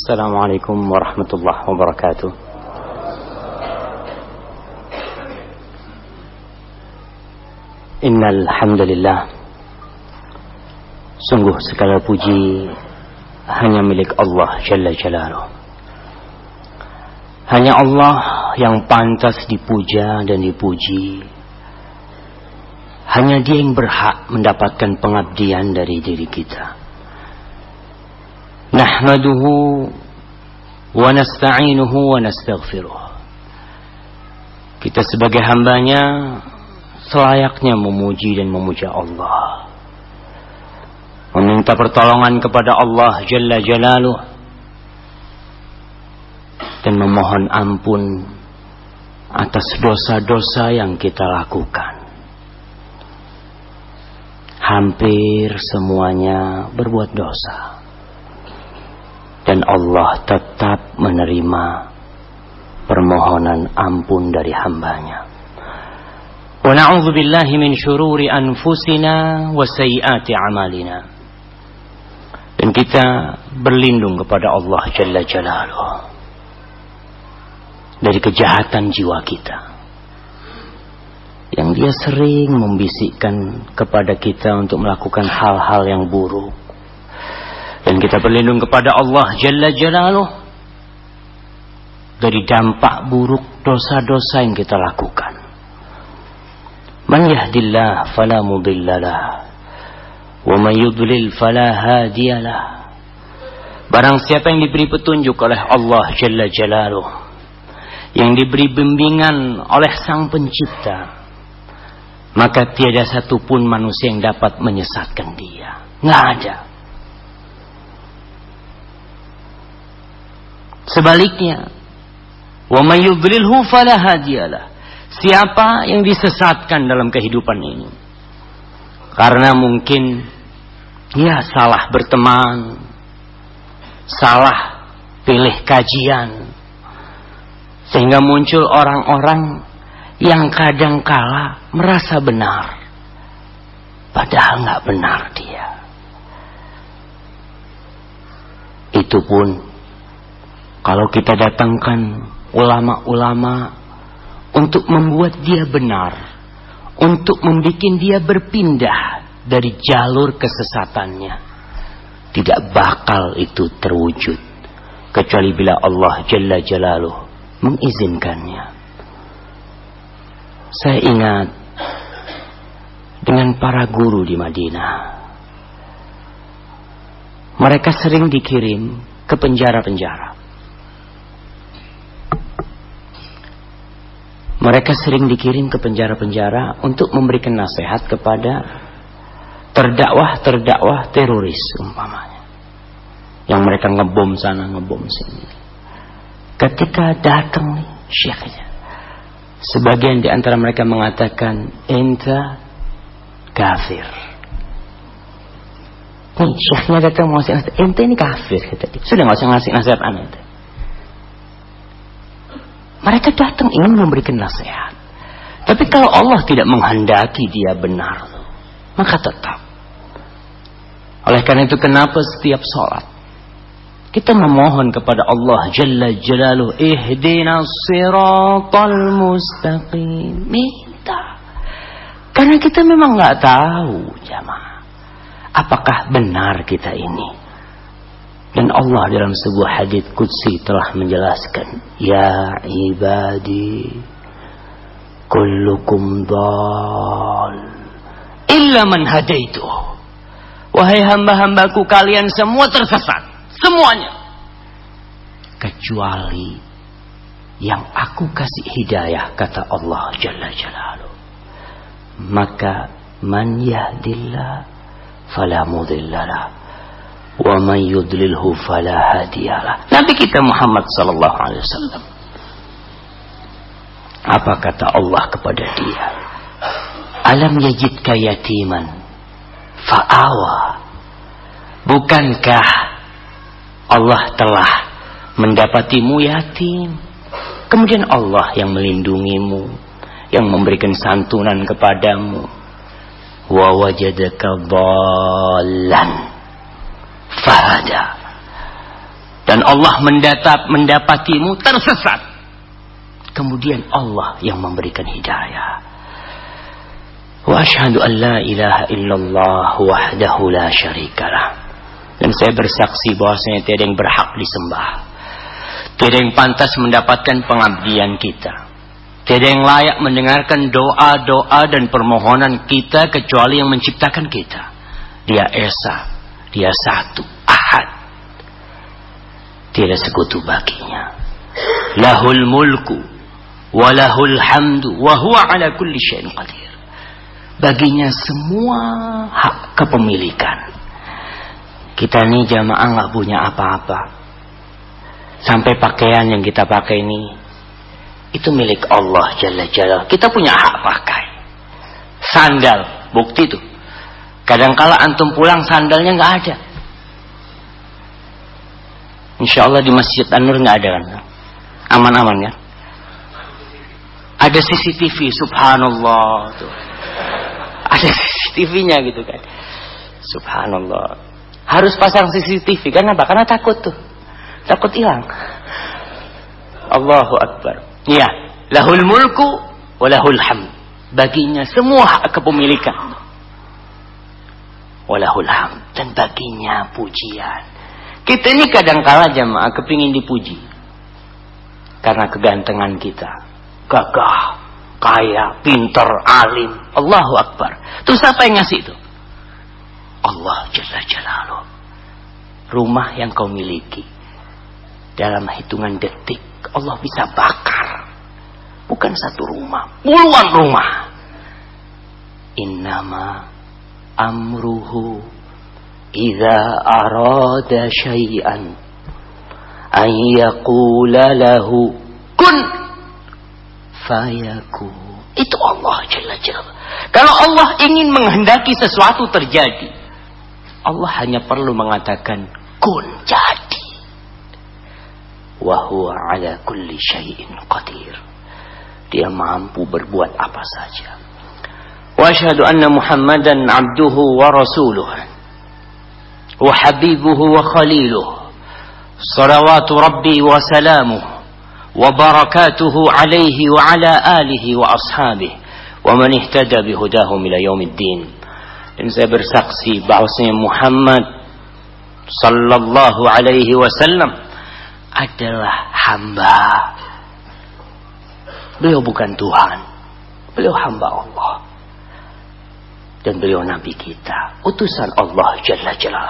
السلام عليكم ورحمة الله وبركاته إن الحمد لله Sungguh segala puji hanya milik Allah Jalla Jalaluh. Hanya Allah yang pantas dipuja dan dipuji. Hanya dia yang berhak mendapatkan pengabdian dari diri kita. Nasta'inuhu wa nastaghfiruh. Kita sebagai hambanya selayaknya memuji dan memuja Allah meminta pertolongan kepada Allah Jalla Jalaluh dan memohon ampun atas dosa-dosa yang kita lakukan. Hampir semuanya berbuat dosa. Dan Allah tetap menerima permohonan ampun dari hambanya. Wa na'udzu billahi min syururi anfusina wa a'malina. Dan kita berlindung kepada Allah Jalla Jalaluh. Dari kejahatan jiwa kita. Yang dia sering membisikkan kepada kita untuk melakukan hal-hal yang buruk. Dan kita berlindung kepada Allah Jalla Jalaluh dari dampak buruk dosa-dosa yang kita lakukan. Man yahdillah fala mudillalah. wa man yudlil fala hadiyalah. Barang siapa yang diberi petunjuk oleh Allah Jalla Jalaluh yang diberi bimbingan oleh Sang Pencipta maka tiada satupun manusia yang dapat menyesatkan dia. Nggak ada. Sebaliknya wa may yudlilhu siapa yang disesatkan dalam kehidupan ini karena mungkin ya salah berteman, salah pilih kajian. Sehingga muncul orang-orang yang kadang kala merasa benar. Padahal nggak benar dia. Itu pun kalau kita datangkan ulama-ulama untuk membuat dia benar untuk membuat dia berpindah dari jalur kesesatannya. Tidak bakal itu terwujud kecuali bila Allah Jalla Jalaluh mengizinkannya. Saya ingat dengan para guru di Madinah. Mereka sering dikirim ke penjara-penjara. Mereka sering dikirim ke penjara-penjara untuk memberikan nasihat kepada terdakwah-terdakwah teroris umpamanya. Yang mereka ngebom sana, ngebom sini. Ketika datang nih syekhnya. Sebagian di antara mereka mengatakan, Enta kafir. Nih syekhnya datang mau ngasih nasihat, Enta ini kafir. Kata Sudah nggak usah ngasih nasihat aneh. Mereka datang ingin memberikan nasihat. Tapi kalau Allah tidak menghendaki dia benar, maka tetap. Oleh karena itu kenapa setiap sholat kita memohon kepada Allah Jalla Jalaluh ihdina siratal mustaqim. Minta. Karena kita memang nggak tahu jamaah. Apakah benar kita ini? Dan Allah dalam sebuah hadis qudsi telah menjelaskan, "Ya ibadi, kullukum dhal illa man hadaitu." Wahai hamba-hambaku kalian semua tersesat, semuanya. Kecuali yang aku kasih hidayah kata Allah Jalla Jalaluh. Maka man yahdillah fala wa man yudlilhu fala hadiyalah. Nabi kita Muhammad sallallahu alaihi wasallam. Apa kata Allah kepada dia? Alam yajidka yatiman fa'awa. Bukankah Allah telah mendapatimu yatim? Kemudian Allah yang melindungimu, yang memberikan santunan kepadamu. Wa wajadaka dhallan fahada. Dan Allah mendatap mendapatimu tersesat. Kemudian Allah yang memberikan hidayah. Wa asyhadu an la ilaha illallah wahdahu la syarikalah. Dan saya bersaksi bahwasanya tiada yang berhak disembah. Tiada yang pantas mendapatkan pengabdian kita. Tiada yang layak mendengarkan doa-doa dan permohonan kita kecuali yang menciptakan kita. Dia esa dia satu ahad tiada sekutu baginya lahul mulku walahul hamdu wa huwa ala kulli syai'in qadir baginya semua hak kepemilikan. Kita ini jamaah nggak punya apa-apa. Sampai pakaian yang kita pakai ini itu milik Allah Jalla Jalla. Kita punya hak pakai. Sandal, bukti tuh. Kadangkala antum pulang sandalnya nggak ada. Insya Allah di Masjid An-Nur nggak ada kan? Aman-aman ya. Ada CCTV, subhanallah tuh ada CCTV-nya gitu kan. Subhanallah. Harus pasang CCTV kenapa? Karena takut tuh. Takut hilang. Allahu Akbar. Iya, lahul mulku walahul ham. Baginya semua kepemilikan. Walahul ham dan baginya pujian. Kita ini kadang kala jamaah kepingin dipuji. Karena kegantengan kita. Gagah, kaya, pintar, alim. Allahu Akbar. Terus siapa yang ngasih itu? Allah Jalla Jalaluh. Rumah yang kau miliki. Dalam hitungan detik. Allah bisa bakar. Bukan satu rumah. Puluhan rumah. Innama amruhu. Iza arada syai'an. An yakula lahu. Kun fayaku. Itu Allah Jalla Jalla. Kalau Allah ingin menghendaki sesuatu terjadi, Allah hanya perlu mengatakan kun jadi. Wahuwa ala kulli syai'in qadir. Dia mampu berbuat apa saja. وأشهد أن محمدا عبده ورسوله وحبيبه وخليله صلوات ربي وسلامه وبركاته عليه وعلى آله وأصحابه ومن اهتدى بهداهم إلى يوم الدين. إن زبر سقسي بعصين محمد صلى الله عليه وسلم adalah hamba. بلو bukan توهان بلو hamba Allah. Dan beliau nabi kita utusan Allah jalla jalla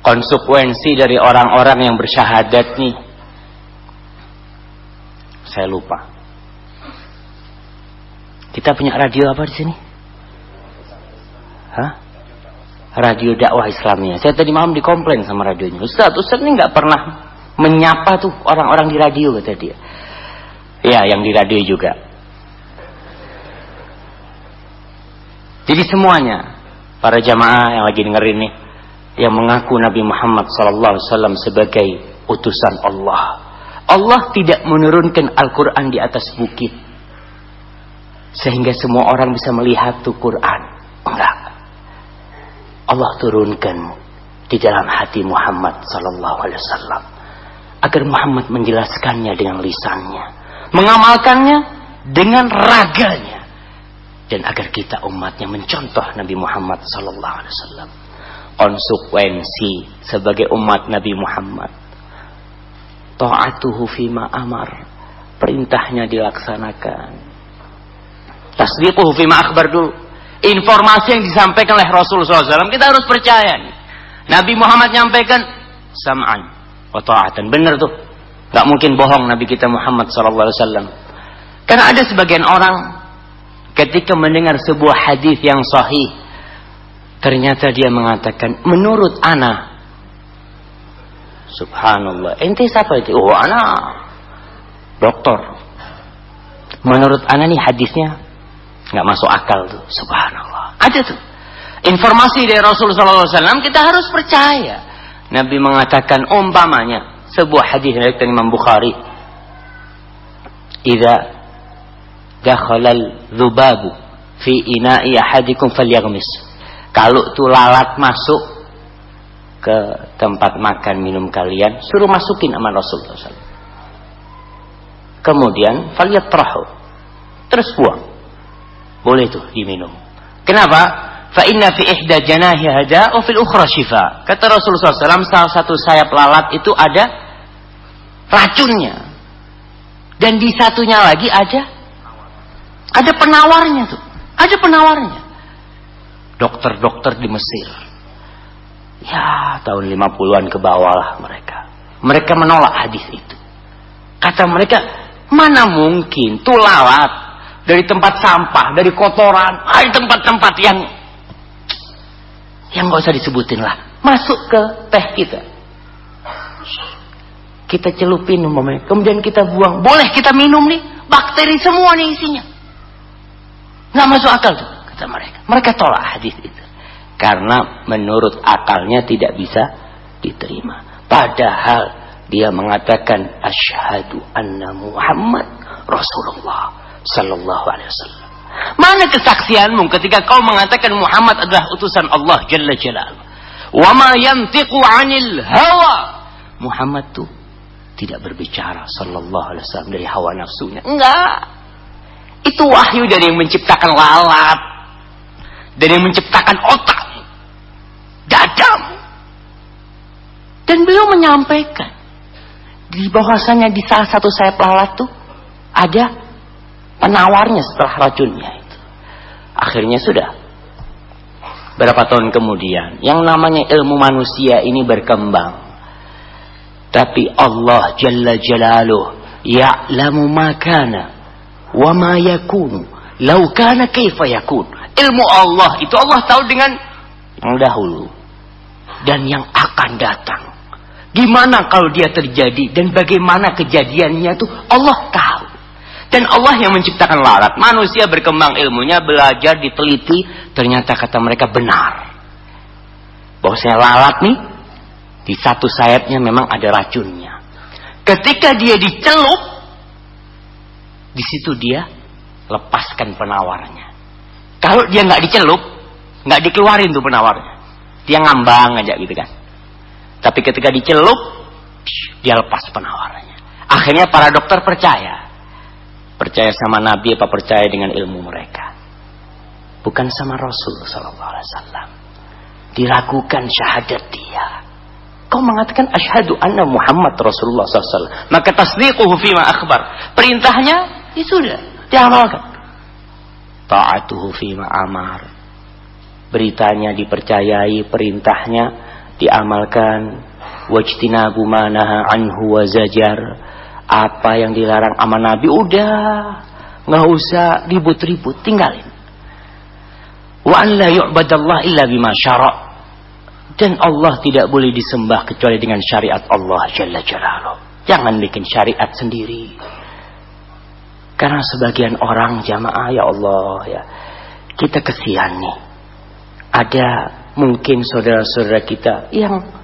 konsekuensi dari orang-orang yang bersyahadat nih saya lupa. Kita punya radio apa di sini? Hah? Radio dakwah Islamnya. Saya tadi malam dikomplain sama radionya. Ustaz, Ustaz ini nggak pernah menyapa tuh orang-orang di radio kata dia. Ya, yang di radio juga. Jadi semuanya para jamaah yang lagi dengerin nih yang mengaku Nabi Muhammad SAW sebagai utusan Allah Allah tidak menurunkan Al-Quran di atas bukit. Sehingga semua orang bisa melihat tuh Quran. Enggak. Allah turunkan di dalam hati Muhammad wasallam agar Muhammad menjelaskannya dengan lisannya, mengamalkannya dengan raganya dan agar kita umatnya mencontoh Nabi Muhammad sallallahu alaihi wasallam. Konsekuensi sebagai umat Nabi Muhammad. Ta'atuhu fima amar. Perintahnya dilaksanakan. Tasdiquhu fima akhbar dulu. Informasi yang disampaikan oleh Rasulullah SAW kita harus percaya nih. Nabi Muhammad nyampaikan sam'an wa ta'atan. Benar tuh. Gak mungkin bohong Nabi kita Muhammad SAW karena ada sebagian orang ketika mendengar sebuah hadis yang sahih ternyata dia mengatakan menurut ana Subhanallah. Ente siapa itu? Oh, anak dokter. Menurut anak nih hadisnya nggak masuk akal tuh. Subhanallah. Ada tuh. Informasi dari Rasulullah SAW kita harus percaya. Nabi mengatakan umpamanya sebuah hadis dari Imam Bukhari. Idza dakhalal dzubabu fi ina'i ahadikum falyaghmis. Kalau tuh lalat masuk ke tempat makan minum kalian, suruh masukin aman Rasulullah SAW. Kemudian faliyat terahu, terus buang. Boleh tuh diminum. Kenapa? Fa inna fi ihda janahi hada wa fil ukhra shifa. Kata Rasulullah SAW, salah satu sayap lalat itu ada racunnya. Dan di satunya lagi ada ada penawarnya tuh. Ada penawarnya. Dokter-dokter di Mesir Ya, tahun 50-an ke bawah lah mereka. Mereka menolak hadis itu. Kata mereka, mana mungkin tuh lalat dari tempat sampah, dari kotoran, dari tempat-tempat yang yang nggak usah disebutin lah, masuk ke teh kita. Kita celupin umpamanya, kemudian kita buang. Boleh kita minum nih, bakteri semua nih isinya. Nggak masuk akal tuh, kata mereka. Mereka tolak hadis itu. Karena menurut akalnya tidak bisa diterima. Padahal dia mengatakan asyhadu anna Muhammad Rasulullah sallallahu alaihi wasallam. Mana kesaksianmu ketika kau mengatakan Muhammad adalah utusan Allah Jalla Jalaluhu? Wa ma yantiqu 'anil hawa. Muhammad tuh tidak berbicara sallallahu alaihi wasallam dari hawa nafsunya. Enggak. Itu wahyu dari yang menciptakan lalat. Dari yang menciptakan otak dadamu. Dan beliau menyampaikan di bahwasanya di salah satu sayap lalat tuh ada penawarnya setelah racunnya itu. Akhirnya sudah. Berapa tahun kemudian yang namanya ilmu manusia ini berkembang. Tapi Allah Jalla Jalaluh ya'lamu ma kana wa ma yakunu. Kana kaifa yakun. Ilmu Allah itu Allah tahu dengan yang dahulu dan yang akan datang. Gimana kalau dia terjadi dan bagaimana kejadiannya tuh Allah tahu. Dan Allah yang menciptakan lalat. Manusia berkembang ilmunya, belajar, diteliti. Ternyata kata mereka benar. Bahwa saya lalat nih, di satu sayapnya memang ada racunnya. Ketika dia dicelup, di situ dia lepaskan penawarnya. Kalau dia nggak dicelup, nggak dikeluarin tuh penawarnya. Dia ngambang aja gitu kan. Tapi ketika dicelup, dia lepas penawarannya. Akhirnya para dokter percaya. Percaya sama Nabi apa percaya dengan ilmu mereka. Bukan sama Rasul Sallallahu Alaihi Wasallam. Diragukan syahadat dia. Kau mengatakan asyhadu anna Muhammad Rasulullah SAW. Maka tasdiquhu fima akhbar. Perintahnya, ya sudah, diamalkan. Ta'atuhu fima amar beritanya dipercayai, perintahnya diamalkan. Wajtinabu manaha anhu wa zajar. Apa yang dilarang sama Nabi udah nggak usah ribut-ribut, tinggalin. Wa an la yu'badallah illa bima syara' dan Allah tidak boleh disembah kecuali dengan syariat Allah Jalla Jalaluh. Jangan bikin syariat sendiri. Karena sebagian orang jamaah ya Allah ya, kita kesian nih ada mungkin saudara-saudara kita yang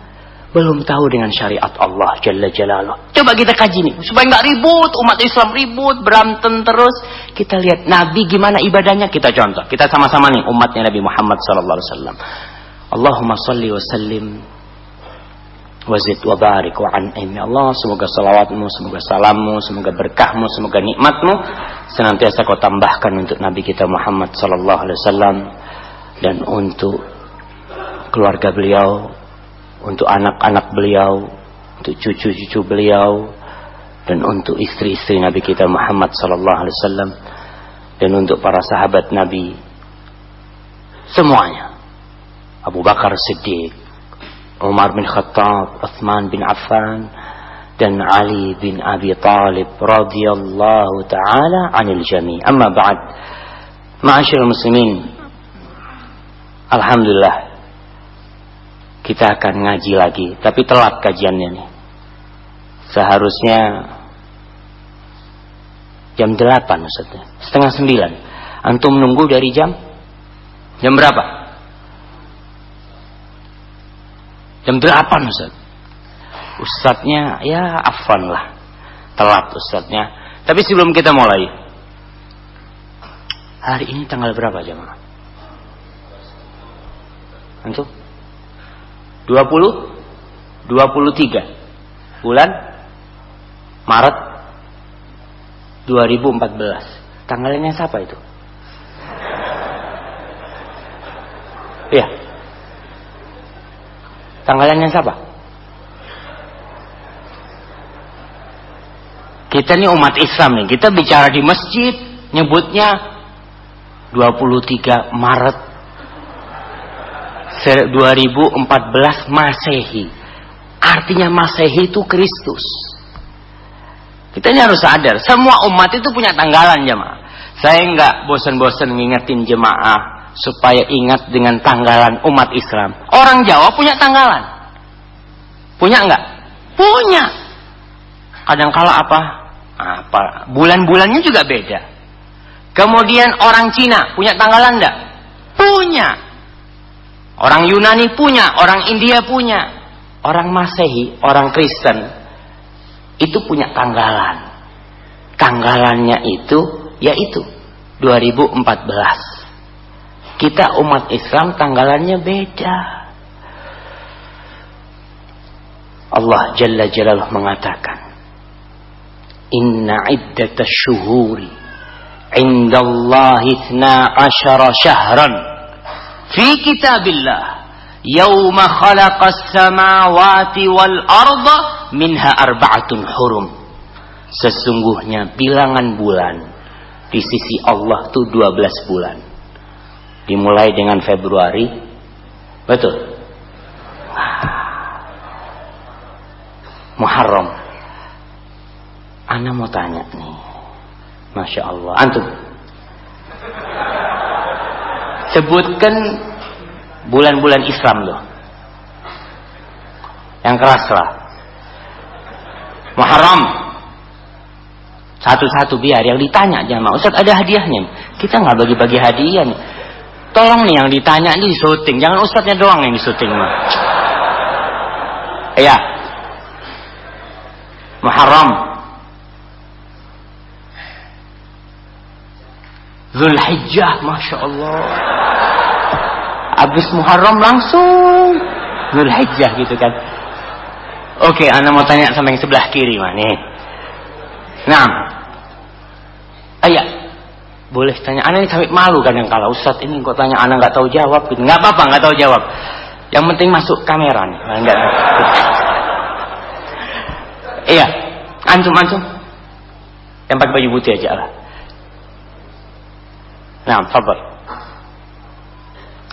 belum tahu dengan syariat Allah Jalla Jalaluh. Coba kita kaji nih, supaya nggak ribut, umat Islam ribut, berantem terus. Kita lihat Nabi gimana ibadahnya, kita contoh. Kita sama-sama nih umatnya Nabi Muhammad sallallahu alaihi wasallam. Allahumma salli wa sallim wazid wa barik wa an'im ya Allah semoga salawatmu semoga salammu semoga berkahmu semoga nikmatmu senantiasa kau tambahkan untuk Nabi kita Muhammad sallallahu alaihi wasallam dan untuk keluarga beliau, untuk anak-anak beliau, untuk cucu-cucu beliau, dan untuk istri-istri Nabi kita Muhammad sallallahu alaihi wasallam dan untuk para sahabat Nabi semuanya. Abu Bakar Siddiq, Umar bin Khattab, Uthman bin Affan dan Ali bin Abi Talib radhiyallahu taala anil jami'. Amma ba'd. Ma'asyiral muslimin, Alhamdulillah kita akan ngaji lagi tapi telat kajiannya nih. Seharusnya jam 8 Ustaz. Setengah 9 antum nunggu dari jam? Jam berapa jam 8 Ustaz Ustadznya ya afan lah telat Ustadznya tapi sebelum kita mulai hari ini tanggal berapa jamaah Antum? 20 23 bulan Maret 2014. Tanggalnya siapa itu? Iya. Tanggalnya siapa? Kita nih umat Islam nih, kita bicara di masjid, nyebutnya 23 Maret 2014 Masehi. Artinya Masehi itu Kristus. Kita ini harus sadar, semua umat itu punya tanggalan jemaah. Saya nggak bosan-bosan ngingetin jemaah supaya ingat dengan tanggalan umat Islam. Orang Jawa punya tanggalan. Punya nggak? Punya. Kadang-kala apa? Apa? Bulan-bulannya juga beda. Kemudian orang Cina punya tanggalan enggak? Punya. Orang Yunani punya, orang India punya. Orang Masehi, orang Kristen itu punya tanggalan. Tanggalannya itu yaitu 2014. Kita umat Islam tanggalannya beda. Allah Jalla Jalaluh mengatakan, Inna iddata syuhuri indallahi ithna asyara syahran fi kitabillah Yawma khalaqas samawati wal arda minha arba'atun hurum. Sesungguhnya bilangan bulan di sisi Allah itu 12 bulan. Dimulai dengan Februari. Betul. Muharram. Ana mau tanya nih. Masya Allah. Antum. Sebutkan bulan-bulan Islam loh. Yang keras lah. Muharram. Satu-satu biar yang ditanya jamaah. Ustaz ada hadiahnya. Kita nggak bagi-bagi hadiah nih. Tolong nih yang ditanya ini syuting. Jangan ustaznya doang yang syuting mah. Iya. Muharram. Zulhijjah, Masya Allah habis Muharram langsung Hijjah gitu kan. Oke, Anda mau tanya sama yang sebelah kiri mana? Nah, ayah, boleh tanya. Anda ini sampai malu yang kalau Ustadz ini kok tanya Anda nggak tahu jawab gitu. Nggak apa-apa, nggak tahu jawab. Yang penting masuk kamera nih. Enggak. Iya, antum antum. Yang pakai baju putih aja lah. Nah, fabel.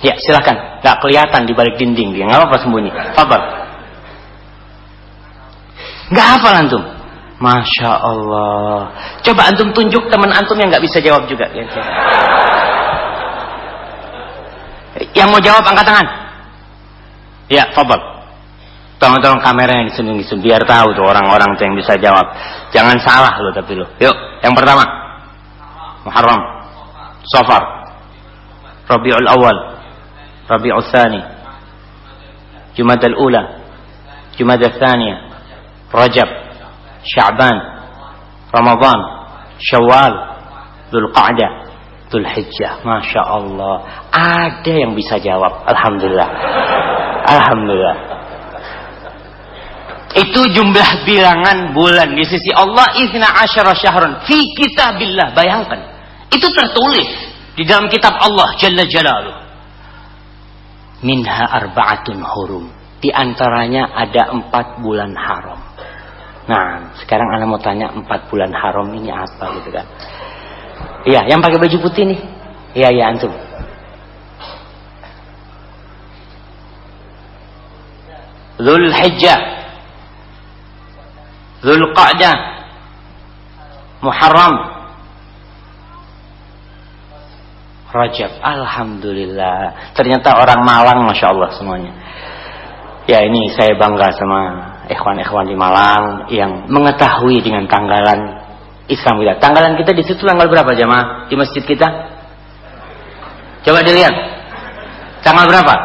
Ya, silakan. Gak kelihatan di balik dinding dia. Gak apa-apa sembunyi. Sabar. Gak apa antum. Masya Allah. Coba antum tunjuk teman antum yang nggak bisa jawab juga. Yang mau jawab angkat tangan. Ya, fabel. Tolong-tolong kamera yang di sini-disini biar tahu tuh orang-orang tuh yang bisa jawab. Jangan salah lo tapi lo. Yuk, yang pertama. Muharram. Safar. Rabiul Awal. Rabiul Thani, Jumat al-Ula. Jumat al-Tsaniyah. Rajab. Sya'ban, Ramadan, Syawal, Dhul Qa'dah, Dhul Hijjah. Masya Allah. Ada yang bisa jawab. Alhamdulillah. Alhamdulillah. Itu jumlah bilangan bulan di sisi Allah Izna asyara syahrun fi kitabillah. Bayangkan. Itu tertulis di dalam kitab Allah Jalla Jalaluh. Minha arba'atun hurum. Di antaranya ada empat bulan haram. Nah, sekarang anda mau tanya empat bulan haram ini apa gitu kan? Iya, yang pakai baju putih nih. Iya, iya antum. Dhul Hijjah Dhul Qa'dah Muharram Rajab. Alhamdulillah. Ternyata orang Malang, masya Allah semuanya. Ya ini saya bangga sama ikhwan-ikhwan di Malang yang mengetahui dengan tanggalan Islam kita. Tanggalan kita di situ tanggal berapa jamaah di masjid kita? Coba dilihat. Tanggal berapa?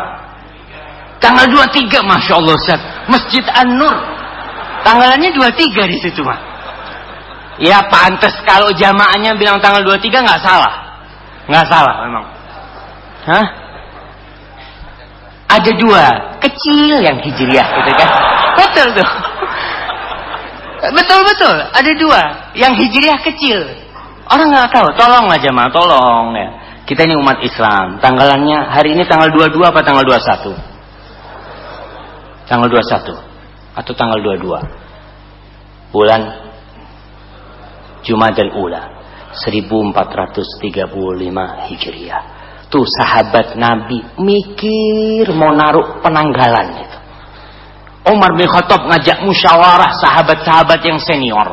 Tanggal 23, masya Allah Ustaz. Masjid An-Nur. Tanggalannya 23 di situ mah. Ya pantas kalau jamaahnya bilang tanggal 23 nggak salah. Nggak salah memang. Hah? Ada dua. kecil yang hijriah gitu kan. Betul tuh. Betul betul, ada dua. Yang hijriah kecil. Orang nggak tahu, tolong aja mah, tolong ya. Kita ini umat Islam. Tanggalannya hari ini tanggal 22 apa tanggal 21? Tanggal 21 atau tanggal 22. Bulan Jumadal Ula 1435 Hijriah. Tuh sahabat Nabi mikir mau naruh penanggalan itu. Umar bin Khattab ngajak musyawarah sahabat-sahabat yang senior.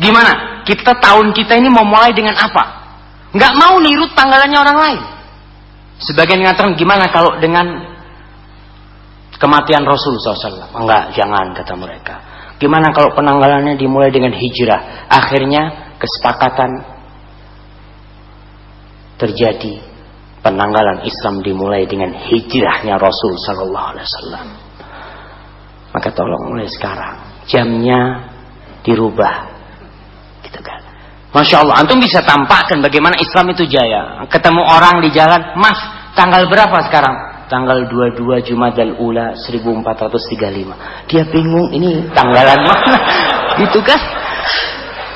Gimana? Kita tahun kita ini mau mulai dengan apa? Nggak mau niru tanggalannya orang lain. Sebagian mengatakan gimana kalau dengan kematian Rasul SAW? Enggak, jangan kata mereka. Gimana kalau penanggalannya dimulai dengan hijrah? Akhirnya kesepakatan terjadi penanggalan Islam dimulai dengan hijrahnya Rasul Sallallahu Alaihi Wasallam. Maka tolong mulai sekarang jamnya dirubah, gitu kan? Masya Allah, antum bisa tampakkan bagaimana Islam itu jaya. Ketemu orang di jalan, Mas, tanggal berapa sekarang? Tanggal 22 Jumadal Ula 1435. Dia bingung ini tanggalan mana? gitu kan?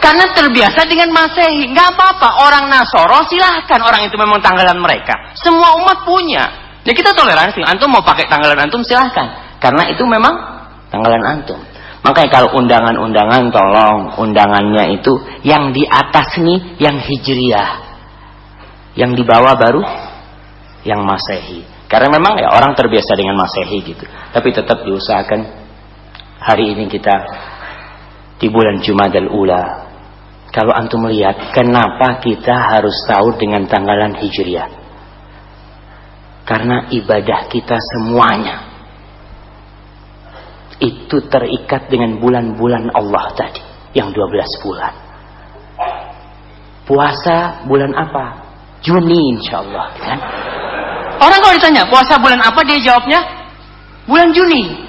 Karena terbiasa dengan Masehi. Nggak apa-apa. Orang Nasoro silahkan. Orang itu memang tanggalan mereka. Semua umat punya. Ya kita toleransi. Antum mau pakai tanggalan antum silahkan. Karena itu memang tanggalan antum. Makanya kalau undangan-undangan tolong undangannya itu yang di atas nih yang hijriah. Yang di bawah baru yang Masehi. Karena memang ya orang terbiasa dengan Masehi gitu. Tapi tetap diusahakan hari ini kita di bulan Jumadal Ula kalau antum melihat kenapa kita harus tahu dengan tanggalan Hijriah? Karena ibadah kita semuanya itu terikat dengan bulan-bulan Allah tadi, yang 12 bulan. Puasa bulan apa? Juni insya Allah. Kan? Orang kalau ditanya puasa bulan apa dia jawabnya bulan Juni.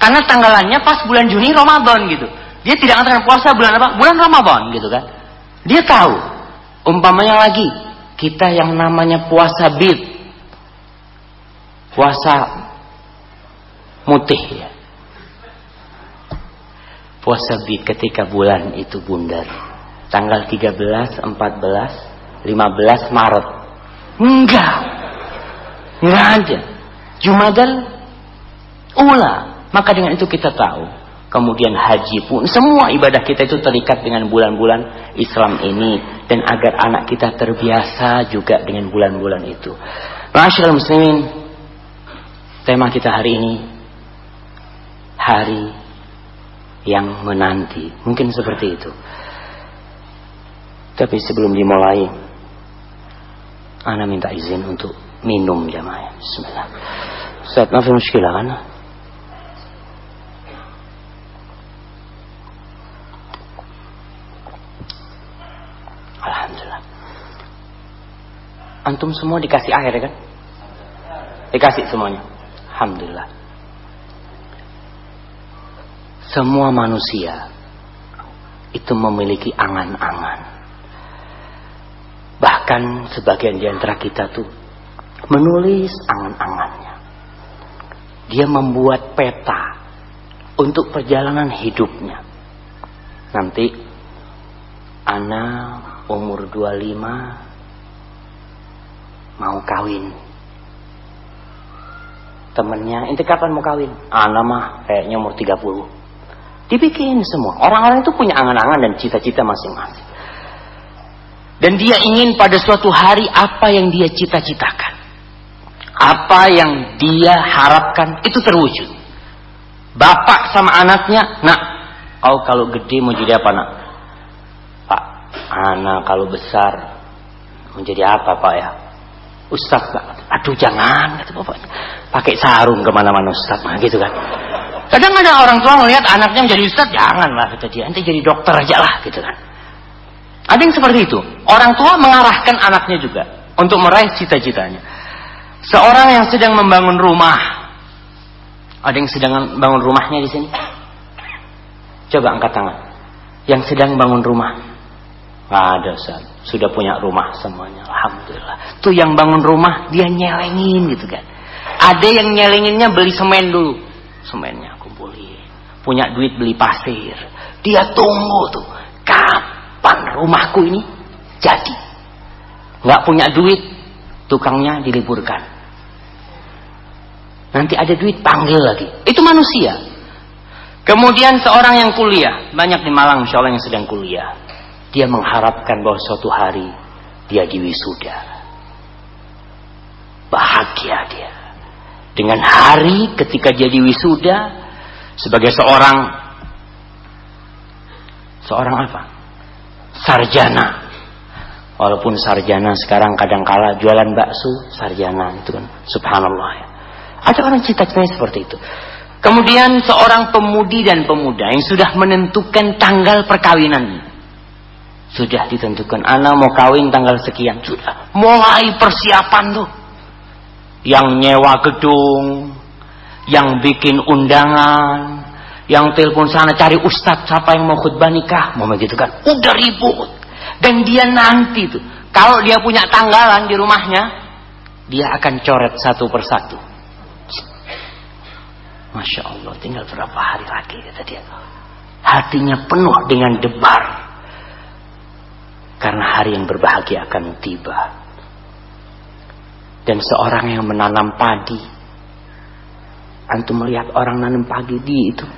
Karena tanggalannya pas bulan Juni Ramadan gitu. Dia tidak mengatakan puasa bulan apa? Bulan Ramadan gitu kan. Dia tahu. Umpamanya lagi, kita yang namanya puasa bid. Puasa mutih ya. Puasa bid ketika bulan itu bundar. Tanggal 13, 14, 15 Maret. Enggak. Enggak ada. Jumadal Ula. Maka dengan itu kita tahu kemudian haji pun semua ibadah kita itu terikat dengan bulan-bulan Islam ini dan agar anak kita terbiasa juga dengan bulan-bulan itu. Masyaallah muslimin, tema kita hari ini hari yang menanti. Mungkin seperti itu. Tapi sebelum dimulai Ana minta izin untuk minum jamaah. Bismillah. Ustaz, maaf muskilah kan? Antum semua dikasih air kan? Dikasih semuanya. Alhamdulillah. Semua manusia itu memiliki angan-angan. Bahkan sebagian di antara kita tuh menulis angan-angannya. Dia membuat peta untuk perjalanan hidupnya. Nanti anak umur 25 mau kawin. Temennya inti kapan mau kawin? Anak mah kayaknya umur 30 dibikin semua. Orang-orang itu punya angan-angan dan cita-cita masing-masing. Dan dia ingin pada suatu hari apa yang dia cita-citakan. Apa yang dia harapkan itu terwujud. Bapak sama anaknya nak kau kalau gede mau jadi apa nak anak kalau besar menjadi apa pak ya Ustaz, aduh jangan, kata bapaknya. Pakai sarung ke mana-mana Ustaz, nah, gitu kan. Kadang ada orang tua melihat anaknya menjadi Ustaz, janganlah kata dia, nanti jadi dokter aja lah, gitu kan. Ada yang seperti itu. Orang tua mengarahkan anaknya juga untuk meraih cita-citanya. Seorang yang sedang membangun rumah, ada yang sedang bangun rumahnya di sini? Coba angkat tangan. Yang sedang bangun rumah. Gak ada Ustaz. Sudah punya rumah semuanya. Alhamdulillah. Tuh yang bangun rumah dia nyelengin gitu kan. Ada yang nyelinginnya beli semen dulu. Semennya kumpulin. Punya duit beli pasir. Dia tunggu tuh. Kapan rumahku ini jadi? Nggak punya duit. Tukangnya diliburkan. Nanti ada duit panggil lagi. Itu manusia. Kemudian seorang yang kuliah. Banyak di Malang insya Allah yang sedang kuliah. Dia mengharapkan bahwa suatu hari dia diwisuda. Bahagia dia. Dengan hari ketika dia diwisuda sebagai seorang seorang apa? Sarjana. Walaupun sarjana sekarang kadang-kala jualan bakso, sarjana itu kan subhanallah ya. Ada orang cita-citanya seperti itu. Kemudian seorang pemudi dan pemuda yang sudah menentukan tanggal perkawinannya. Sudah ditentukan anak mau kawin tanggal sekian. Sudah mulai persiapan tuh. Yang nyewa gedung. Yang bikin undangan. Yang telepon sana cari ustadz siapa yang mau khutbah nikah. Mau begitu kan. Udah ribut. Dan dia nanti tuh. Kalau dia punya tanggalan di rumahnya. Dia akan coret satu persatu. Masya Allah tinggal berapa hari lagi kata dia. Hatinya penuh dengan debar karena hari yang berbahagia akan tiba. Dan seorang yang menanam padi. Antum melihat orang nanam padi di itu.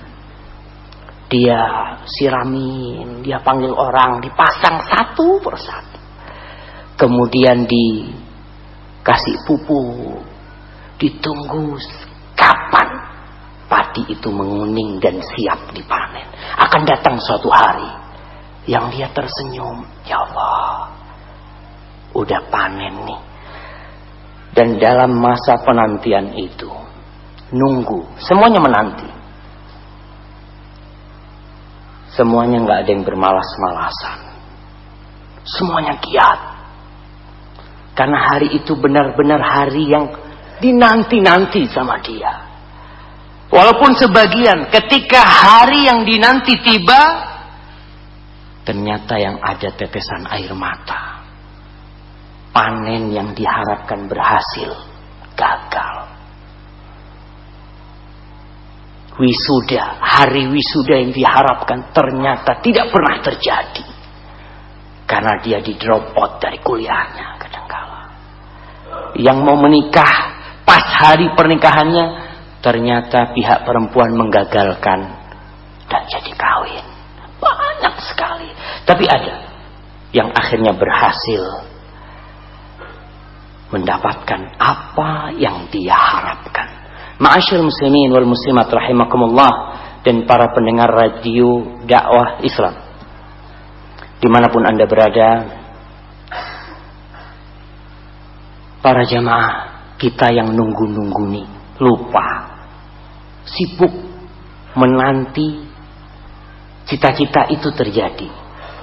Dia siramin, dia panggil orang, dipasang satu persatu. Kemudian dikasih pupuk, ditunggu kapan padi itu menguning dan siap dipanen. Akan datang suatu hari yang dia tersenyum. Ya Allah, udah panen nih. Dan dalam masa penantian itu, nunggu, semuanya menanti. Semuanya nggak ada yang bermalas-malasan. Semuanya giat. Karena hari itu benar-benar hari yang dinanti-nanti sama dia. Walaupun sebagian ketika hari yang dinanti tiba, Ternyata yang ada tetesan air mata. Panen yang diharapkan berhasil gagal. Wisuda, hari wisuda yang diharapkan ternyata tidak pernah terjadi. Karena dia di drop out dari kuliahnya kadangkala. Yang mau menikah pas hari pernikahannya ternyata pihak perempuan menggagalkan dan jadi kawin. Banyak sekali. Tapi ada yang akhirnya berhasil mendapatkan apa yang dia harapkan. Ma'asyil muslimin wal muslimat rahimakumullah dan para pendengar radio dakwah Islam. Di mana pun anda berada, para jamaah kita yang nunggu-nunggu nih lupa, sibuk menanti cita-cita itu terjadi.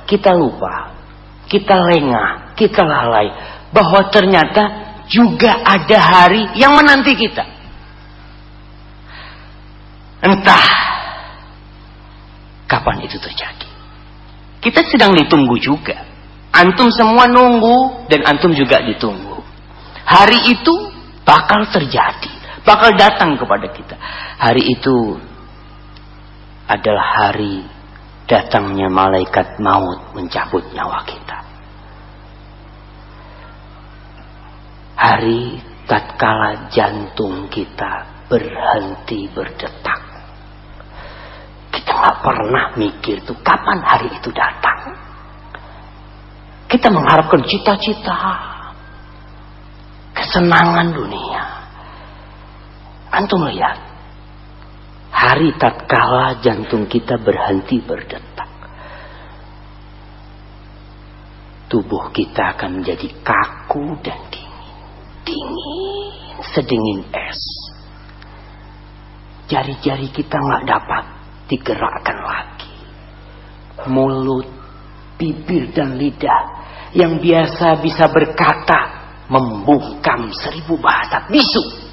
Kita lupa, kita lengah, kita lalai bahwa ternyata juga ada hari yang menanti kita. Entah kapan itu terjadi. Kita sedang ditunggu juga. Antum semua nunggu dan antum juga ditunggu. Hari itu bakal terjadi, bakal datang kepada kita. Hari itu adalah hari datangnya malaikat maut mencabut nyawa kita. Hari tatkala jantung kita berhenti berdetak. Kita nggak pernah mikir tuh kapan hari itu datang. Kita mengharapkan cita-cita, kesenangan dunia. Antum lihat, hari tatkala jantung kita berhenti berdetak. Tubuh kita akan menjadi kaku dan dingin. Dingin, sedingin es. Jari-jari kita nggak dapat digerakkan lagi. Mulut, bibir dan lidah yang biasa bisa berkata membungkam seribu bahasa bisu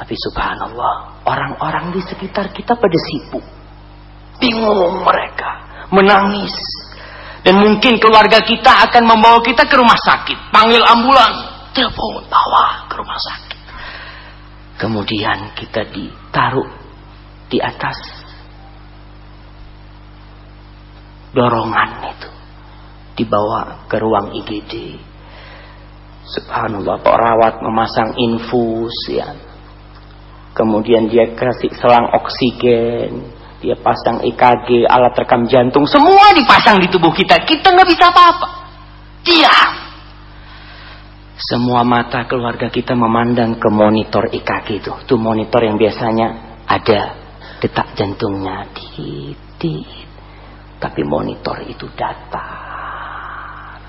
tapi subhanallah, orang-orang di sekitar kita pada sibuk. Bingung mereka, menangis. Dan mungkin keluarga kita akan membawa kita ke rumah sakit. Panggil ambulan, telepon, bawa ke rumah sakit. Kemudian kita ditaruh di atas dorongan itu. Dibawa ke ruang IGD. Subhanallah, perawat memasang infus ya. Kemudian dia kasih selang oksigen, dia pasang EKG, alat rekam jantung, semua dipasang di tubuh kita. Kita nggak bisa apa-apa. Diam. Semua mata keluarga kita memandang ke monitor EKG itu. Itu monitor yang biasanya ada detak jantungnya di. Tapi monitor itu datar.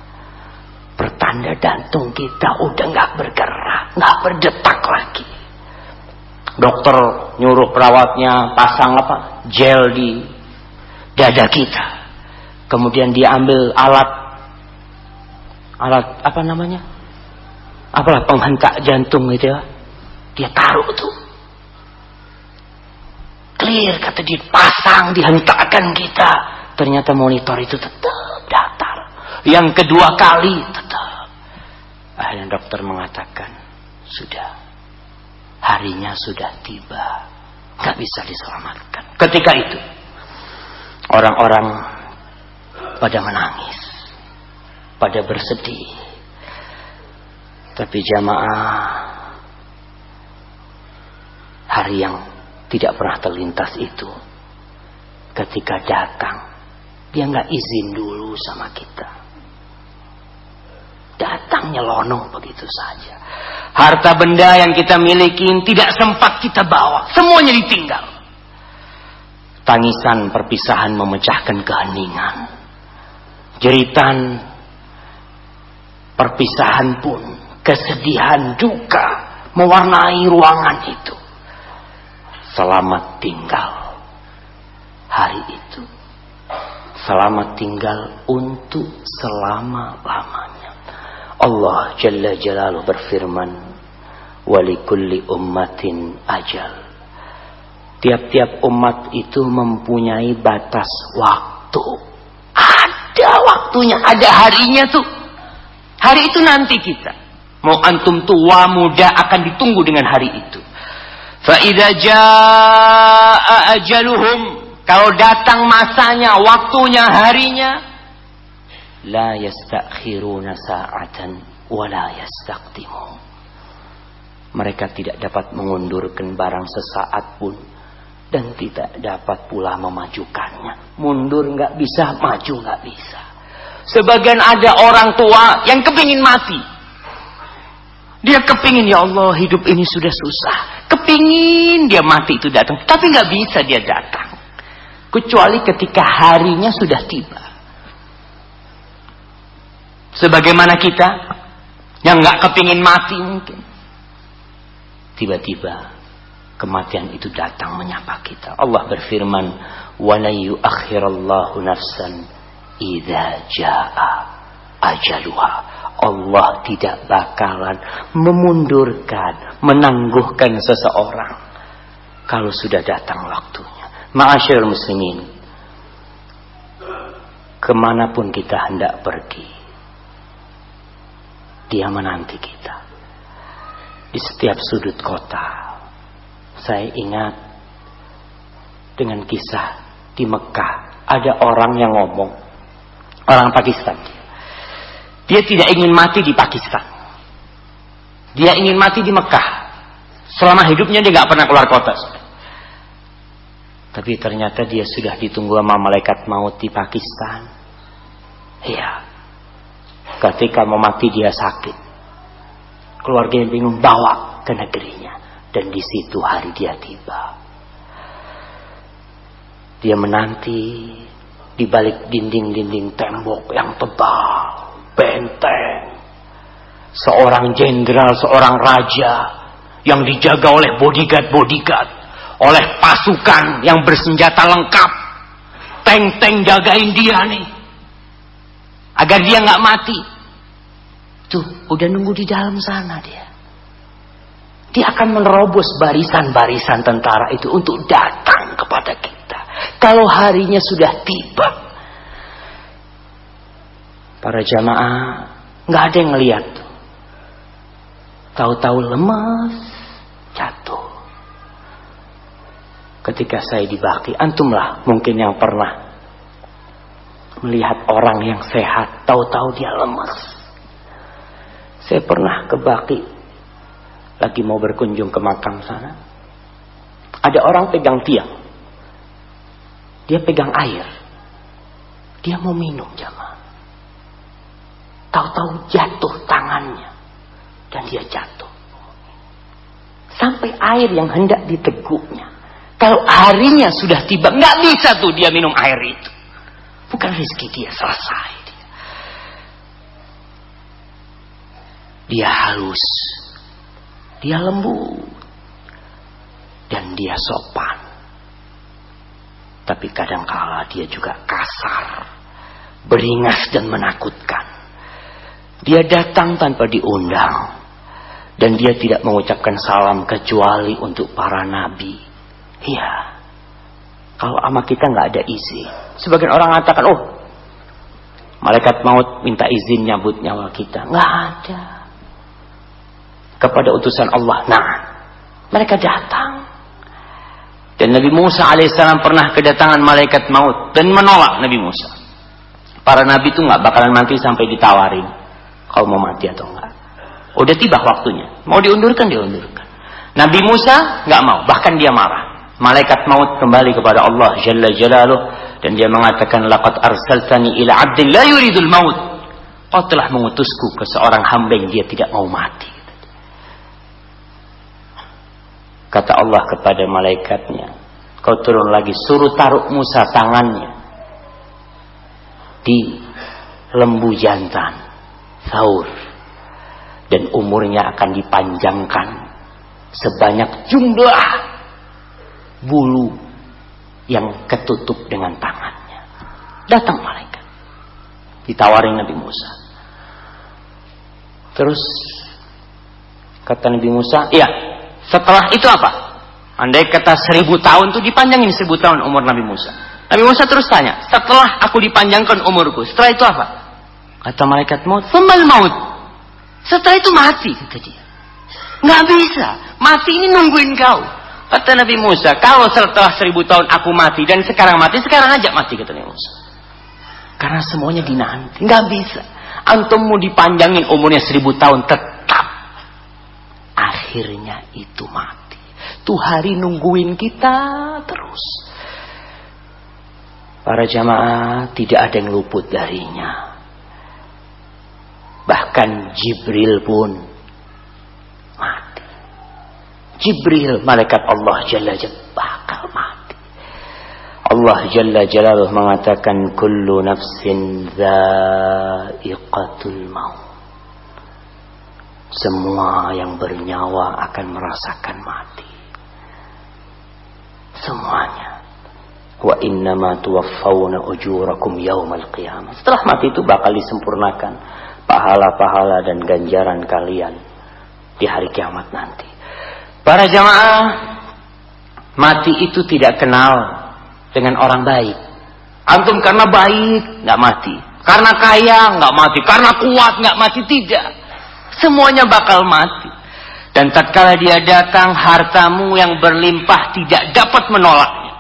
Pertanda jantung kita udah nggak bergerak, nggak berdetak lagi. Dokter nyuruh perawatnya pasang apa? Gel di dada kita. Kemudian dia ambil alat alat apa namanya? Apalah penghentak jantung itu ya. Dia taruh tuh. Clear kata dia pasang dihentakkan kita. Ternyata monitor itu tetap datar. Yang kedua kali tetap. Akhirnya dokter mengatakan, sudah harinya sudah tiba. Gak bisa diselamatkan. Ketika itu, orang-orang pada menangis. Pada bersedih. Tapi jamaah, hari yang tidak pernah terlintas itu, ketika datang, dia nggak izin dulu sama kita. Datang nyelonong begitu saja. Harta benda yang kita miliki tidak sempat kita bawa. Semuanya ditinggal. Tangisan perpisahan memecahkan keheningan. Jeritan perpisahan pun. Kesedihan duka mewarnai ruangan itu. Selamat tinggal hari itu. Selamat tinggal untuk selama-lamanya. Allah Jalla Jalaluh berfirman, "Walikulli ummatin ajal." Tiap-tiap umat itu mempunyai batas waktu. Ada waktunya, ada harinya tuh. Hari itu nanti kita. Mau antum tua muda akan ditunggu dengan hari itu. Fa'idha ja'a ajaluhum. Kalau datang masanya, waktunya, harinya la yastakhiruna sa'atan wa la. Mereka tidak dapat mengundurkan barang sesaat pun dan tidak dapat pula memajukannya. Mundur nggak bisa, maju nggak bisa. Sebagian ada orang tua yang kepingin mati. Dia kepingin ya Allah hidup ini sudah susah. Kepingin dia mati itu datang. Tapi nggak bisa dia datang. Kecuali ketika harinya sudah tiba. Sebagaimana kita yang nggak kepingin mati mungkin. Tiba-tiba kematian itu datang menyapa kita. Allah berfirman, "Wala yu'akhirallahu nafsan idza jaa ajaluha." Allah tidak bakalan memundurkan, menangguhkan seseorang kalau sudah datang waktunya. Ma'asyiral muslimin, ke mana pun kita hendak pergi, dia menanti kita. Di setiap sudut kota. Saya ingat dengan kisah di Mekah. Ada orang yang ngomong. Orang Pakistan. Dia tidak ingin mati di Pakistan. Dia ingin mati di Mekah. Selama hidupnya dia nggak pernah keluar kota. Tapi ternyata dia sudah ditunggu sama malaikat maut di Pakistan. Iya. Ketika mau mati dia sakit. Keluarga yang bingung bawa ke negerinya. Dan di situ hari dia tiba. Dia menanti di balik dinding-dinding tembok yang tebal, benteng. Seorang jenderal, seorang raja yang dijaga oleh bodyguard-bodyguard, oleh pasukan yang bersenjata lengkap. Tank-tank jagain dia nih agar dia nggak mati. Tuh, udah nunggu di dalam sana dia. Dia akan menerobos barisan-barisan tentara itu untuk datang kepada kita. Kalau harinya sudah tiba. Para jamaah nggak ada yang ngeliat tuh. Tahu-tahu lemas, jatuh. ketika saya di Baki, antumlah mungkin yang pernah melihat orang yang sehat, tahu-tahu dia lemas. Saya pernah ke Baki, lagi mau berkunjung ke makam sana. Ada orang pegang tiang. Dia pegang air. Dia mau minum jamaah. Tahu-tahu jatuh tangannya. Dan dia jatuh. Sampai air yang hendak diteguknya. Kalau harinya sudah tiba, nggak bisa tuh dia minum air itu. Bukan rezeki dia, selesai dia. Dia halus. Dia lembut. Dan dia sopan. Tapi kadangkala dia juga kasar. Beringas dan menakutkan. Dia datang tanpa diundang. Dan dia tidak mengucapkan salam kecuali untuk para nabi. Iya. Kalau sama kita nggak ada izin. Sebagian orang mengatakan, oh, malaikat maut minta izin nyabut nyawa kita. Nggak ada. Kepada utusan Allah, nah, mereka datang. Dan Nabi Musa alaihissalam pernah kedatangan malaikat maut dan menolak Nabi Musa. Para nabi itu nggak bakalan mati sampai ditawarin kalau mau mati atau enggak. Udah tiba waktunya, mau diundurkan diundurkan. Nabi Musa nggak mau, bahkan dia marah. Malaikat maut kembali kepada Allah Jalla Jalaluh dan dia mengatakan laqad arsaltani ila 'abdin la yuridul maut. Kau telah mengutusku ke seorang hamba yang dia tidak mau mati. Kata Allah kepada malaikatnya, kau turun lagi, suruh taruh Musa tangannya di lembu jantan, saur. Dan umurnya akan dipanjangkan sebanyak jumlah bulu yang ketutup dengan tangannya. Datang malaikat. Ditawarin Nabi Musa. Terus kata Nabi Musa, iya setelah itu apa? Andai kata seribu tahun itu dipanjangin seribu tahun umur Nabi Musa. Nabi Musa terus tanya, setelah aku dipanjangkan umurku, setelah itu apa? Kata malaikat maut, semal maut. Setelah itu mati, kata dia. Nggak bisa, mati ini nungguin kau. Kata Nabi Musa, kalau setelah seribu tahun aku mati dan sekarang mati, sekarang aja mati, kata Nabi Musa. Karena semuanya dinanti, nggak bisa. Antum mau dipanjangin umurnya seribu tahun, tetap akhirnya itu mati. Tuh hari nungguin kita terus. Para jamaah tidak ada yang luput darinya. Bahkan Jibril pun. Jibril malaikat Allah Jalla Jalla bakal mati. Allah Jalla Jalaluh mengatakan kullu nafsin dha'iqatul maut. Semua yang bernyawa akan merasakan mati. Semuanya. Wa innama tuwaffawna ujurakum yawmal qiyamah. Setelah mati itu bakal disempurnakan pahala-pahala dan ganjaran kalian di hari kiamat nanti. Para jamaah, mati itu tidak kenal dengan orang baik. Antum karena baik nggak mati, karena kaya nggak mati, karena kuat nggak mati tidak. Semuanya bakal mati. Dan tatkala dia datang, hartamu yang berlimpah tidak dapat menolaknya.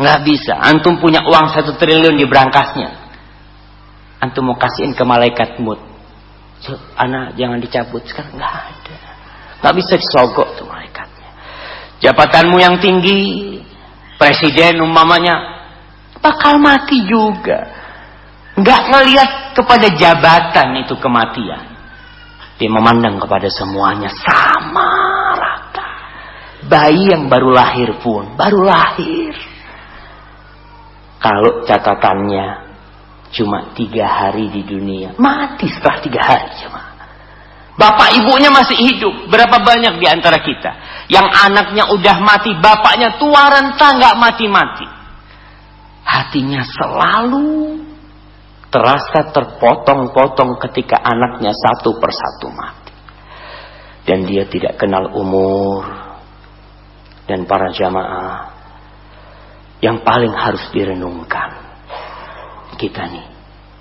Nggak bisa. Antum punya uang satu triliun di berangkasnya. Antum mau kasihin ke malaikat mut. So, anak jangan dicabut sekarang nggak ada. Nggak bisa disogok tuh malaikatnya. Jabatanmu yang tinggi, presiden umpamanya, bakal mati juga. Nggak ngelihat kepada jabatan itu kematian. Dia memandang kepada semuanya sama rata. Bayi yang baru lahir pun, baru lahir. Kalau catatannya cuma tiga hari di dunia, mati setelah tiga hari cuma. Bapak ibunya masih hidup. Berapa banyak di antara kita yang anaknya udah mati, bapaknya tua renta nggak mati-mati. Hatinya selalu terasa terpotong-potong ketika anaknya satu persatu mati. Dan dia tidak kenal umur. Dan para jamaah yang paling harus direnungkan. Kita nih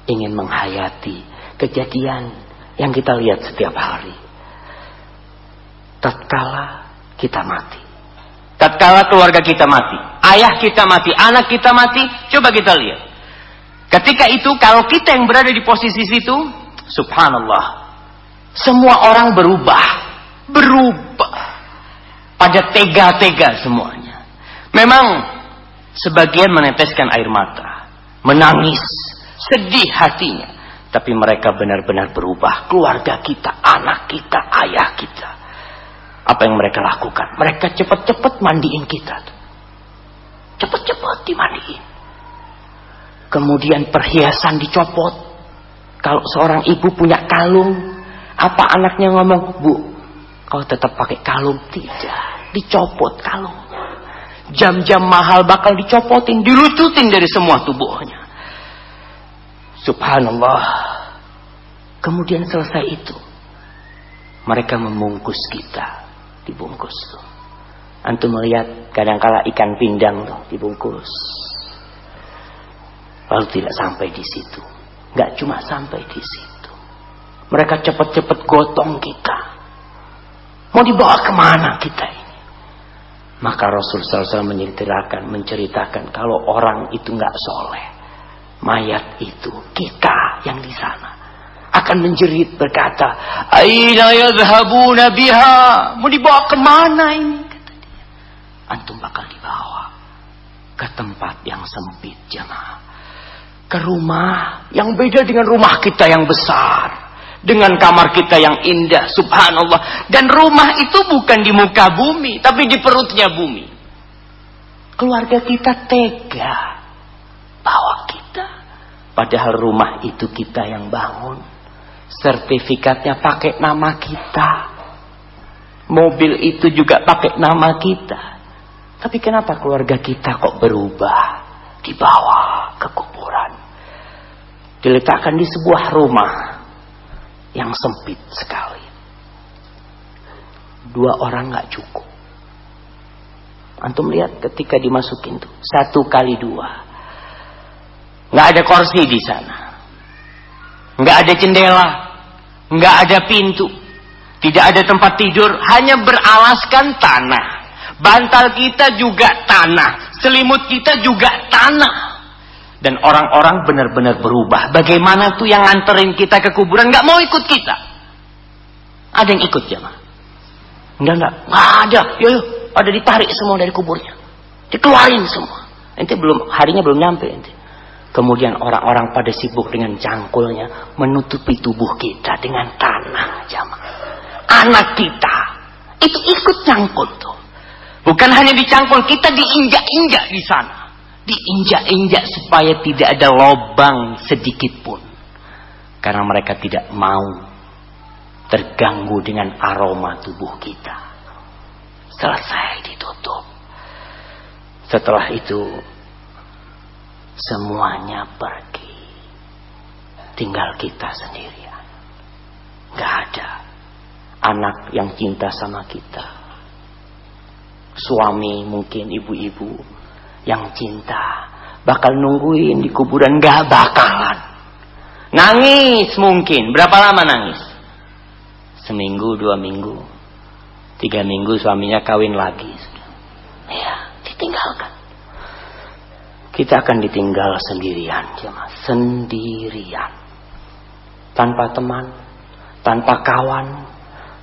ingin menghayati kejadian yang kita lihat setiap hari. Tatkala kita mati. Tatkala keluarga kita mati, ayah kita mati, anak kita mati, coba kita lihat. Ketika itu kalau kita yang berada di posisi situ, subhanallah, semua orang berubah, berubah. Pada tega-tega semuanya. Memang sebagian meneteskan air mata, menangis, sedih hatinya, tapi mereka benar-benar berubah. Keluarga kita, anak kita, ayah kita. Apa yang mereka lakukan? Mereka cepat-cepat mandiin kita. Cepat-cepat dimandiin. Kemudian perhiasan dicopot. Kalau seorang ibu punya kalung, apa anaknya ngomong, Bu, kau tetap pakai kalung? Tidak, dicopot kalungnya. Jam-jam mahal bakal dicopotin, dilucutin dari semua tubuhnya. Subhanallah. Kemudian selesai itu, mereka membungkus kita dibungkus tuh. Antum melihat kadangkala ikan pindang tuh dibungkus. Lalu tidak sampai di situ. Nggak cuma sampai di situ. Mereka cepat-cepat gotong kita. Mau dibawa ke mana kita ini? Maka Rasul SAW menceritakan, menceritakan kalau orang itu nggak soleh, mayat itu kita yang di sana akan menjerit berkata, "Aina yadhhabuna biha?" Mau dibawa ke mana ini? kata dia. Antum bakal dibawa ke tempat yang sempit jemaah. Ke rumah yang beda dengan rumah kita yang besar. Dengan kamar kita yang indah, subhanallah. Dan rumah itu bukan di muka bumi, tapi di perutnya bumi. Keluarga kita tega. Padahal rumah itu kita yang bangun. Sertifikatnya pakai nama kita. Mobil itu juga pakai nama kita. Tapi kenapa keluarga kita kok berubah? Dibawa ke kuburan. Diletakkan di sebuah rumah yang sempit sekali. Dua orang nggak cukup. Antum lihat ketika dimasukin tuh satu kali dua, nggak ada kursi di sana nggak ada jendela, nggak ada pintu, tidak ada tempat tidur, hanya beralaskan tanah. Bantal kita juga tanah, selimut kita juga tanah. Dan orang-orang benar-benar berubah. Bagaimana tuh yang nganterin kita ke kuburan nggak mau ikut kita? Ada yang ikut mah? Enggak enggak, nggak ada. Yo yo, ada ditarik semua dari kuburnya, dikeluarin semua. Nanti belum harinya belum nyampe nanti. Kemudian orang-orang pada sibuk dengan cangkulnya menutupi tubuh kita dengan tanah jamaah. Anak kita itu ikut cangkul tuh. Bukan hanya dicangkul, kita diinjak-injak di sana. Diinjak-injak supaya tidak ada lobang sedikit pun. Karena mereka tidak mau terganggu dengan aroma tubuh kita. Selesai ditutup. Setelah itu Semuanya pergi. Tinggal kita sendirian. Gak ada anak yang cinta sama kita. Suami mungkin ibu-ibu yang cinta. Bakal nungguin di kuburan. Gak bakalan. Nangis mungkin. Berapa lama nangis? Seminggu, dua minggu. Tiga minggu suaminya kawin lagi. Ya, ditinggalkan kita akan ditinggal sendirian. Sendirian. Tanpa teman, tanpa kawan,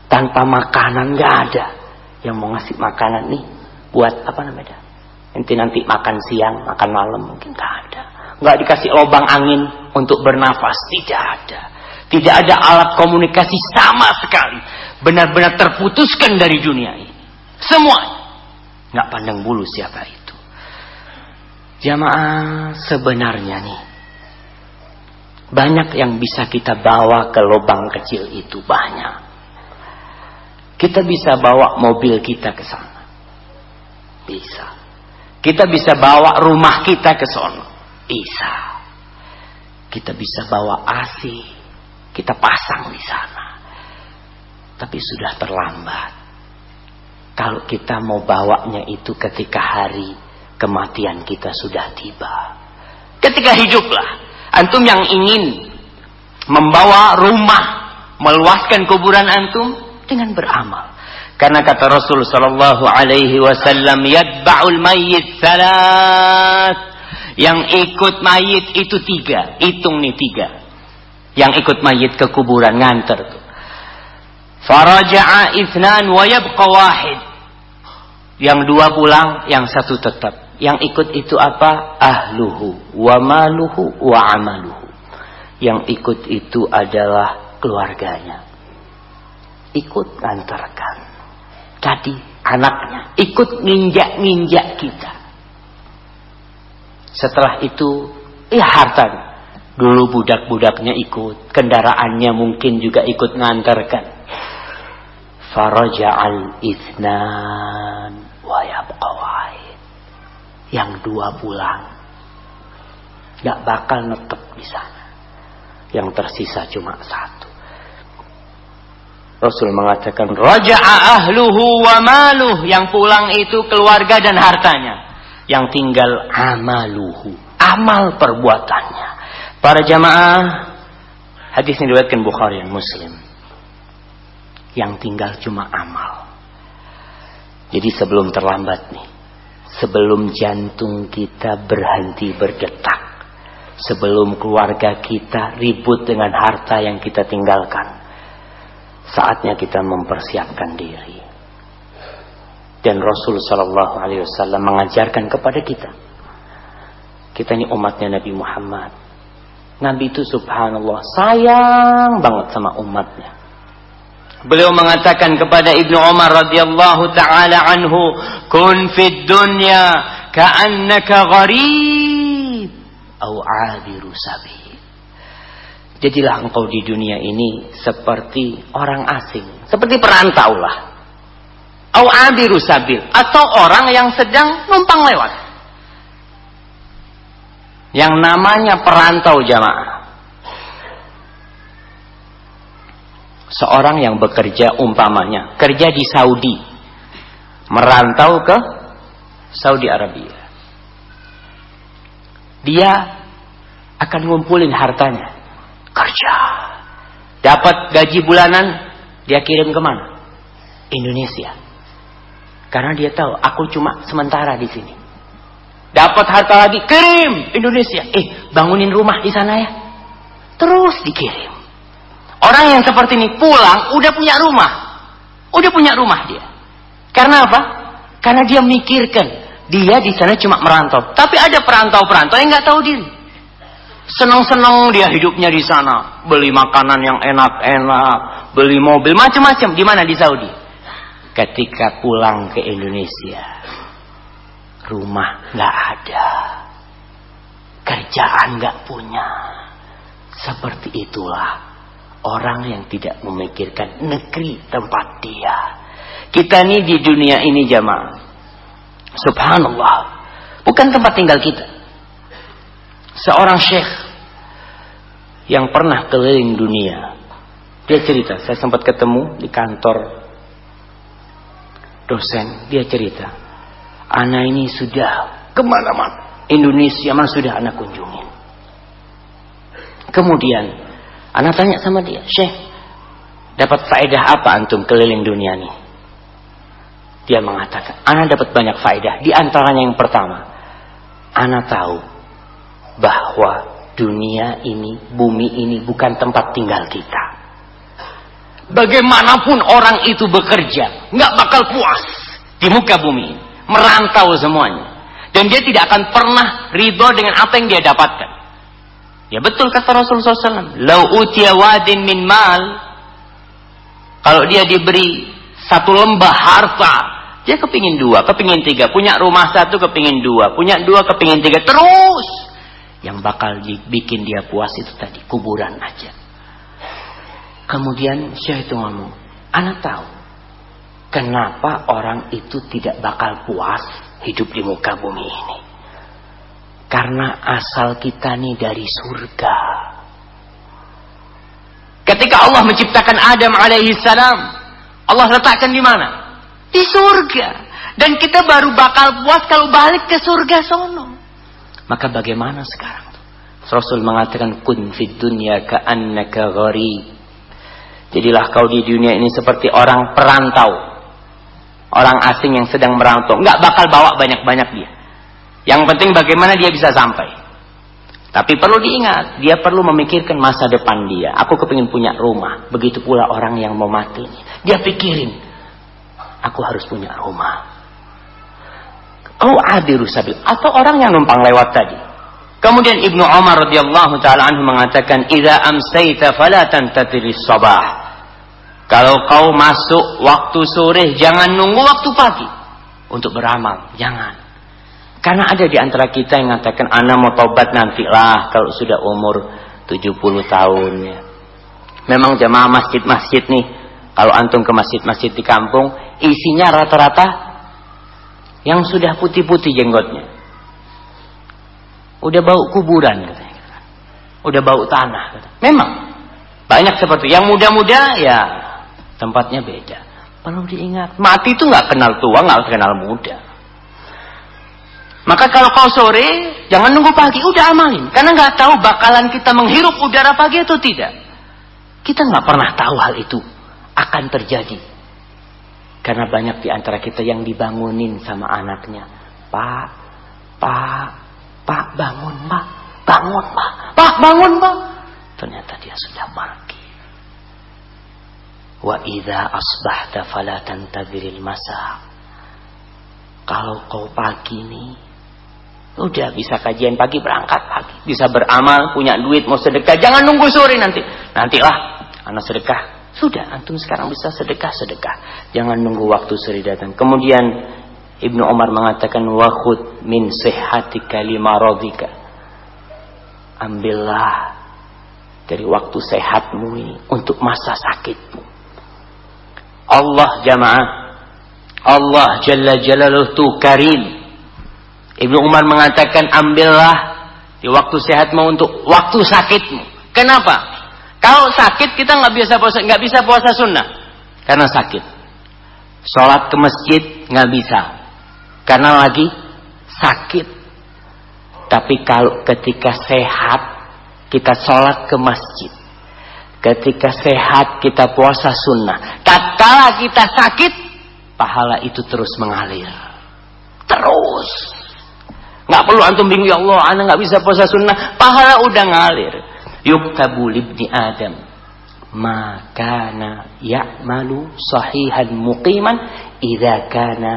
tanpa makanan nggak ada yang mau ngasih makanan nih buat apa namanya? Nanti nanti makan siang, makan malam mungkin nggak ada. Nggak dikasih lubang angin untuk bernafas, tidak ada. Tidak ada alat komunikasi sama sekali. Benar-benar terputuskan dari dunia ini. Semua nggak pandang bulu siapa itu. Jamaah sebenarnya nih banyak yang bisa kita bawa ke lubang kecil itu banyak. Kita bisa bawa mobil kita ke sana. Bisa. Kita bisa bawa rumah kita ke sana. Bisa. Kita bisa bawa AC. Kita pasang di sana. Tapi sudah terlambat. Kalau kita mau bawanya itu ketika hari kematian kita sudah tiba. Ketika hiduplah, antum yang ingin membawa rumah, meluaskan kuburan antum dengan beramal. Karena kata Rasul sallallahu alaihi wasallam, "Yatba'ul mayyit thalath." Yang ikut mayit itu tiga. Hitung nih tiga. Yang ikut mayit ke kuburan nganter. Faraja'a ithnan wa yabqa wahid. Yang dua pulang, yang satu tetap. Yang ikut itu apa? Ahluhu wa maluhu wa amaluhu. Yang ikut itu adalah keluarganya. Ikut antarkan. Tadi anaknya ikut nginjak-nginjak kita. Setelah itu, ya hartanya. Dulu budak-budaknya ikut, kendaraannya mungkin juga ikut ngantarkan. Faraja'al ithnan wa Yang dua pulang. Gak bakal netep di sana. Yang tersisa cuma satu. Rasul mengatakan raja'a ahluhu wa maluh yang pulang itu keluarga dan hartanya yang tinggal amaluhu amal perbuatannya para jamaah hadis ini diriwayatkan Bukhari dan Muslim yang tinggal cuma amal jadi sebelum terlambat nih sebelum jantung kita berhenti berdetak sebelum keluarga kita ribut dengan harta yang kita tinggalkan Saatnya kita mempersiapkan diri. Dan Rasul Shallallahu Alaihi Wasallam mengajarkan kepada kita. Kita ini umatnya Nabi Muhammad. Nabi itu subhanallah sayang banget sama umatnya. Beliau mengatakan kepada Ibnu Umar radhiyallahu taala anhu, "Kun fid dunya ka'annaka gharib au 'abiru sabil." Jadilah engkau di dunia ini seperti orang asing. Seperti perantau lah. Au abiru sabil. Atau orang yang sedang numpang lewat. Yang namanya perantau jamaah. Seorang yang bekerja umpamanya. Kerja di Saudi. Merantau ke Saudi Arabia. Dia akan ngumpulin hartanya kerja. Dapat gaji bulanan, dia kirim ke mana? Indonesia. Karena dia tahu, aku cuma sementara di sini. Dapat harta lagi, kirim Indonesia. Eh, bangunin rumah di sana ya. Terus dikirim. Orang yang seperti ini pulang, udah punya rumah. Udah punya rumah dia. Karena apa? Karena dia mikirkan, dia di sana cuma merantau. Tapi ada perantau-perantau yang nggak tahu diri. Senang-senang dia hidupnya di sana. Beli makanan yang enak-enak. Beli mobil, macam-macam. Di mana? Di Saudi. Ketika pulang ke Indonesia. Rumah nggak ada. Kerjaan nggak punya. Seperti itulah. Orang yang tidak memikirkan negeri tempat dia. Kita ini di dunia ini jamaah. Subhanallah. Bukan tempat tinggal kita seorang syekh yang pernah keliling dunia. Dia cerita, saya sempat ketemu di kantor dosen. Dia cerita, anak ini sudah ke mana-mana. Indonesia mana sudah anak kunjungi. Kemudian, anak tanya sama dia, Syekh, dapat faedah apa antum keliling dunia ini? Dia mengatakan, anak dapat banyak faedah. Di antaranya yang pertama, anak tahu bahwa dunia ini, bumi ini bukan tempat tinggal kita. Bagaimanapun orang itu bekerja, nggak bakal puas di muka bumi merantau semuanya. Dan dia tidak akan pernah ridho dengan apa yang dia dapatkan. Ya betul kata Rasulullah SAW. Lau utia wadin min mal. Kalau dia diberi satu lembah harta. Dia kepingin dua, kepingin tiga. Punya rumah satu, kepingin dua. Punya dua, kepingin tiga. Terus. Yang bakal bikin dia puas itu tadi kuburan aja. Kemudian Syekh itu ngomong, anak tahu kenapa orang itu tidak bakal puas hidup di muka bumi ini. Karena asal kita nih dari surga. Ketika Allah menciptakan Adam alaihi salam, Allah letakkan di mana? Di surga. Dan kita baru bakal puas kalau balik ke surga sono. Maka bagaimana sekarang? Rasul mengatakan kun fid dunya ka'annaka gharib. Jadilah kau di dunia ini seperti orang perantau. orang asing yang sedang merantau. Nggak bakal bawa banyak-banyak dia. Yang penting bagaimana dia bisa sampai. Tapi perlu diingat, dia perlu memikirkan masa depan dia. Aku kepingin punya rumah. Begitu pula orang yang mau mati. Dia pikirin, aku harus punya rumah. Oh adiru sabil atau orang yang numpang lewat tadi. Kemudian Ibnu Umar radhiyallahu taala anhu mengatakan, "Idza amsayta fala tantadhiris sabah." Kalau kau masuk waktu sore, jangan nunggu waktu pagi untuk beramal. Jangan. Karena ada di antara kita yang mengatakan, "Ana mau tobat nantilah kalau sudah umur 70 tahun." Ya. Memang jamaah masjid-masjid nih, kalau antum ke masjid-masjid di kampung, isinya rata-rata yang sudah putih-putih jenggotnya. Udah bau kuburan katanya. Udah bau tanah katanya. Memang banyak seperti yang muda-muda ya tempatnya beda. Perlu diingat, mati itu nggak kenal tua, nggak kenal muda. Maka kalau kau sore, jangan nunggu pagi, udah amalin. Karena nggak tahu bakalan kita menghirup udara pagi atau tidak. Kita nggak pernah tahu hal itu akan terjadi. Karena banyak di antara kita yang dibangunin sama anaknya. Pak, Pak, Pak bangun Pak, bangun Pak, Pak bangun Pak. Ternyata dia sudah pergi. Wa idza asbahta fala tantadhiril masa. Kalau kau pagi nih, udah bisa kajian pagi berangkat pagi, bisa beramal, punya duit mau sedekah, jangan nunggu sore nanti. Nantilah anak sedekah sudah, antum sekarang bisa sedekah-sedekah. Jangan nunggu waktu seri datang. Kemudian Ibnu Umar mengatakan wahud min sihhatika lima radika. Ambillah dari waktu sehatmu ini untuk masa sakitmu. Allah jamaah Allah Jalla Jalaluh tu karim. Ibnu Umar mengatakan ambillah di waktu sehatmu untuk waktu sakitmu. Kenapa? Kalau sakit kita nggak bisa puasa nggak bisa puasa sunnah karena sakit. Sholat ke masjid nggak bisa karena lagi sakit. Tapi kalau ketika sehat kita sholat ke masjid. Ketika sehat kita puasa sunnah. Tatkala kita sakit pahala itu terus mengalir. Terus. Nggak perlu antum bingung ya Allah, anda nggak bisa puasa sunnah, pahala udah ngalir. Yuktabu libni Adam. Ma kana ya'malu sahihan muqiman idza kana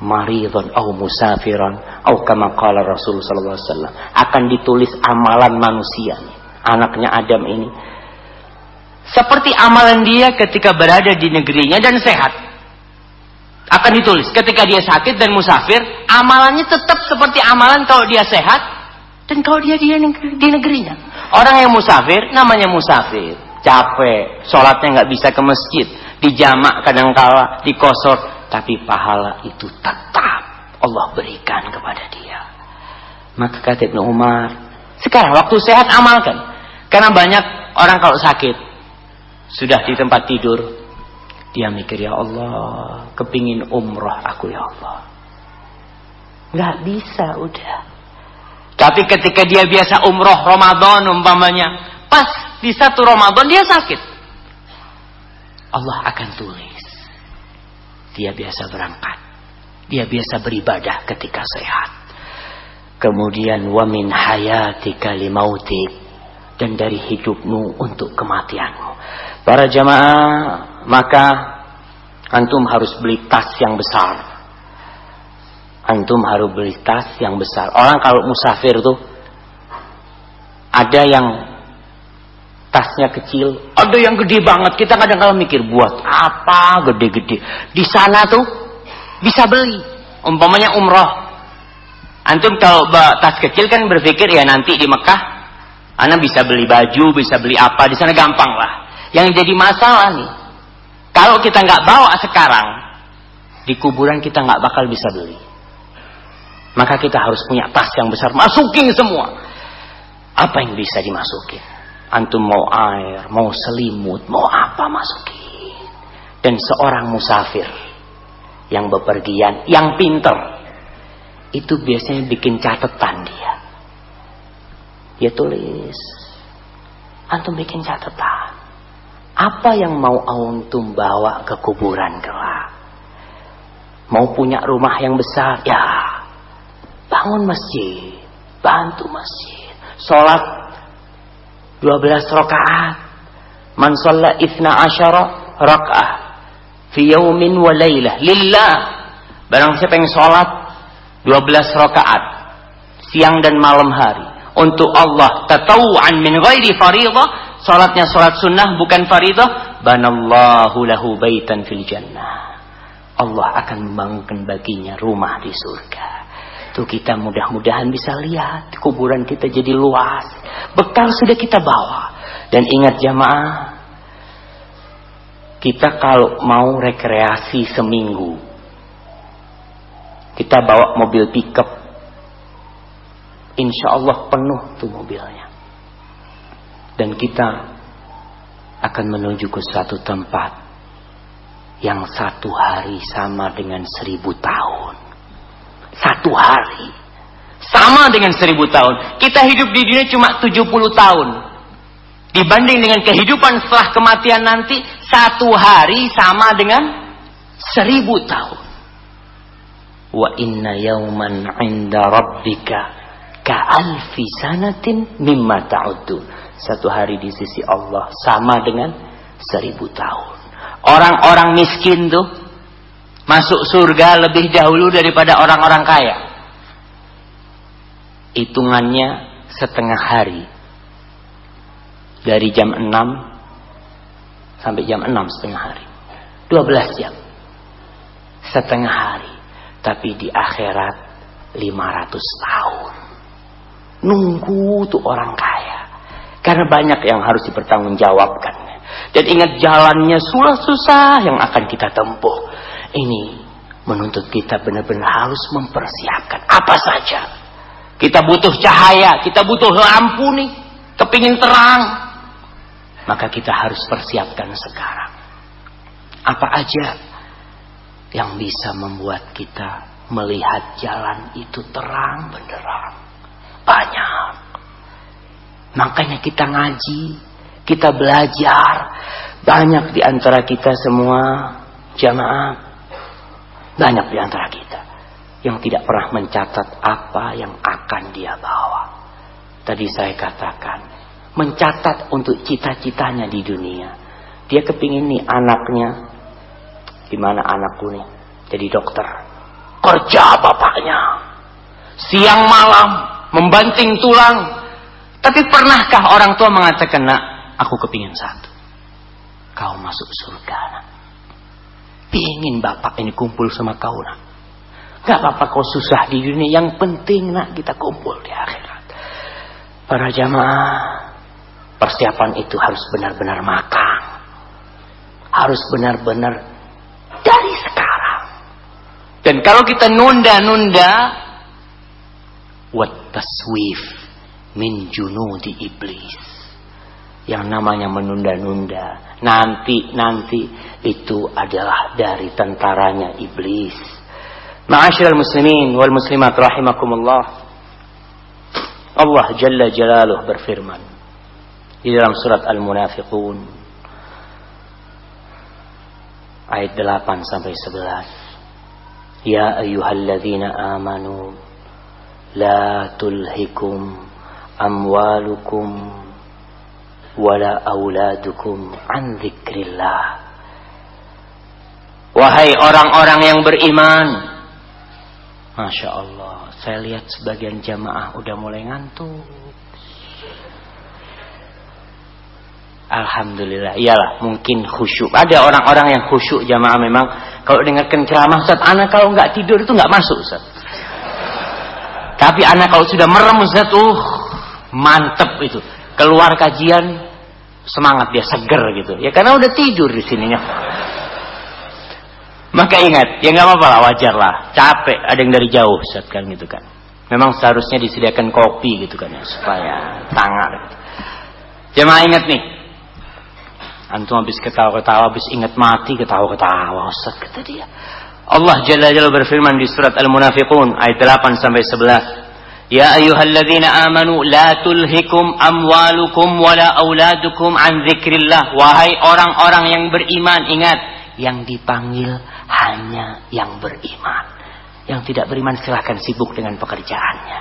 maridun aw musafiran aw kama qala Rasul sallallahu alaihi wasallam. Akan ditulis amalan manusia anaknya Adam ini. Seperti amalan dia ketika berada di negerinya dan sehat akan ditulis ketika dia sakit dan musafir amalannya tetap seperti amalan kalau dia sehat dan kalau dia di negerinya Orang yang musafir namanya musafir. Capek, sholatnya nggak bisa ke masjid, dijamak kadang-kala, dikosor, tapi pahala itu tetap Allah berikan kepada dia. Maka kata Ibnu Umar, sekarang waktu sehat amalkan. Karena banyak orang kalau sakit, sudah di tempat tidur, dia mikir ya Allah, kepingin umroh aku ya Allah. Nggak bisa udah. Tapi ketika dia biasa umroh Ramadan umpamanya, pas di satu Ramadan dia sakit. Allah akan tulis. Dia biasa berangkat. Dia biasa beribadah ketika sehat. Kemudian wamin hayatika limautik dan dari hidupmu untuk kematianmu. Para jamaah, maka antum harus beli tas yang besar antum harus beli tas yang besar. Orang kalau musafir tuh ada yang tasnya kecil, ada yang gede banget. Kita kadang-kadang mikir buat apa gede-gede. Di sana tuh bisa beli. Umpamanya umroh. Antum kalau tas kecil kan berpikir ya nanti di Mekah, anda bisa beli baju, bisa beli apa di sana gampang lah. Yang jadi masalah nih, kalau kita nggak bawa sekarang, di kuburan kita nggak bakal bisa beli. Maka kita harus punya tas yang besar. Masukin semua. Apa yang bisa dimasukin? Antum mau air, mau selimut, mau apa masukin. Dan seorang musafir yang bepergian, yang pinter. Itu biasanya bikin catatan dia. Dia tulis. Antum bikin catatan. Apa yang mau antum bawa ke kuburan kelak? Mau punya rumah yang besar, ya bangun masjid, bantu masjid, sholat 12 rakaat. Man shalla ifna asyara raka'ah fi yaumin wa laylah lillah. Barang siapa yang sholat 12 rakaat siang dan malam hari untuk Allah tatawuan min ghairi faridah salatnya salat sunnah bukan faridah banallahu lahu baitan fil jannah. Allah akan membangunkan baginya rumah di surga. Itu kita mudah-mudahan bisa lihat kuburan kita jadi luas. Bekal sudah kita bawa. Dan ingat jamaah kita kalau mau rekreasi seminggu kita bawa mobil pickup. Insya Allah penuh tuh mobilnya. Dan kita akan menuju ke suatu tempat yang satu hari sama dengan seribu tahun. Satu hari. Sama dengan seribu tahun. Kita hidup di dunia cuma tujuh puluh tahun. Dibanding dengan kehidupan setelah kematian nanti, satu hari sama dengan seribu tahun. Wa inna yawman inda rabbika Ka'alfi sanatin mimma ta'udun. Satu hari di sisi Allah sama dengan seribu tahun. Orang-orang miskin tuh masuk surga lebih dahulu daripada orang-orang kaya. Hitungannya setengah hari. Dari jam 6 sampai jam 6 setengah hari. 12 jam. Setengah hari. Tapi di akhirat 500 tahun. Nunggu tuh orang kaya. Karena banyak yang harus dipertanggungjawabkan. Dan ingat jalannya susah-susah yang akan kita tempuh. Ini menuntut kita benar-benar harus mempersiapkan apa saja. Kita butuh cahaya, kita butuh lampu nih, kepingin terang. Maka kita harus persiapkan sekarang. Apa aja yang bisa membuat kita melihat jalan itu terang benderang. Banyak. Makanya kita ngaji, kita belajar. Banyak di antara kita semua jamaah. Banyak di antara kita yang tidak pernah mencatat apa yang akan dia bawa. Tadi saya katakan, mencatat untuk cita-citanya di dunia. Dia kepingin nih anaknya, gimana anakku nih, jadi dokter. Kerja bapaknya, siang malam membanting tulang. Tapi pernahkah orang tua mengatakan, nak, aku kepingin satu. Kau masuk surga, nak. Pingin bapak ini kumpul sama kau, nak. Gak apa-apa kau susah di dunia. Yang penting, nak, kita kumpul di akhirat. Para jamaah, persiapan itu harus benar-benar makan. Harus benar-benar dari sekarang. Dan kalau kita nunda-nunda, wat taswif min junudi iblis yang namanya menunda-nunda. Nanti nanti itu adalah dari tentaranya iblis. Ma'asyiral muslimin wal muslimat rahimakumullah. Allah jalla jalaluh berfirman di dalam surat al-munafiqun ayat 8 sampai 11 ya ayyuhalladzina amanu la tulhikum amwalukum wala auladukum an الله. Wahai orang-orang yang beriman Masya Allah Saya lihat sebagian jamaah udah mulai ngantuk. Alhamdulillah Iyalah mungkin khusyuk. Ada orang-orang yang khusyuk jamaah memang. Kalau dengarkan ceramah Ustaz Anak kalau nggak tidur itu nggak masuk Ustaz. Tapi anak kalau sudah merem Ustaz uh mantep itu. Keluar kajian semangat dia seger gitu. Ya karena udah tidur di sininya. Maka ingat, ya nggak apa-apa lah, wajar lah. Capek, ada yang dari jauh, Ustaz kan gitu kan. Memang seharusnya disediakan kopi gitu kan ya, supaya tangan. Gitu. Jemaah ingat nih, antum habis ketawa-ketawa, habis ingat mati ketawa-ketawa, Ustaz kata dia. Allah Jalla Jalla berfirman di surat Al-Munafiqun ayat 8 sampai 11. Ya ayyuhalladzina amanu la tulhikum amwalukum wala auladukum an dzikrillah. Wahai orang-orang yang beriman, ingat yang dipanggil hanya yang beriman. Yang tidak beriman silahkan sibuk dengan pekerjaannya.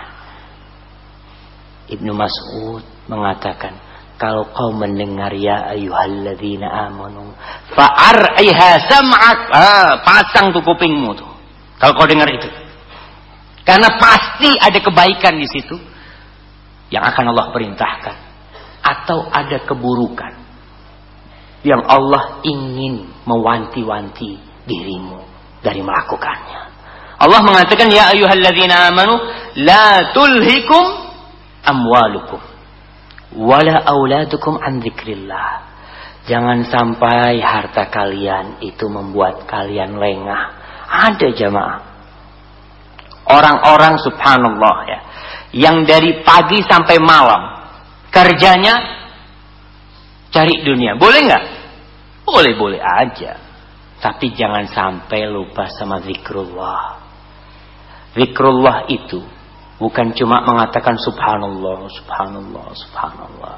Ibnu Mas'ud mengatakan, kalau kau mendengar ya ayyuhalladzina amanu fa'ar'iha sam'ak ah, pasang tuh kupingmu tuh kalau kau dengar itu karena pasti ada kebaikan di situ yang akan Allah perintahkan atau ada keburukan yang Allah ingin mewanti-wanti dirimu dari melakukannya Allah mengatakan ya ayyuhalladzina amanu la tulhikum amwalukum wala auladukum an dzikrillah. Jangan sampai harta kalian itu membuat kalian lengah. Ada jamaah. Orang-orang subhanallah ya. Yang dari pagi sampai malam. Kerjanya cari dunia. Boleh nggak? Boleh-boleh aja. Tapi jangan sampai lupa sama zikrullah. Zikrullah itu Bukan cuma mengatakan subhanallah, subhanallah, subhanallah.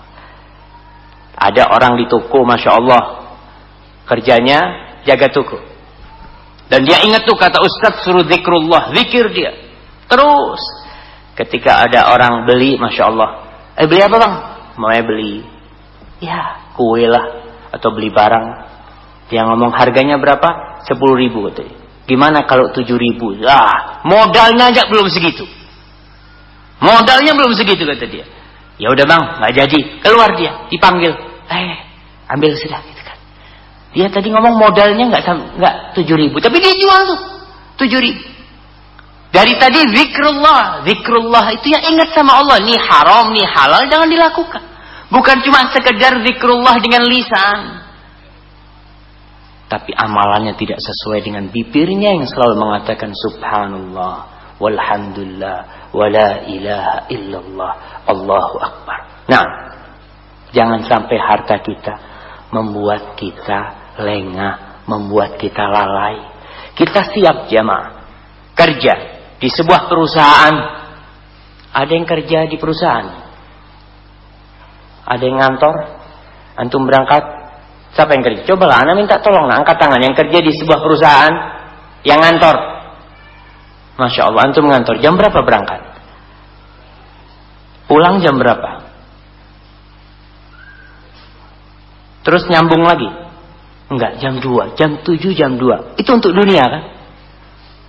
Ada orang di toko, Masya Allah. Kerjanya jaga toko. Dan dia ingat tuh kata Ustaz suruh zikrullah. Zikir dia. Terus. Ketika ada orang beli, Masya Allah. Eh beli apa bang? Mau beli. Ya kue lah. Atau beli barang. Dia ngomong harganya berapa? Sepuluh ribu katanya. Gimana kalau tujuh ribu? Ah, modalnya aja belum segitu. Modalnya belum segitu kata dia. Ya udah bang, nggak jadi. Keluar dia, dipanggil. Eh, ambil kan. Dia tadi ngomong modalnya nggak nggak tujuh ribu, tapi dia jual tuh tujuh ribu. Dari tadi zikrullah, zikrullah itu yang ingat sama Allah. Nih haram, nih halal, jangan dilakukan. Bukan cuma sekedar zikrullah dengan lisan. Tapi amalannya tidak sesuai dengan bibirnya yang selalu mengatakan subhanallah walhamdulillah wala ilaha illallah Allahu akbar. Nah, jangan sampai harta kita membuat kita lengah, membuat kita lalai. Kita siap jamaah kerja di sebuah perusahaan. Ada yang kerja di perusahaan. Ada yang ngantor. Antum berangkat. Siapa yang kerja? Cobalah, Anda minta tolong. Nah, angkat tangan. Yang kerja di sebuah perusahaan. Yang ngantor. Masya Allah, antum ngantor. Jam berapa berangkat? Pulang jam berapa? Terus nyambung lagi? Enggak, jam 2, jam 7, jam 2. Itu untuk dunia kan?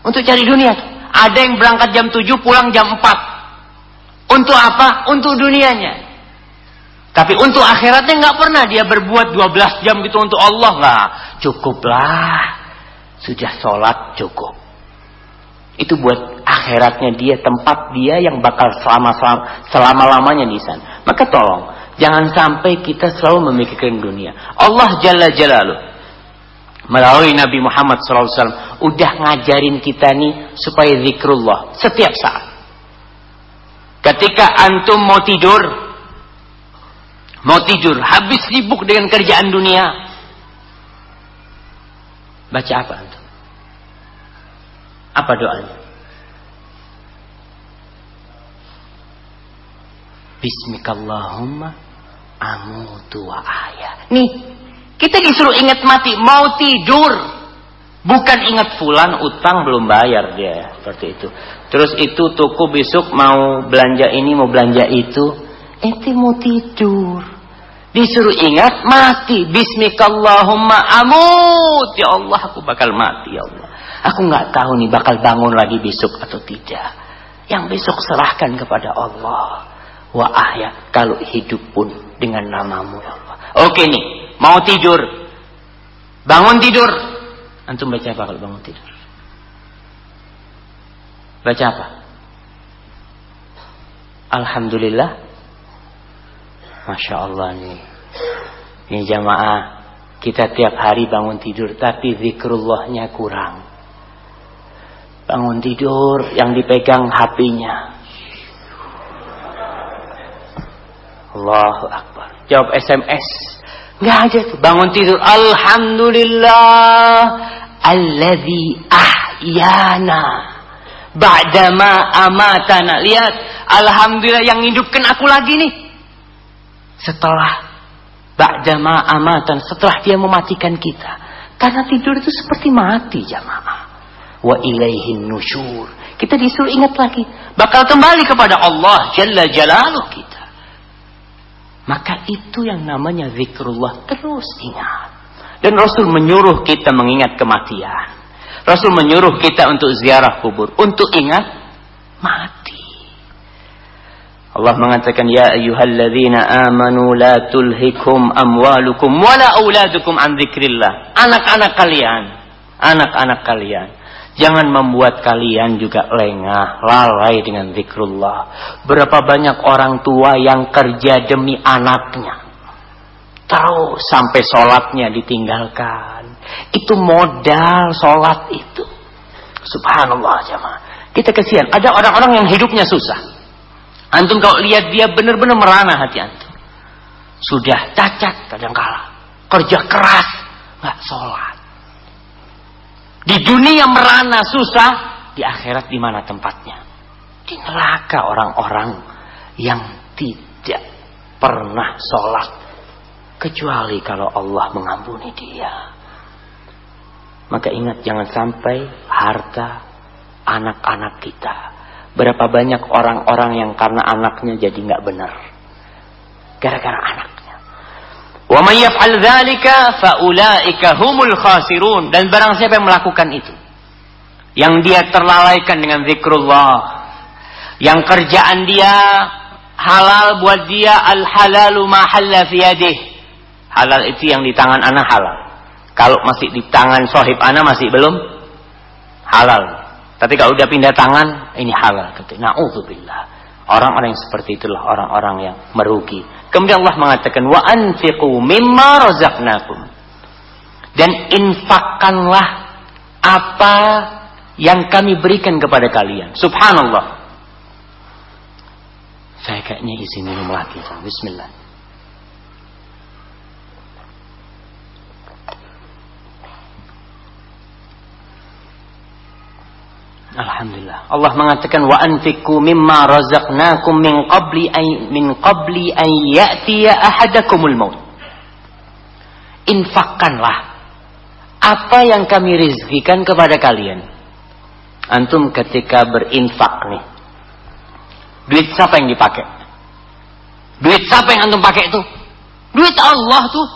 Untuk cari dunia. Ada yang berangkat jam 7, pulang jam 4. Untuk apa? Untuk dunianya. Tapi untuk akhiratnya nggak pernah dia berbuat 12 jam gitu untuk Allah nggak. Cukuplah. Sudah sholat cukup. Itu buat akhiratnya dia, tempat dia yang bakal selama selama lamanya di sana. Maka tolong, jangan sampai kita selalu memikirkan dunia. Allah Jalla Jalaluh melalui Nabi Muhammad SAW udah ngajarin kita nih supaya zikrullah setiap saat. Ketika antum mau tidur, mau tidur, habis sibuk dengan kerjaan dunia, baca apa antum? Apa doanya? Bismikallahumma amutu wa ahya. Nih, kita disuruh ingat mati, mau tidur. Bukan ingat fulan utang belum bayar dia seperti itu. Terus itu toko besok mau belanja ini mau belanja itu, ente mau tidur. Disuruh ingat mati. Bismikallahumma amut. Ya Allah aku bakal mati ya Allah. Aku nggak tahu nih bakal bangun lagi besok atau tidak. Yang besok serahkan kepada Allah. Wa ahya. Kalau hidup pun dengan namamu ya Allah. Oke nih. Mau tidur. Bangun tidur. Antum baca apa kalau bangun tidur? Baca apa? Alhamdulillah. Masya Allah nih. Ini jamaah. Kita tiap hari bangun tidur. Tapi zikrullahnya kurang. Bangun tidur yang dipegang HP-nya. Allahu Akbar. Jawab SMS. Enggak aja tuh. Bangun tidur. Alhamdulillah. Alladhi ahyana. Ba'dama amatana. Lihat. Alhamdulillah yang hidupkan aku lagi nih. Setelah. Ba'dama amatan. Setelah dia mematikan kita. Karena tidur itu seperti mati jamaah. Wa ilaihin nusyur. Kita disuruh ingat lagi. Bakal kembali kepada Allah Jalla Jalaluh kita. Maka itu yang namanya zikrullah. Terus ingat. Dan Rasul menyuruh kita mengingat kematian. Rasul menyuruh kita untuk ziarah kubur. Untuk ingat mati. Allah mengatakan ya ayyuhalladzina amanu la tulhikum amwalukum wala auladukum an dzikrillah. Anak-anak kalian, anak-anak kalian Jangan membuat kalian juga lengah, lalai dengan zikrullah. Berapa banyak orang tua yang kerja demi anaknya. Tahu sampai sholatnya ditinggalkan. Itu modal sholat itu. Subhanallah jemaah. Kita kesian. Ada orang-orang yang hidupnya susah. Antum kalau lihat dia benar-benar merana hati antum. Sudah cacat kadang-kala. Kerja keras. nggak sholat. Di dunia merana susah. Di akhirat di mana tempatnya? Di neraka orang-orang yang tidak pernah sholat. Kecuali kalau Allah mengampuni dia. Maka ingat jangan sampai harta anak-anak kita Berapa banyak orang-orang yang karena anaknya jadi nggak benar. Gara-gara anaknya. Wa may dzalika humul khasirun dan barang siapa yang melakukan itu yang dia terlalaikan dengan zikrullah yang kerjaan dia halal buat dia al halalu ma halla halal itu yang di tangan anak halal kalau masih di tangan sahib anak masih belum halal tapi kalau udah pindah tangan, ini halal. Na'udzubillah. Orang-orang yang seperti itulah orang-orang yang merugi. Kemudian Allah mengatakan, Wa anfiqu mimma razaqnakum. Dan infakkanlah apa yang kami berikan kepada kalian. Subhanallah. Saya kayaknya izin minum lagi. Bismillah. Alhamdulillah. Allah mengatakan wa anfiqu mimma razaqnakum min qabli ay min qabli an ya'tiya ahadakumul maut. Infakkanlah apa yang kami rizkikan kepada kalian. Antum ketika berinfak nih. Duit siapa yang dipakai? Duit siapa yang antum pakai itu? Duit Allah tuh.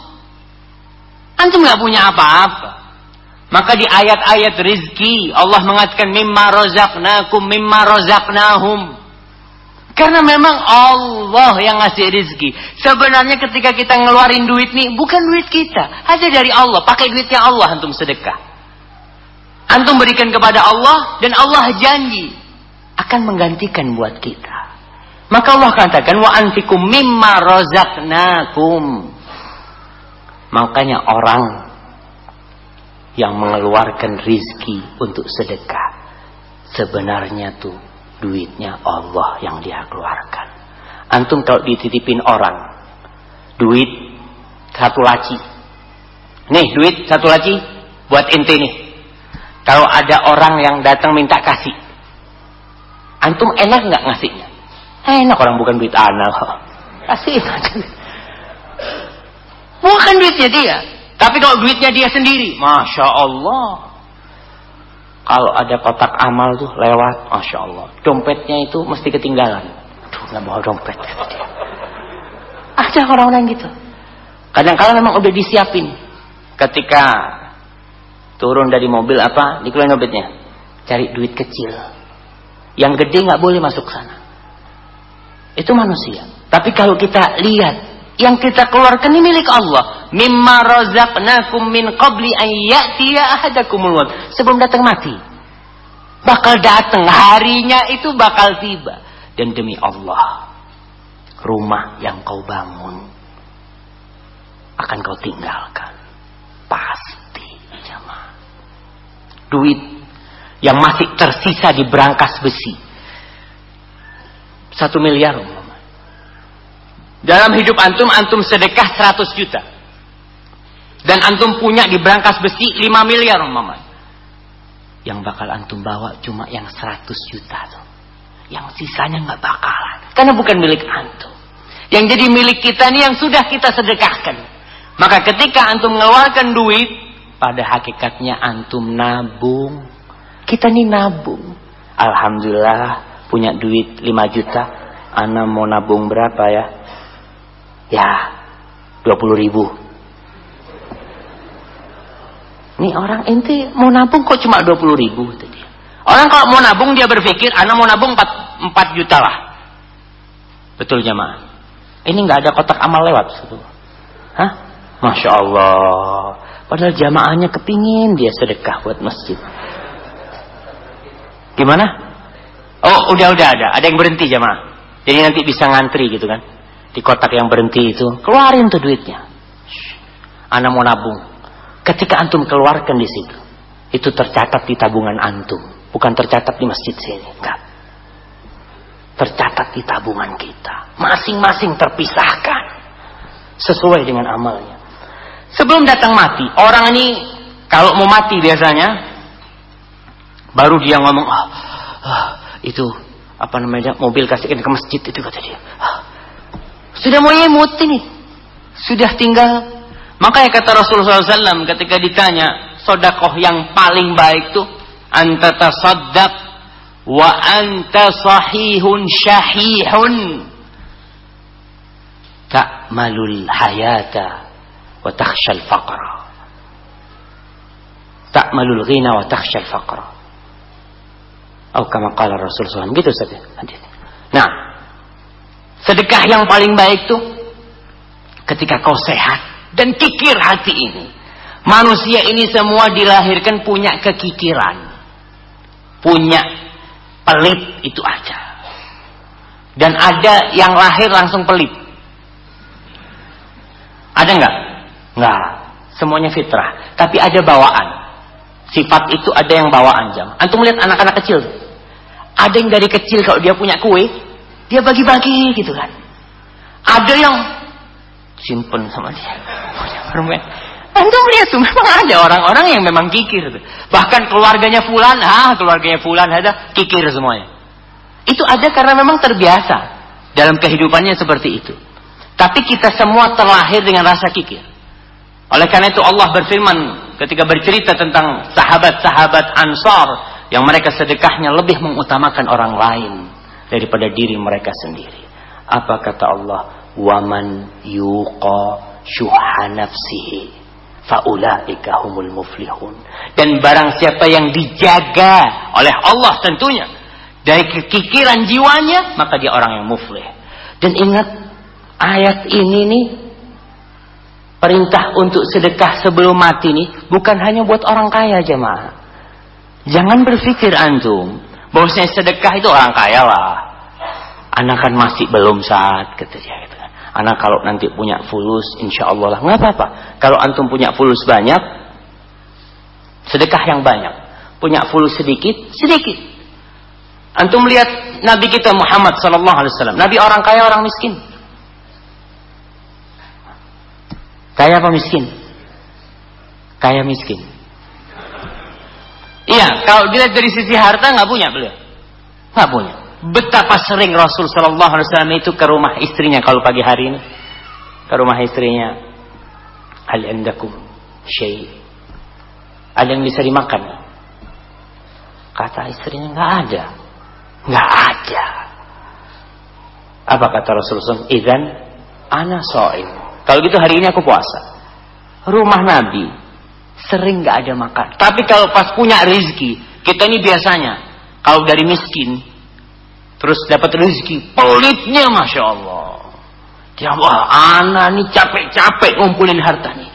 Antum nggak punya apa-apa. Maka di ayat-ayat rizki Allah mengatakan mimma rozaknakum mimma rozaknahum. Karena memang Allah yang ngasih rizki. Sebenarnya ketika kita ngeluarin duit nih bukan duit kita, hasil dari Allah. Pakai duitnya Allah antum sedekah. Antum berikan kepada Allah dan Allah janji akan menggantikan buat kita. Maka Allah katakan wa anfikum mimma rozaknakum. Makanya orang yang mengeluarkan rizki untuk sedekah. Sebenarnya tuh duitnya Allah yang dia keluarkan. Antum kalau dititipin orang, duit satu laci. Nih duit satu laci buat ente nih. Kalau ada orang yang datang minta kasih. Antum enak nggak ngasihnya? Enak orang bukan duit anak. Kasih. Bukan duitnya dia. Tapi kalau duitnya dia sendiri, masya Allah. Kalau ada kotak amal tuh lewat, masya Allah. Dompetnya itu mesti ketinggalan. Aduh, nggak bawa dompet. Ada orang-orang gitu. Kadang-kadang memang udah disiapin. Ketika turun dari mobil apa, dikeluarin dompetnya. Cari duit kecil. Yang gede nggak boleh masuk sana. Itu manusia. Tapi kalau kita lihat yang kita keluarkan ini milik Allah. Mimma razaqnakum min qabli an ya'tiya ahadakumul maut. Sebelum datang mati. Bakal datang harinya itu bakal tiba. Dan demi Allah, rumah yang kau bangun akan kau tinggalkan. Pasti, jamaah. Duit yang masih tersisa di berangkas besi. Satu miliar dalam hidup antum, antum sedekah 100 juta. Dan antum punya di berangkas besi 5 miliar umpama. Yang bakal antum bawa cuma yang 100 juta tuh. Yang sisanya nggak bakalan. Karena bukan milik antum. Yang jadi milik kita ini yang sudah kita sedekahkan. Maka ketika antum mengeluarkan duit, pada hakikatnya antum nabung. Kita nih nabung. Alhamdulillah punya duit 5 juta. Ana mau nabung berapa ya? Ya, 20 ribu. Ini orang ente mau nabung kok cuma 20 ribu tadi. Orang kalau mau nabung dia berpikir, anak mau nabung 4, 4 juta lah. Betul jemaah. Ini nggak ada kotak amal lewat. Hah? Masya Allah. Padahal jamaahnya kepingin dia sedekah buat masjid. Gimana? Oh, udah-udah ada. Ada yang berhenti jamaah. Jadi nanti bisa ngantri gitu kan. Di kotak yang berhenti itu. Keluarin tuh duitnya. Anak mau nabung. Ketika antum keluarkan di situ. Itu tercatat di tabungan antum. Bukan tercatat di masjid sini. Enggak tercatat di tabungan kita. Masing-masing terpisahkan sesuai dengan amalnya. Sebelum datang mati, orang ini kalau mau mati biasanya baru dia ngomong, ah, ah itu apa namanya mobil kasihkan ke masjid itu kata dia. Ah, sudah mau imut ini, sudah tinggal. Makanya kata Rasulullah SAW ketika ditanya sodakoh yang paling baik tuh antara tasaddaq wa anta sahihun syahihun. Ta'malul hayata wa takhshal faqra. Ta'malul ghina wa takhshal faqra. Atau kama qala Rasul SAW gitu saja nah sedekah yang paling baik tuh ketika kau sehat dan kikir hati ini manusia ini semua dilahirkan punya kekikiran punya pelit itu aja. Dan ada yang lahir langsung pelit. Ada nggak? Nggak. Semuanya fitrah. Tapi ada bawaan. Sifat itu ada yang bawaan jam. Antum lihat anak-anak kecil. Ada yang dari kecil kalau dia punya kue, dia bagi-bagi gitu kan. Ada yang simpen sama dia. Punya permen. Antum lihat tuh memang ada orang-orang yang memang kikir. Bahkan keluarganya fulan, ah keluarganya fulan ada kikir semuanya. Itu ada karena memang terbiasa dalam kehidupannya seperti itu. Tapi kita semua terlahir dengan rasa kikir. Oleh karena itu Allah berfirman ketika bercerita tentang sahabat-sahabat Ansar yang mereka sedekahnya lebih mengutamakan orang lain daripada diri mereka sendiri. Apa kata Allah? Waman yuqa syuha nafsihi faulaika humul muflihun. Dan barang siapa yang dijaga oleh Allah tentunya dari kekikiran jiwanya, maka dia orang yang muflih. Dan ingat ayat ini nih perintah untuk sedekah sebelum mati nih bukan hanya buat orang kaya jemaah. Jangan berpikir antum bahwasanya sedekah itu orang kaya lah. Anak kan masih belum saat kata dia. Anak kalau nanti punya fulus, insya Allah lah nggak apa-apa. Kalau antum punya fulus banyak, sedekah yang banyak. Punya fulus sedikit, sedikit. Antum lihat Nabi kita Muhammad Sallallahu Alaihi Wasallam. Nabi orang kaya, orang miskin. Kaya apa miskin? Kaya miskin. Iya, kalau dilihat dari sisi harta nggak punya beliau, nggak punya. Betapa sering Rasul Shallallahu Alaihi Wasallam itu ke rumah istrinya kalau pagi hari ini ke rumah istrinya. Hal indakum syai. Ada yang bisa dimakan? Kata istrinya nggak ada, nggak ada. Apa kata Rasulullah? Idan ana soim. Kalau gitu hari ini aku puasa. Rumah Nabi sering nggak ada makan. Tapi kalau pas punya rezeki, kita ini biasanya kalau dari miskin Terus dapat rezeki. Pelitnya Masya Allah. Dia wah anak nih capek-capek ngumpulin harta nih.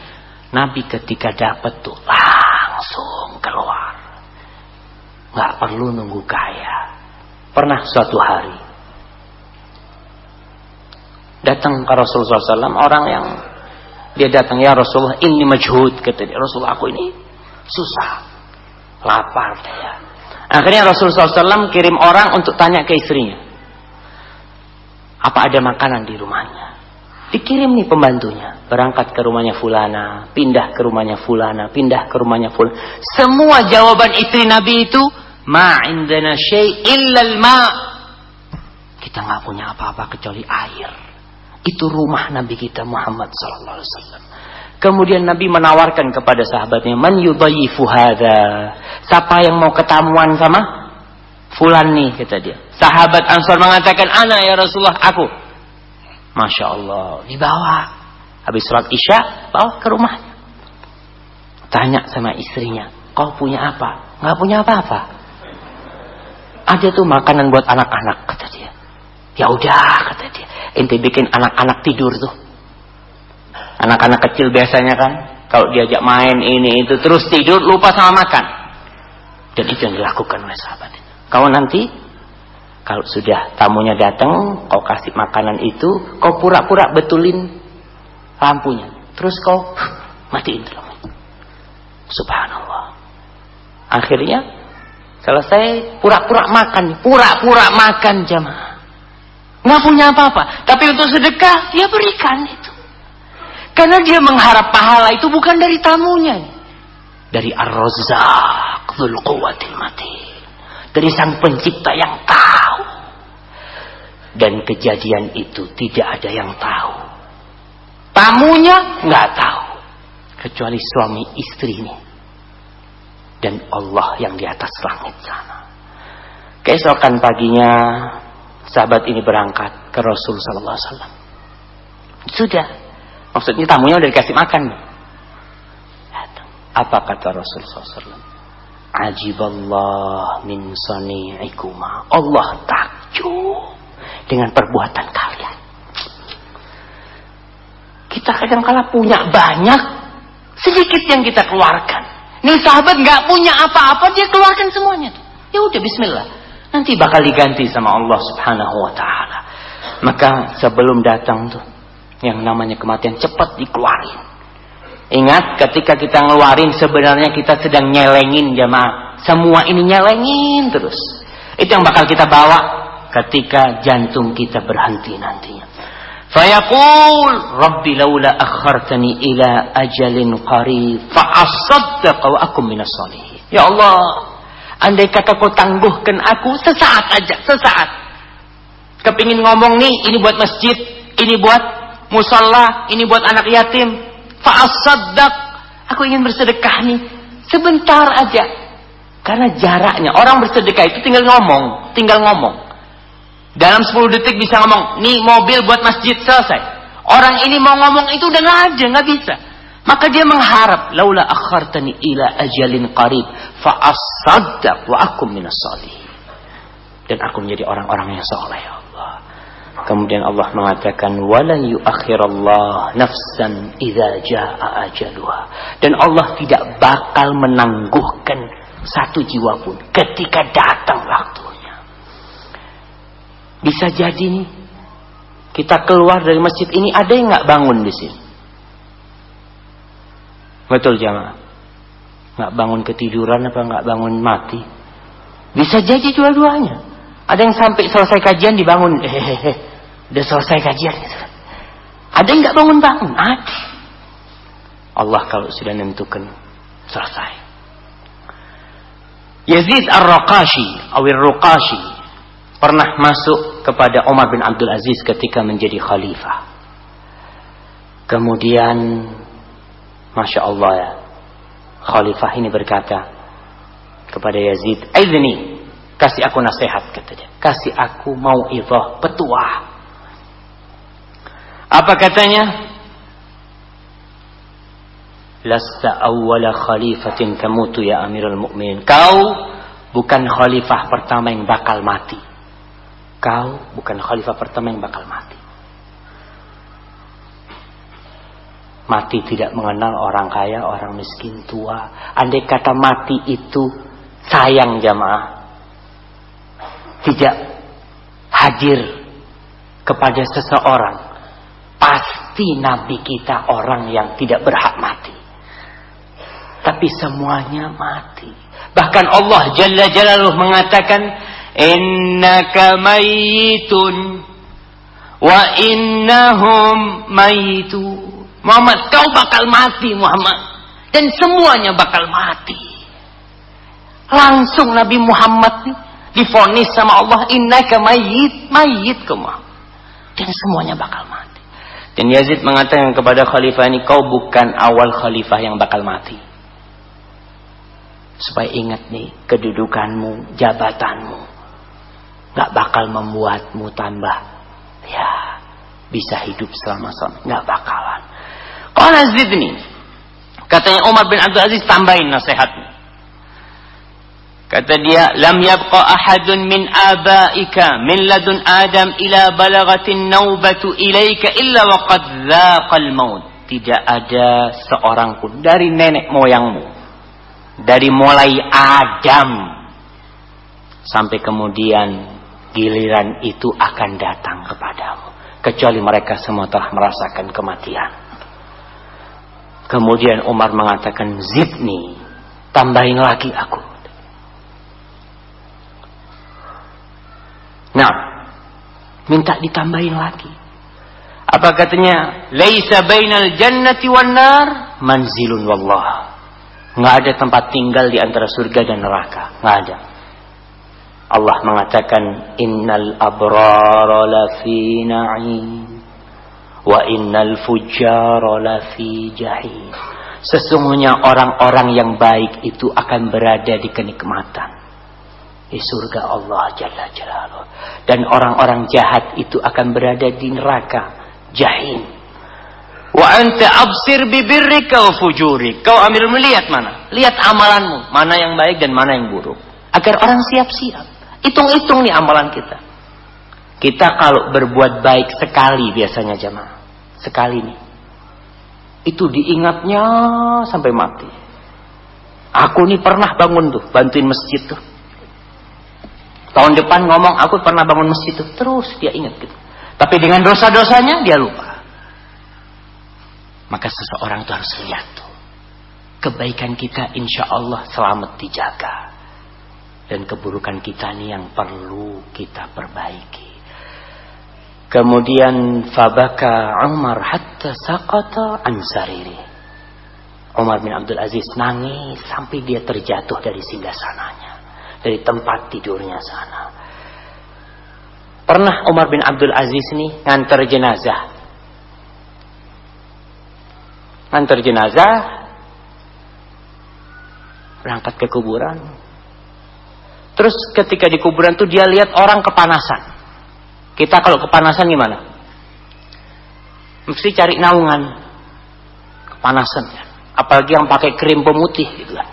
Nabi ketika dapat tuh langsung keluar. Nggak perlu nunggu kaya. Pernah suatu hari. Datang ke Rasulullah SAW orang yang dia datang ya Rasulullah ini majhud kata dia Rasulullah aku ini susah lapar dia Akhirnya Rasulullah SAW kirim orang untuk tanya ke istrinya. Apa ada makanan di rumahnya? Dikirim nih pembantunya. Berangkat ke rumahnya fulana. Pindah ke rumahnya fulana. Pindah ke rumahnya fulana. Semua jawaban istri Nabi itu. Ma indana syai illal ma. Kita nggak punya apa-apa kecuali air. Itu rumah Nabi kita Muhammad SAW. Kemudian Nabi menawarkan kepada sahabatnya, "Man yudayifu hadha?" Siapa yang mau ketamuan sama fulan nih kata dia. Sahabat Ansar mengatakan, "Ana ya Rasulullah, aku." Masya Allah, dibawa. Habis sholat Isya, bawa ke rumahnya. Tanya sama istrinya, "Kau punya apa?" Nggak punya apa-apa. Ada tuh makanan buat anak-anak kata dia. Ya udah kata dia. Ente bikin anak-anak tidur tuh. Anak-anak kecil biasanya kan kalau diajak main ini itu terus tidur lupa sama makan. Dan itu yang dilakukan oleh sahabat itu. Kau nanti kalau sudah tamunya datang, kau kasih makanan itu, kau pura-pura betulin lampunya. Terus kau matiin lampunya. Subhanallah. Akhirnya selesai pura-pura makan, pura-pura makan jamaah. Nggak punya apa-apa, tapi untuk sedekah dia berikan itu. Karena dia mengharap pahala itu bukan dari tamunya. Dari Ar-Razzaq, Mati. Dari sang pencipta yang tahu. Dan kejadian itu tidak ada yang tahu. Tamunya nggak tahu. Kecuali suami istri ini. Dan Allah yang di atas langit sana. Keesokan paginya sahabat ini berangkat ke Rasul sallallahu alaihi wasallam. Sudah Maksudnya tamunya udah dikasih makan. Apa kata Rasulullah SAW? Ajiballah min sani'ikuma. Allah takjub dengan perbuatan kalian. Kita kadang kala punya banyak, sedikit yang kita keluarkan. Nih sahabat nggak punya apa-apa, dia keluarkan semuanya. Ya udah Bismillah. Nanti bakal diganti sama Allah Subhanahu Wa Taala. Maka sebelum datang tuh yang namanya kematian cepat dikeluarin. Ingat ketika kita ngeluarin sebenarnya kita sedang nyelengin jamaah. Semua ini nyelengin terus. Itu yang bakal kita bawa ketika jantung kita berhenti nantinya. Fayaqul Rabbi laula akhartani ila ajalin qarib fa asaddaqa wa akum minas. Ya Allah, andai kata kau tangguhkan aku sesaat aja, sesaat. Kepingin ngomong nih, ini buat masjid, ini buat musalla, ini buat anak yatim. Fa'asaddaq. Aku ingin bersedekah nih. Sebentar aja. Karena jaraknya. Orang bersedekah itu tinggal ngomong. Tinggal ngomong. Dalam 10 detik bisa ngomong. Nih mobil buat masjid selesai. Orang ini mau ngomong itu udah nggak ada. nggak bisa. Maka dia mengharap. Laula akhartani ila ajalin qarib. Fa'asaddaq wa akum minas salih. Dan aku menjadi orang-orang yang soleh. Kemudian Allah mengatakan walan yuakhirallah nafsan idza jaa ajaluha. Dan Allah tidak bakal menangguhkan satu jiwa pun ketika datang waktunya. Bisa jadi nih kita keluar dari masjid ini ada yang nggak bangun di sini. Betul jamaah. Nggak bangun ketiduran apa nggak bangun mati. Bisa jadi dua-duanya. Ada yang sampai selesai kajian dibangun. Hehehe Udah selesai kajian. Ada yang nggak bangun-bangun? Ada. Allah kalau sudah nentukan selesai. Yazid Ar-Raqashi, Awir Ruqashi pernah masuk kepada Umar bin Abdul Aziz ketika menjadi khalifah. Kemudian Masya Allah ya Khalifah ini berkata Kepada Yazid Aidni Kasih aku nasihat katanya Kasih aku mau idah petuah apa katanya? Lasta awwala khalifatin tamutu ya Amirul Mukminin. Kau bukan khalifah pertama yang bakal mati. Kau bukan khalifah pertama yang bakal mati. Mati tidak mengenal orang kaya, orang miskin, tua. Andai kata mati itu sayang jamaah. Tidak hadir kepada seseorang Pasti Nabi kita orang yang tidak berhak mati. Tapi semuanya mati. Bahkan Allah Jalla Jalaluh mengatakan, Innaka mayitun wa innahum mayitu. Muhammad, kau bakal mati Muhammad. Dan semuanya bakal mati. Langsung Nabi Muhammad difonis sama Allah, Innaka mayit, mayit kau Dan semuanya bakal mati. Dan Yazid mengatakan kepada khalifah ini, kau bukan awal khalifah yang bakal mati. Supaya ingat nih, kedudukanmu, jabatanmu. Gak bakal membuatmu tambah. Ya, bisa hidup selama-selama. Gak bakalan. Qala zidni. Katanya Umar bin Abdul Aziz tambahin nasihatnya. Kata dia, "Lam yabqa ahadun min abaika min ladun Adam ila balagatin naubatu ilaika illa waqad dzaqal maut." Tidak ada seorang pun dari nenek moyangmu, dari mulai Adam sampai kemudian giliran itu akan datang kepadamu, kecuali mereka semua telah merasakan kematian. Kemudian Umar mengatakan, "Zidni, tambahin lagi aku." Nah, minta ditambahin lagi. Apa katanya? Laisa bainal jannati wan nar manzilun wallah. Enggak ada tempat tinggal di antara surga dan neraka. Enggak ada. Allah mengatakan innal abrara lafi na'im wa innal fujjara lafi jahim. Sesungguhnya orang-orang yang baik itu akan berada di kenikmatan di surga Allah Jalla Jalaluh. Dan orang-orang jahat itu akan berada di neraka jahim. Wa anta absir bibirrika wa fujuri. Kau ambil melihat mana? Lihat amalanmu, mana yang baik dan mana yang buruk. Agar orang siap-siap. Hitung-hitung nih amalan kita. Kita kalau berbuat baik sekali biasanya jemaah. Sekali nih. Itu diingatnya sampai mati. Aku nih pernah bangun tuh, bantuin masjid tuh Tahun depan ngomong, aku pernah bangun masjid itu. Terus dia ingat gitu. Tapi dengan dosa-dosanya dia lupa. Maka seseorang itu harus lihat tuh. Kebaikan kita insya Allah selamat dijaga. Dan keburukan kita ini yang perlu kita perbaiki. Kemudian fabaka Umar hatta saqata ansariri. Umar bin Abdul Aziz nangis sampai dia terjatuh dari singgah sananya dari tempat tidurnya sana. Pernah Umar bin Abdul Aziz ini ngantar jenazah. Ngantar jenazah. Berangkat ke kuburan. Terus ketika di kuburan tuh dia lihat orang kepanasan. Kita kalau kepanasan gimana? Mesti cari naungan. Kepanasan ya. Apalagi yang pakai krim pemutih gitu kan.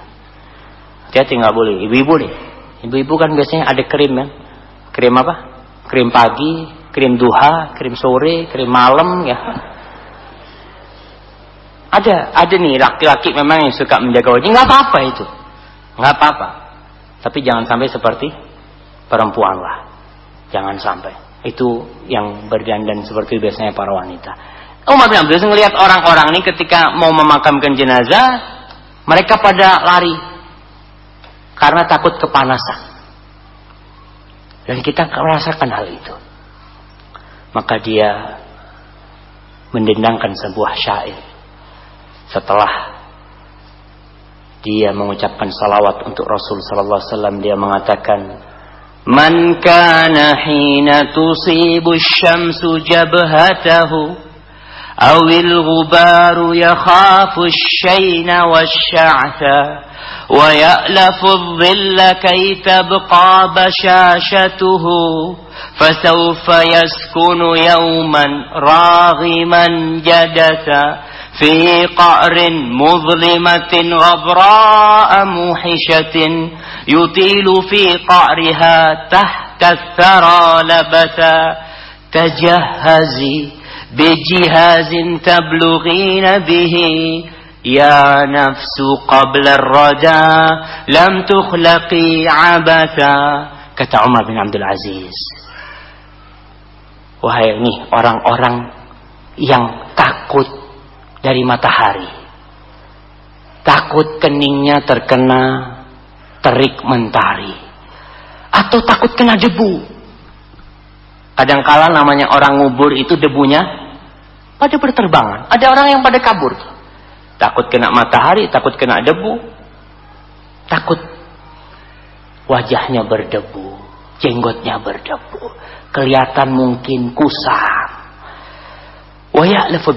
Hati-hati nggak boleh. Ibu-ibu nih. Ibu-ibu kan biasanya ada krim kan. Krim apa? Krim pagi, krim duha, krim sore, krim malam ya. Ada, ada nih laki-laki memang yang suka menjaga wajah. Nggak apa-apa itu. Nggak apa-apa. Tapi jangan sampai seperti perempuan lah. Jangan sampai. Itu yang berdandan seperti biasanya para wanita. Umar bin Abdul melihat orang-orang ini ketika mau memakamkan jenazah, mereka pada lari karena takut kepanasan. Dan kita merasakan hal itu. Maka dia mendendangkan sebuah syair. Setelah dia mengucapkan salawat untuk Rasul sallallahu alaihi wasallam dia mengatakan من كان حين تصيب الشمس جبهته أو الغبار يخاف الشين والشعث ويألف الظل كي تبقى بشاشته فسوف يسكن يوما راغما جدثا في قعر مظلمة غبراء موحشة يطيل في قعرها تحت الثرى لبثا تجهزي بجهاز تبلغين به Ya nafsu qabla raja lam tukhlaqi abatha kata Umar bin Abdul Aziz wahai ini orang-orang yang takut dari matahari takut keningnya terkena terik mentari atau takut kena debu kadangkala namanya orang ngubur itu debunya pada berterbangan ada orang yang pada kabur Takut kena matahari, takut kena debu. Takut wajahnya berdebu, jenggotnya berdebu. Kelihatan mungkin kusam. Wa ya'lafu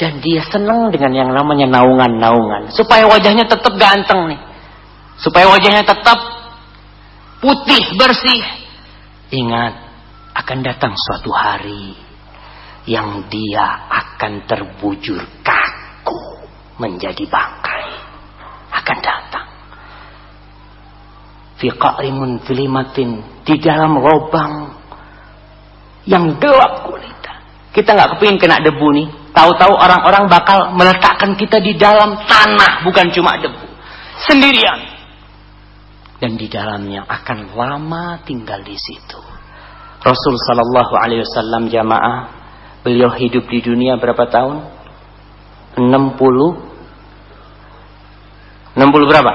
dan dia senang dengan yang namanya naungan-naungan supaya wajahnya tetap ganteng nih. Supaya wajahnya tetap putih, bersih. Ingat, akan datang suatu hari yang dia akan terbujur kaku menjadi bangkai. Akan datang. Fi qa'rimun filimatin di dalam lubang yang gelap gulita. Kita nggak kepingin kena debu nih. Tahu-tahu orang-orang bakal meletakkan kita di dalam tanah, bukan cuma debu. Sendirian. Dan di dalamnya akan lama tinggal di situ. Rasul Sallallahu Alaihi Wasallam jamaah, beliau hidup di dunia berapa tahun? 60 60 berapa?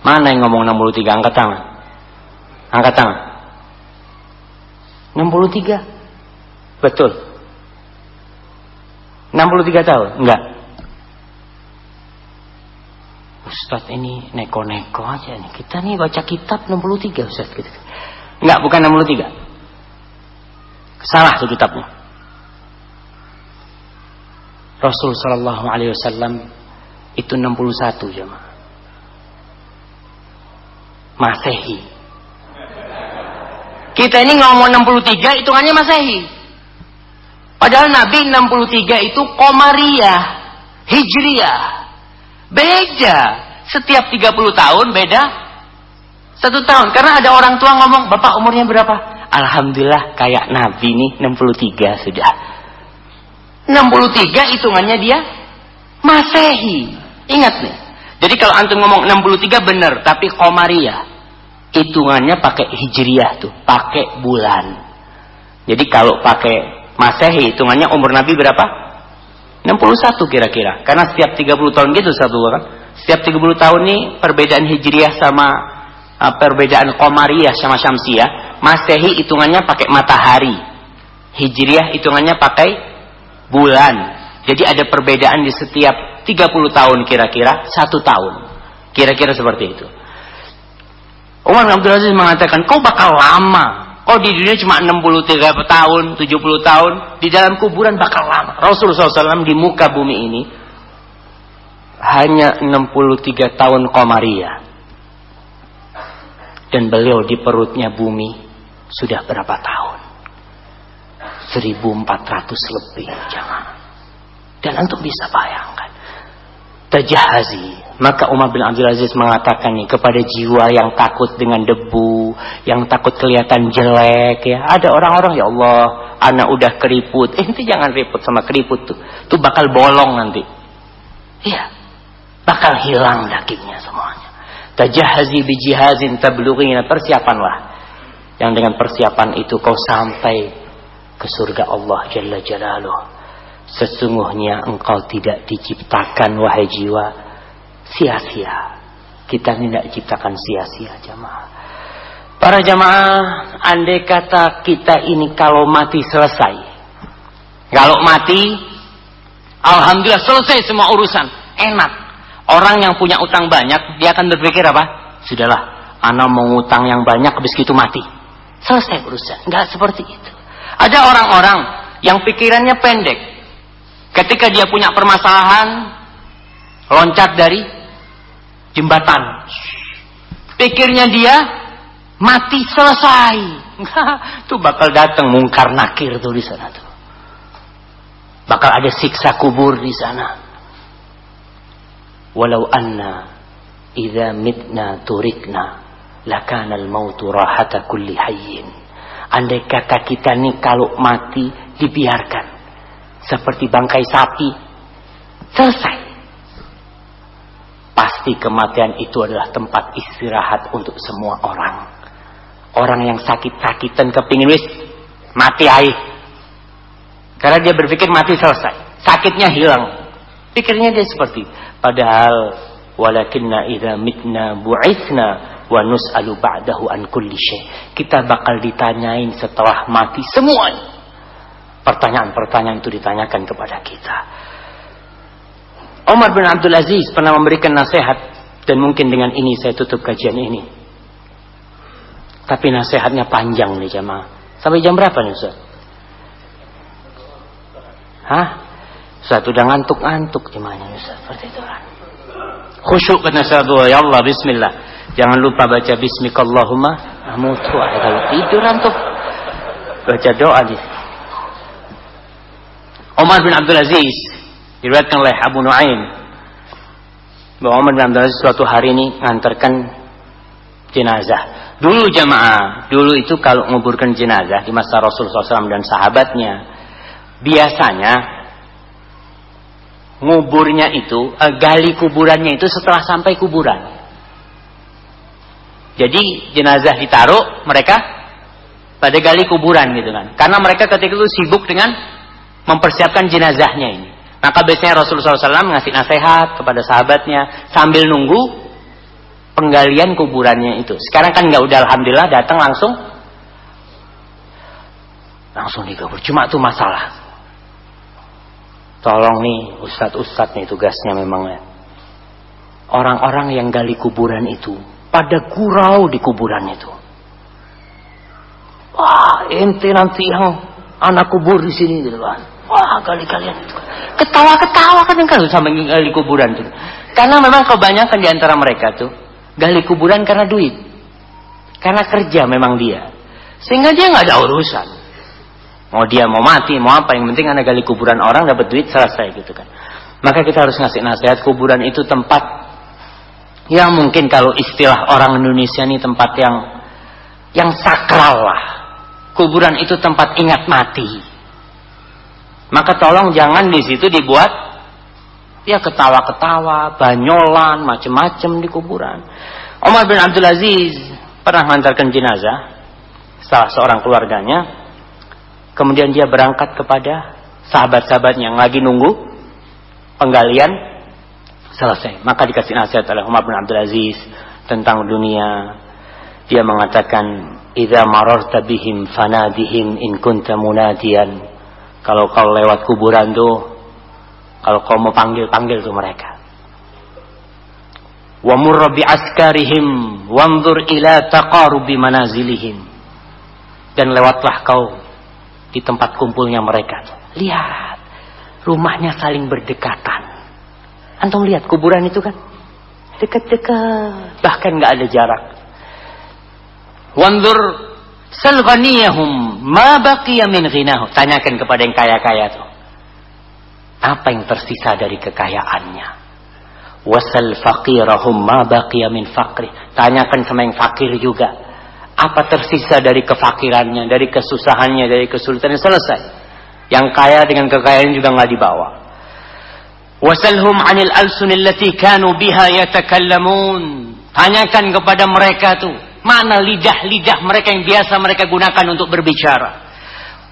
Mana yang ngomong 63? Angkat tangan. Angkat tangan. 63. Betul. 63 tahun? Enggak. Ustadz ini neko-neko aja nih. Kita nih baca kitab 63 Ustadz. Gitu. Enggak, bukan 63. Salah tuh kitabnya. Rasul Sallallahu Alaihi Wasallam itu 61 jemaah. Masehi. Kita ini ngomong 63 hitungannya Masehi. Padahal Nabi 63 itu Komariah, Hijriah. Beda. Setiap 30 tahun beda satu tahun. Karena ada orang tua ngomong, Bapak umurnya berapa? Alhamdulillah kayak Nabi nih 63 sudah. 63 hitungannya dia Masehi. Ingat nih. Jadi kalau antum ngomong 63 benar, tapi Komariah hitungannya pakai Hijriah tuh, pakai bulan. Jadi kalau pakai Masehi hitungannya umur Nabi berapa? 61 kira-kira. Karena setiap 30 tahun gitu satu kan. Setiap 30 tahun nih perbedaan Hijriah sama uh, perbedaan Komariah sama Syamsiah. Masehi hitungannya pakai matahari. Hijriah hitungannya pakai bulan. Jadi ada perbedaan di setiap 30 tahun kira-kira satu tahun. Kira-kira seperti itu. Umar Abdul Aziz mengatakan, kau bakal lama. Kau di dunia cuma 63 tahun, 70 tahun. Di dalam kuburan bakal lama. Rasulullah SAW di muka bumi ini hanya 63 tahun Komariah. Dan beliau di perutnya bumi sudah berapa tahun? 1400 lebih jangan. Dan untuk bisa bayangkan. Tajahazi. Maka Umar bin Abdul Aziz mengatakan nih kepada jiwa yang takut dengan debu, yang takut kelihatan jelek ya. Ada orang-orang ya Allah, anak udah keriput. Eh, itu jangan ribut sama keriput tuh. Tuh bakal bolong nanti. Iya. Bakal hilang dagingnya semuanya. Tajahazi bijihazin tablughina persiapanlah. Yang dengan persiapan itu kau sampai ke surga Allah Jalla Jalaluh. Sesungguhnya engkau tidak diciptakan wahai jiwa sia-sia. Kita tidak diciptakan sia-sia jamaah. Para jamaah, andai kata kita ini kalau mati selesai. Kalau mati, Alhamdulillah selesai semua urusan. Enak. Orang yang punya utang banyak, dia akan berpikir apa? Sudahlah, anak mau utang yang banyak, habis itu mati. Selesai urusan. Enggak seperti itu. Ada orang-orang yang pikirannya pendek. Ketika dia punya permasalahan, loncat dari jembatan. Pikirnya dia mati selesai. tuh bakal datang mungkar nakir tuh di sana tuh. Bakal ada siksa kubur di sana. Walau anna idza mitna turikna lakana al-mautu rahata kulli hayyin. Andai kata kita nih kalau mati dibiarkan seperti bangkai sapi. Selesai. Pasti kematian itu adalah tempat istirahat untuk semua orang. Orang yang sakit-sakitan kepingin wis mati air. Karena dia berpikir mati selesai. Sakitnya hilang. Pikirnya dia seperti padahal walakinna idza mitna bu'itsna wa nus'alu ba'dahu an kulli syai. Kita bakal ditanyain setelah mati semuanya. Pertanyaan-pertanyaan itu ditanyakan kepada kita. Umar bin Abdul Aziz pernah memberikan nasihat dan mungkin dengan ini saya tutup kajian ini. Tapi nasihatnya panjang nih jamaah. Sampai jam berapa nih Ustaz? Hah? Ustaz udah ngantuk-ngantuk gimana seperti itu kan. Khusyuk kena satu ya Allah bismillah. Jangan lupa baca bismikallahumma amutu kalau tidur antuk. Baca doa di Umar bin Abdul Aziz diriwayatkan oleh Abu Nuaim bahwa Umar bin Abdul Aziz suatu hari ini ngantarkan jenazah. Dulu jamaah, dulu itu kalau menguburkan jenazah di masa Rasulullah SAW dan sahabatnya, biasanya nguburnya itu, eh, gali kuburannya itu setelah sampai kuburan. Jadi jenazah ditaruh, mereka pada gali kuburan gitu kan. Karena mereka ketika itu sibuk dengan mempersiapkan jenazahnya ini. Maka biasanya Rasulullah SAW ngasih nasihat kepada sahabatnya sambil nunggu penggalian kuburannya itu. Sekarang kan nggak udah alhamdulillah datang langsung langsung dikubur. Cuma itu masalah. Tolong nih ustadz-ustadz nih tugasnya memang ya. Orang-orang yang gali kuburan itu pada gurau di kuburan itu. Wah, ente nanti yang anak kubur di sini gitu kan. Wah, kali kalian itu. Ketawa-ketawa kan kan sama gali kuburan itu. Karena memang kebanyakan di antara mereka tuh gali kuburan karena duit. Karena kerja memang dia. Sehingga dia nggak ada urusan. Mau dia mau mati, mau apa, yang penting anak gali kuburan orang dapat duit selesai gitu kan. Maka kita harus ngasih nasihat kuburan itu tempat yang mungkin kalau istilah orang Indonesia ini tempat yang yang sakral lah. Kuburan itu tempat ingat mati. Maka tolong jangan di situ dibuat ya ketawa-ketawa, banyolan, macem-macem di kuburan. Umar bin Abdul Aziz pernah mengantarkan jenazah salah seorang keluarganya. Kemudian dia berangkat kepada sahabat-sahabatnya yang lagi nunggu penggalian selesai. Maka dikasih nasihat oleh Umar bin Abdul Aziz tentang dunia. Dia mengatakan, "Idza mararta bihim fanadihim in kunta munadiyan." Kalau kau lewat kuburan tuh, kalau kau mau panggil-panggil tuh mereka. Wa murra bi askarihim wanzur ila taqarubi manazilihim. Dan lewatlah kau di tempat kumpulnya mereka. Lihat, rumahnya saling berdekatan. Antum lihat kuburan itu kan dekat-dekat, bahkan nggak ada jarak. Wanzur salghaniyahum ma baqiya min ghinahu. Tanyakan kepada yang kaya-kaya tuh. Apa yang tersisa dari kekayaannya? Wasal faqirahum ma baqiya min faqri. Tanyakan sama yang fakir juga. Apa tersisa dari kefakirannya, dari kesusahannya, dari kesulitannya selesai. Yang kaya dengan kekayaan juga nggak dibawa. Wasalhum anil alsunil lati kanu biha yatakallamun. Tanyakan kepada mereka tuh, mana lidah-lidah mereka yang biasa mereka gunakan untuk berbicara.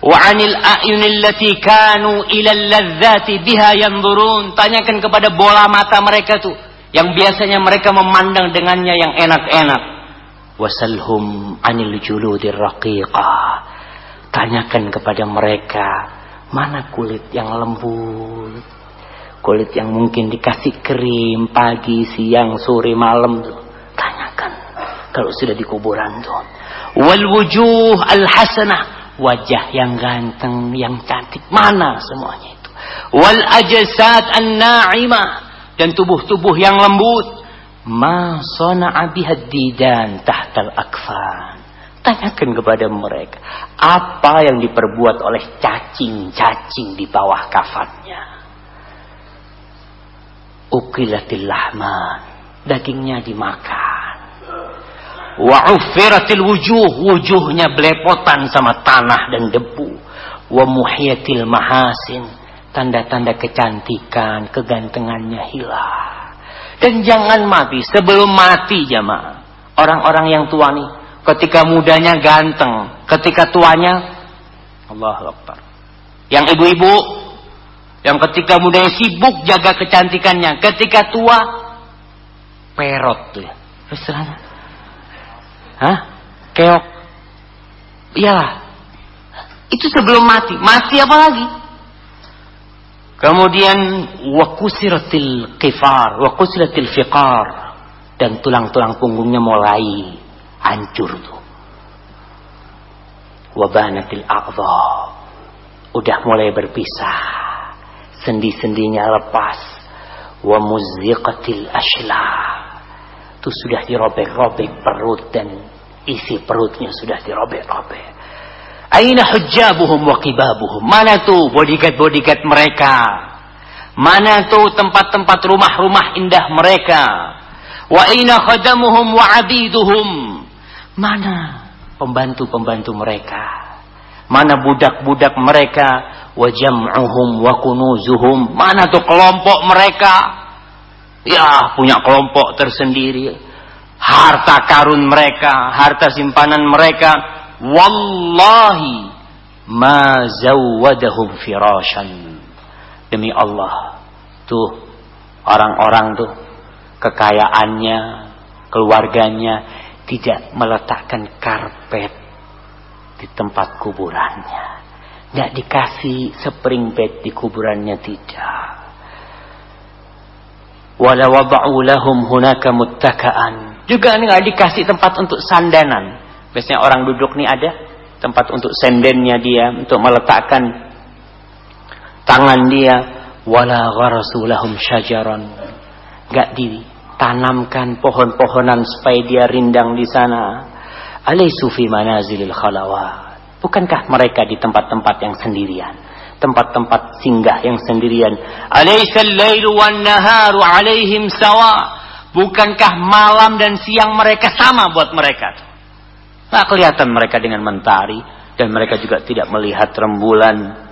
Wa anil a'yunil lati kanu ila ladzati biha yanzurun. Tanyakan kepada bola mata mereka tuh, yang biasanya mereka memandang dengannya yang enak-enak. Wasalhum anil juludir raqiqah. Tanyakan kepada mereka, mana kulit yang lembut, Kulit yang mungkin dikasih krim pagi, siang, sore, malam. Tanyakan kalau sudah di kuburan. Wal wujuh al hasanah, wajah yang ganteng, yang cantik, mana semuanya itu. Wal ajasad an na'imah dan tubuh-tubuh yang lembut. Ma sana'a bihaddidan tahtal akfan. Tanyakan kepada mereka. Apa yang diperbuat oleh cacing-cacing di bawah kafannya ukilatil lahman dagingnya dimakan wa wujuh wujuhnya belepotan sama tanah dan debu wa muhiyatil mahasin tanda-tanda kecantikan kegantengannya hilang dan jangan mati sebelum mati jamaah orang-orang yang tua nih ketika mudanya ganteng ketika tuanya Allah Akbar yang ibu-ibu yang ketika mudanya sibuk jaga kecantikannya. Ketika tua, perot tuh ya. Hah? Keok. Iyalah. Itu sebelum mati. Mati apa lagi? Kemudian wakusiratil kifar, wakusiratil fiqar dan tulang-tulang punggungnya mulai hancur tuh. Wabanatil a'dha. Udah mulai berpisah Sendi-sendinya lepas. Wa muzziqatil ashla. Itu sudah dirobek-robek perut dan isi perutnya sudah dirobek-robek. Aina hujjabuhum wa kibabuhum. Mana tuh bodyguard-bodyguard mereka? Mana tuh tempat-tempat rumah-rumah indah mereka? Wa aina khadamuhum wa abiduhum. Mana pembantu-pembantu mereka? Mana budak-budak mereka? Wa jam'uhum wa kunuzuhum. Mana tuh kelompok mereka? Ya, punya kelompok tersendiri. Harta karun mereka, harta simpanan mereka. Wallahi ma zawwadahum firashan Demi Allah. Tuh orang-orang tuh kekayaannya, keluarganya tidak meletakkan karpet di tempat kuburannya. Tidak dikasih spring bed di kuburannya tidak. Wala wada'u lahum hunaka muttaka'an. Juga nggak dikasih tempat untuk sandanan. Biasanya orang duduk nih ada tempat untuk sendennya dia, untuk meletakkan tangan dia. Wala gharasulahum syajaran. Gak ditanamkan pohon-pohonan supaya dia rindang di sana. Alaisu fi manazilil khalawat. Bukankah mereka di tempat-tempat yang sendirian tempat-tempat singgah yang sendirian alaisal lailu naharu alaihim sawa bukankah malam dan siang mereka sama buat mereka Tak kelihatan mereka dengan mentari dan mereka juga tidak melihat rembulan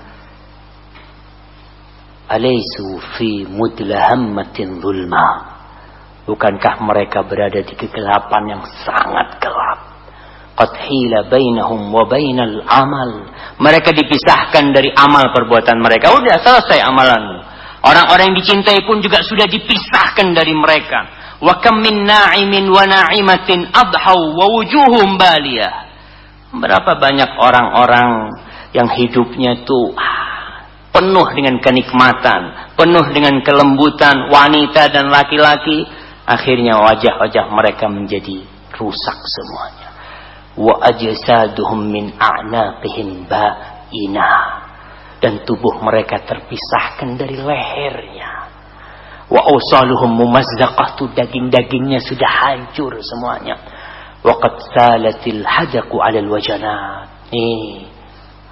Alaisu fi mudlahammatin zulma. Bukankah mereka berada di kegelapan yang sangat gelap? Qad hila bainahum wa bainal amal. Mereka dipisahkan dari amal perbuatan mereka. Udah selesai amalan. Orang-orang yang dicintai pun juga sudah dipisahkan dari mereka. Wa kam min na'imin wa na'imatin adhaw wa wujuhum baliyah. Berapa banyak orang-orang yang hidupnya tuh penuh dengan kenikmatan, penuh dengan kelembutan wanita dan laki-laki, akhirnya wajah-wajah mereka menjadi rusak semuanya. Wa ajsaduhum min a'naqihim ba'ina dan tubuh mereka terpisahkan dari lehernya. Wa usaluhum mumazzaqah tu daging-dagingnya sudah hancur semuanya. Wa qad salatil hadaku 'alal wajanat. Nih,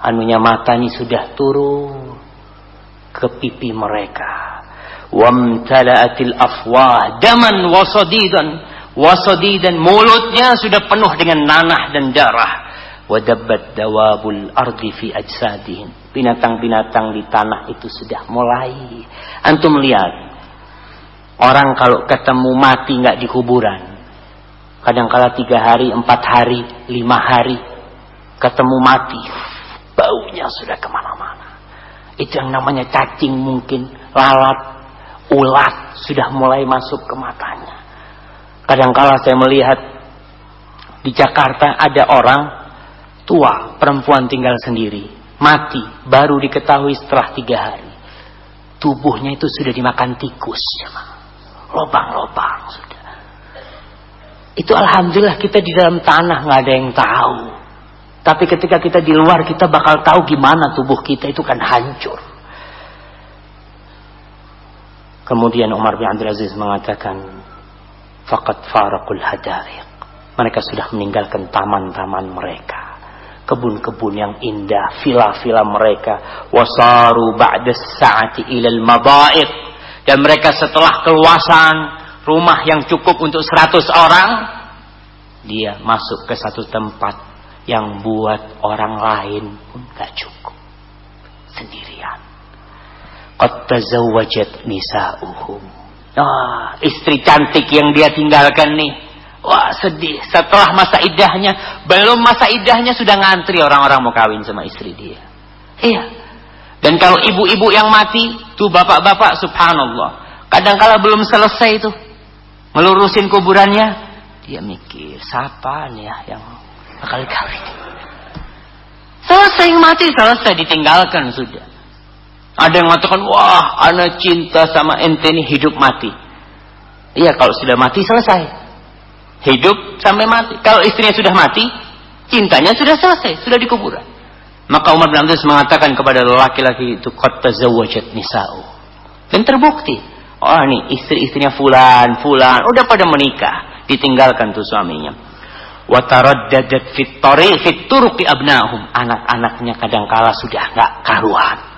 anunya mata sudah turun ke pipi mereka. Wamtala'atil afwah daman wasadidan. Wasadidan mulutnya sudah penuh dengan nanah dan darah. Wadabbat dawabul ardi fi ajsadihim. Binatang-binatang di tanah itu sudah mulai. Antum lihat. Orang kalau ketemu mati nggak di kuburan. Kadang-kala tiga hari, empat hari, lima hari. Ketemu mati. Baunya sudah ke mana-mana. Itu yang namanya cacing mungkin, lalat, ulat sudah mulai masuk ke matanya. Kadangkala saya melihat di Jakarta ada orang tua, perempuan tinggal sendiri, mati, baru diketahui setelah tiga hari. Tubuhnya itu sudah dimakan tikus. Lobang-lobang sudah. Itu alhamdulillah kita di dalam tanah nggak ada yang tahu. Tapi ketika kita di luar kita bakal tahu gimana tubuh kita itu kan hancur. Kemudian Umar bin Abdul Aziz mengatakan, "Faqad farakul hadariq." Mereka sudah meninggalkan taman-taman mereka, kebun-kebun yang indah, villa-villa mereka, wasaru ba'da sa'ati ilal madaid. Dan mereka setelah keluasan rumah yang cukup untuk 100 orang, dia masuk ke satu tempat yang buat orang lain pun gak cukup. Sendirian. Qad tazawwajat nisa'uhum. Ah, istri cantik yang dia tinggalkan nih. Wah sedih. Setelah masa idahnya, belum masa idahnya sudah ngantri orang-orang mau kawin sama istri dia. Iya. Dan kalau ibu-ibu yang mati, tuh bapak-bapak subhanallah. Kadang kala belum selesai tuh. Melurusin kuburannya. Dia mikir, siapa nih ya yang berkali-kali. Selesai mati, selesai ditinggalkan sudah. Ada yang mengatakan, wah, anak cinta sama ente ini hidup mati. Iya, kalau sudah mati selesai. Hidup sampai mati. Kalau istrinya sudah mati, cintanya sudah selesai, sudah dikuburan. Maka Umar bin Abdul mengatakan kepada laki-laki itu qad tazawwajat nisa'u. Dan terbukti, oh ini istri-istrinya fulan, fulan udah pada menikah, ditinggalkan tuh suaminya. Wa taraddadat fit tariq fit turuqi abnahum. Anak-anaknya kadang kala sudah enggak karuan.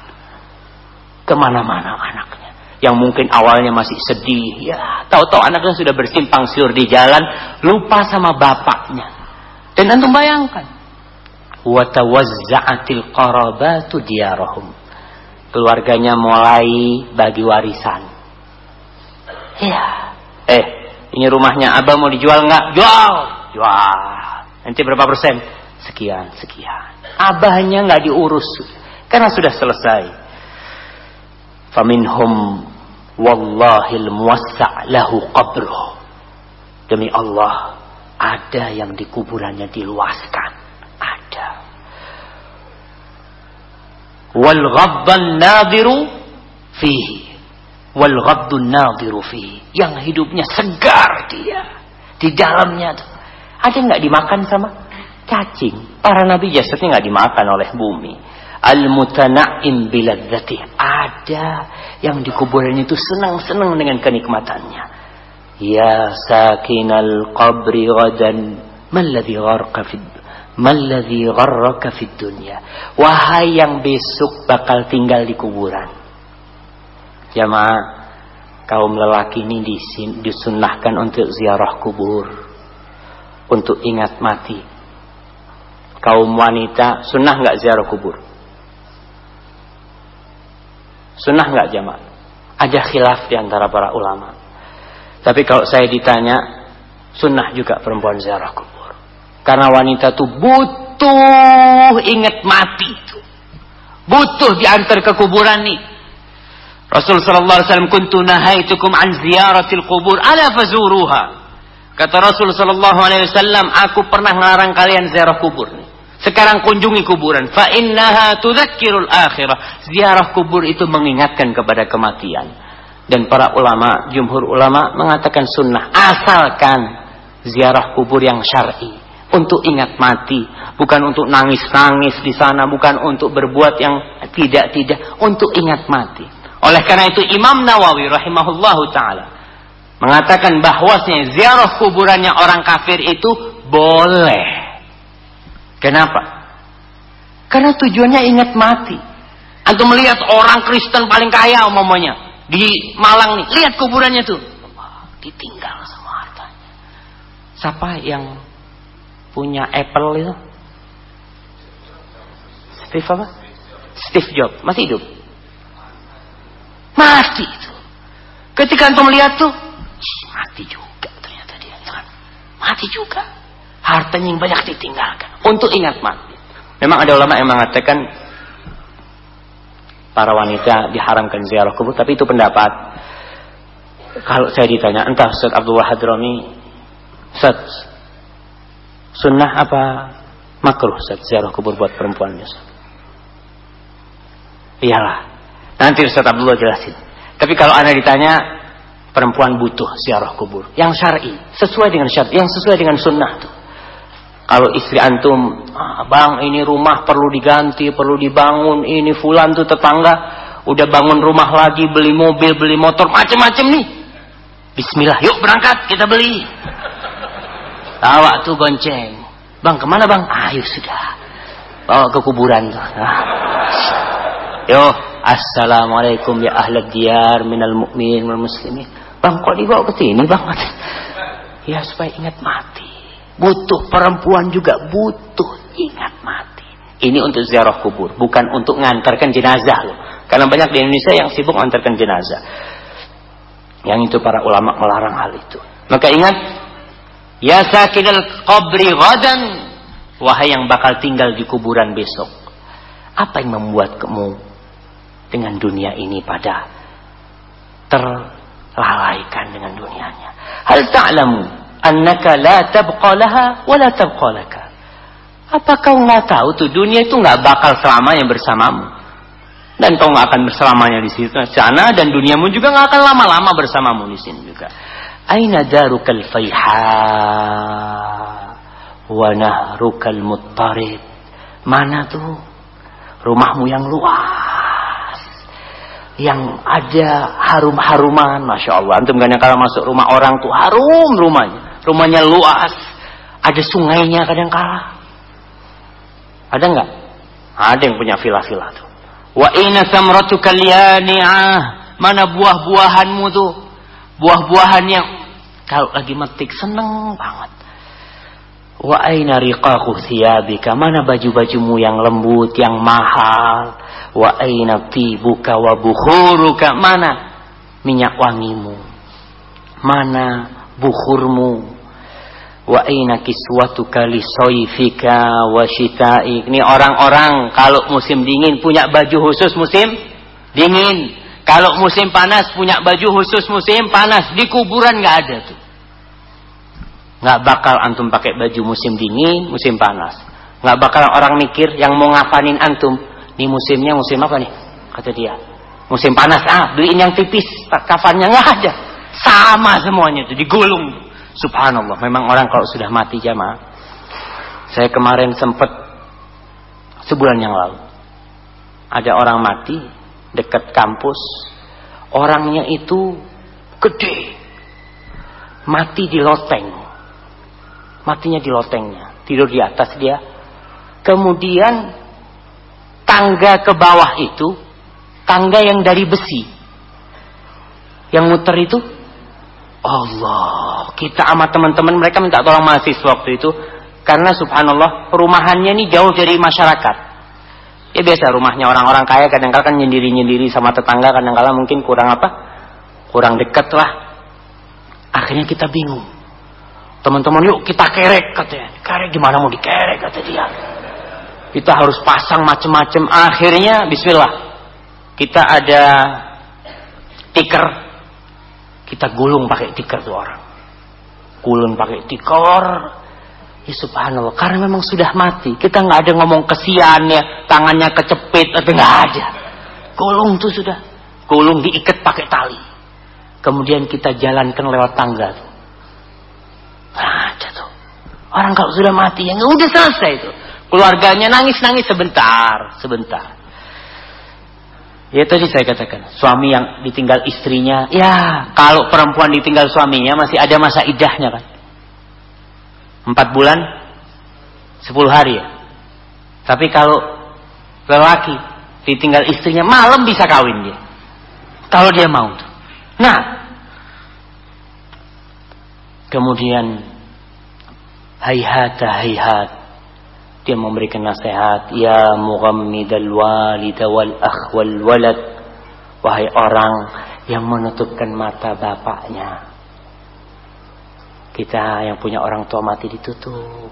Ke mana-mana anaknya. Yang mungkin awalnya masih sedih. Ya, tahu-tahu anaknya sudah bersimpang siur di jalan. Lupa sama bapaknya. Dan antum bayangkan wa tawazza'atil qarabatu diyarahum. Keluarganya mulai bagi warisan. Ya. Eh, ini rumahnya Abah mau dijual nggak? Jual. Jual. Nanti berapa persen? Sekian, sekian. Abahnya nggak diurus karena sudah selesai. Faminhum wallahil muwassa' lahu qabruh. Demi Allah, ada yang di kuburannya diluaskan ada. Wal ghaddan nadiru fihi. Wal ghaddun nadiru fihi. Yang hidupnya segar dia. Di dalamnya. Ada nggak dimakan sama cacing? Para nabi jasadnya nggak dimakan oleh bumi. Al-mutana'im biladzati. Ada yang di kuburan itu senang-senang dengan kenikmatannya. Ya sakinal qabri ghadan. Malladhi gharqa fid Malladhi gharraka fid dunya. Wahai yang besok bakal tinggal di kuburan. Jamaah, kaum lelaki ini disunahkan untuk ziarah kubur. Untuk ingat mati. Kaum wanita, sunnah nggak ziarah kubur? Sunnah nggak jamaah? Ada khilaf di antara para ulama. Tapi kalau saya ditanya, sunnah juga perempuan ziarah kubur. Karena wanita itu butuh ingat mati itu. Butuh diantar ke kuburan nih. Rasul sallallahu alaihi wasallam kuntu nahaitukum an ziyaratil kubur ala fazuruha. Kata Rasul sallallahu alaihi wasallam, aku pernah melarang kalian ziarah kubur. Sekarang kunjungi kuburan. Fa innaha tudzakkirul akhirah. Ziarah kubur itu mengingatkan kepada kematian. Dan para ulama, jumhur ulama mengatakan sunnah asalkan ziarah kubur yang syar'i untuk ingat mati, bukan untuk nangis-nangis di sana, bukan untuk berbuat yang tidak-tidak, untuk ingat mati. Oleh karena itu Imam Nawawi rahimahullahu taala mengatakan bahwasanya ziarah kuburannya orang kafir itu boleh. Kenapa? Karena tujuannya ingat mati. Antum melihat orang Kristen paling kaya umumnya di Malang nih, lihat kuburannya tuh. Ditinggal semua hartanya. Siapa yang punya Apple itu? Steve apa? Steve Jobs. Masih hidup? Mati itu. Ketika antum melihat tuh, mati juga ternyata dia. Mati juga. Hartanya yang banyak ditinggalkan. Untuk ingat mati. Memang ada ulama yang mengatakan para wanita diharamkan ziarah kubur, tapi itu pendapat. Kalau saya ditanya, entah Ustaz Abdul Wahad Romi, Ustaz, Sunnah apa makruh Ustaz ziarah kubur buat perempuan Ustaz? Iyalah. Nanti Ustaz Abdullah jelasin. Tapi kalau Anda ditanya perempuan butuh ziarah kubur yang syar'i, sesuai dengan syar'i, yang sesuai dengan sunnah tuh. Kalau istri antum, ah, bang ini rumah perlu diganti, perlu dibangun, ini fulan tuh tetangga udah bangun rumah lagi, beli mobil, beli motor, macem-macem nih. Bismillah, yuk berangkat kita beli. Tawa tuh gonceng. Bang ke mana bang? Ayo sudah. Bawa ke kuburan tuh. Nah. Yo, assalamualaikum ya ahlad diyar minal mu'min wal muslimin. Bang kok dibawa ke sini bang? Ya supaya ingat mati. Butuh perempuan juga butuh ingat mati. Ini untuk ziarah kubur, bukan untuk ngantarkan jenazah loh. Karena banyak di Indonesia yang sibuk mengantarkan jenazah. Yang itu para ulama melarang hal itu. Maka ingat Ya sakinal qabri ghadan. Wahai yang bakal tinggal di kuburan besok. Apa yang membuat kamu dengan dunia ini pada terlalaikan dengan dunianya? Hal ta'lamu annaka la tabqa laha wa la tabqa laka? Apa kau nggak tahu tuh dunia itu nggak bakal selamanya bersamamu? Dan kau nggak akan bersamanya di situ sana dan duniamu juga nggak akan lama-lama bersamamu di sini juga. Aina darukal fayha wa nahrukal muttarid. Mana tuh Rumahmu yang luas. Yang ada harum-haruman. Masya Allah. Antum kadang kalau masuk rumah orang tuh harum rumahnya. Rumahnya luas. Ada sungainya kadang kala. Ada nggak? Ada yang punya villa-villa tuh. Wa ina samratu kalyani'ah. Mana buah-buahanmu tuh? Buah-buahan yang kalau lagi metik seneng banget. Wa aina riqaqu thiyabika? Mana baju-bajumu yang lembut, yang mahal? Wa aina tibuka wa bukhuruka? Mana minyak wangimu? Mana bukhurmu? Wa aina kiswatuka li soifika wa shitaik? Ini orang-orang kalau musim dingin punya baju khusus musim dingin. Kalau musim panas punya baju khusus musim panas. Di kuburan nggak ada tuh. Nggak bakal antum pakai baju musim dingin, musim panas. Nggak bakal orang mikir yang mau ngapanin antum. Ini musimnya musim apa nih? Kata dia. Musim panas, ah beliin yang tipis. Kafannya nggak ada. Sama semuanya itu, digulung. Subhanallah, memang orang kalau sudah mati jamaah. Saya kemarin sempat sebulan yang lalu. Ada orang mati dekat kampus. Orangnya itu gede. Mati di loteng matinya di lotengnya, tidur di atas dia. Kemudian tangga ke bawah itu, tangga yang dari besi. Yang muter itu Allah. Kita sama teman-teman mereka minta tolong mahasiswa waktu itu karena subhanallah perumahannya ini jauh dari masyarakat. Ya biasa rumahnya orang-orang kaya kadang-kadang kan nyendiri-nyendiri sama tetangga kadang-kadang mungkin kurang apa? Kurang dekat lah. Akhirnya kita bingung Teman-teman yuk kita kerek katanya. Kerek gimana mau dikerek kata dia. Kita harus pasang macem-macem. Akhirnya bismillah. Kita ada tiker. Kita gulung pakai tiker tuh orang. Gulung pakai tiker. Ya subhanallah. Karena memang sudah mati. Kita nggak ada ngomong kesian ya. Tangannya kecepit atau nggak ada. Gulung tuh sudah. Gulung diikat pakai tali. Kemudian kita jalankan lewat tangga tuh ada tuh. Orang kalau sudah mati ya udah selesai itu. Keluarganya nangis-nangis sebentar, sebentar. Ya tadi saya katakan, suami yang ditinggal istrinya, ya kalau perempuan ditinggal suaminya masih ada masa idahnya kan. Empat bulan, sepuluh hari ya. Tapi kalau lelaki ditinggal istrinya, malam bisa kawin dia. Kalau dia mau. Nah, Kemudian hayhata hayhat dia memberikan nasihat ya mughammidal walida wal akh wal walad. Wahai orang yang menutupkan mata bapaknya. Kita yang punya orang tua mati ditutup.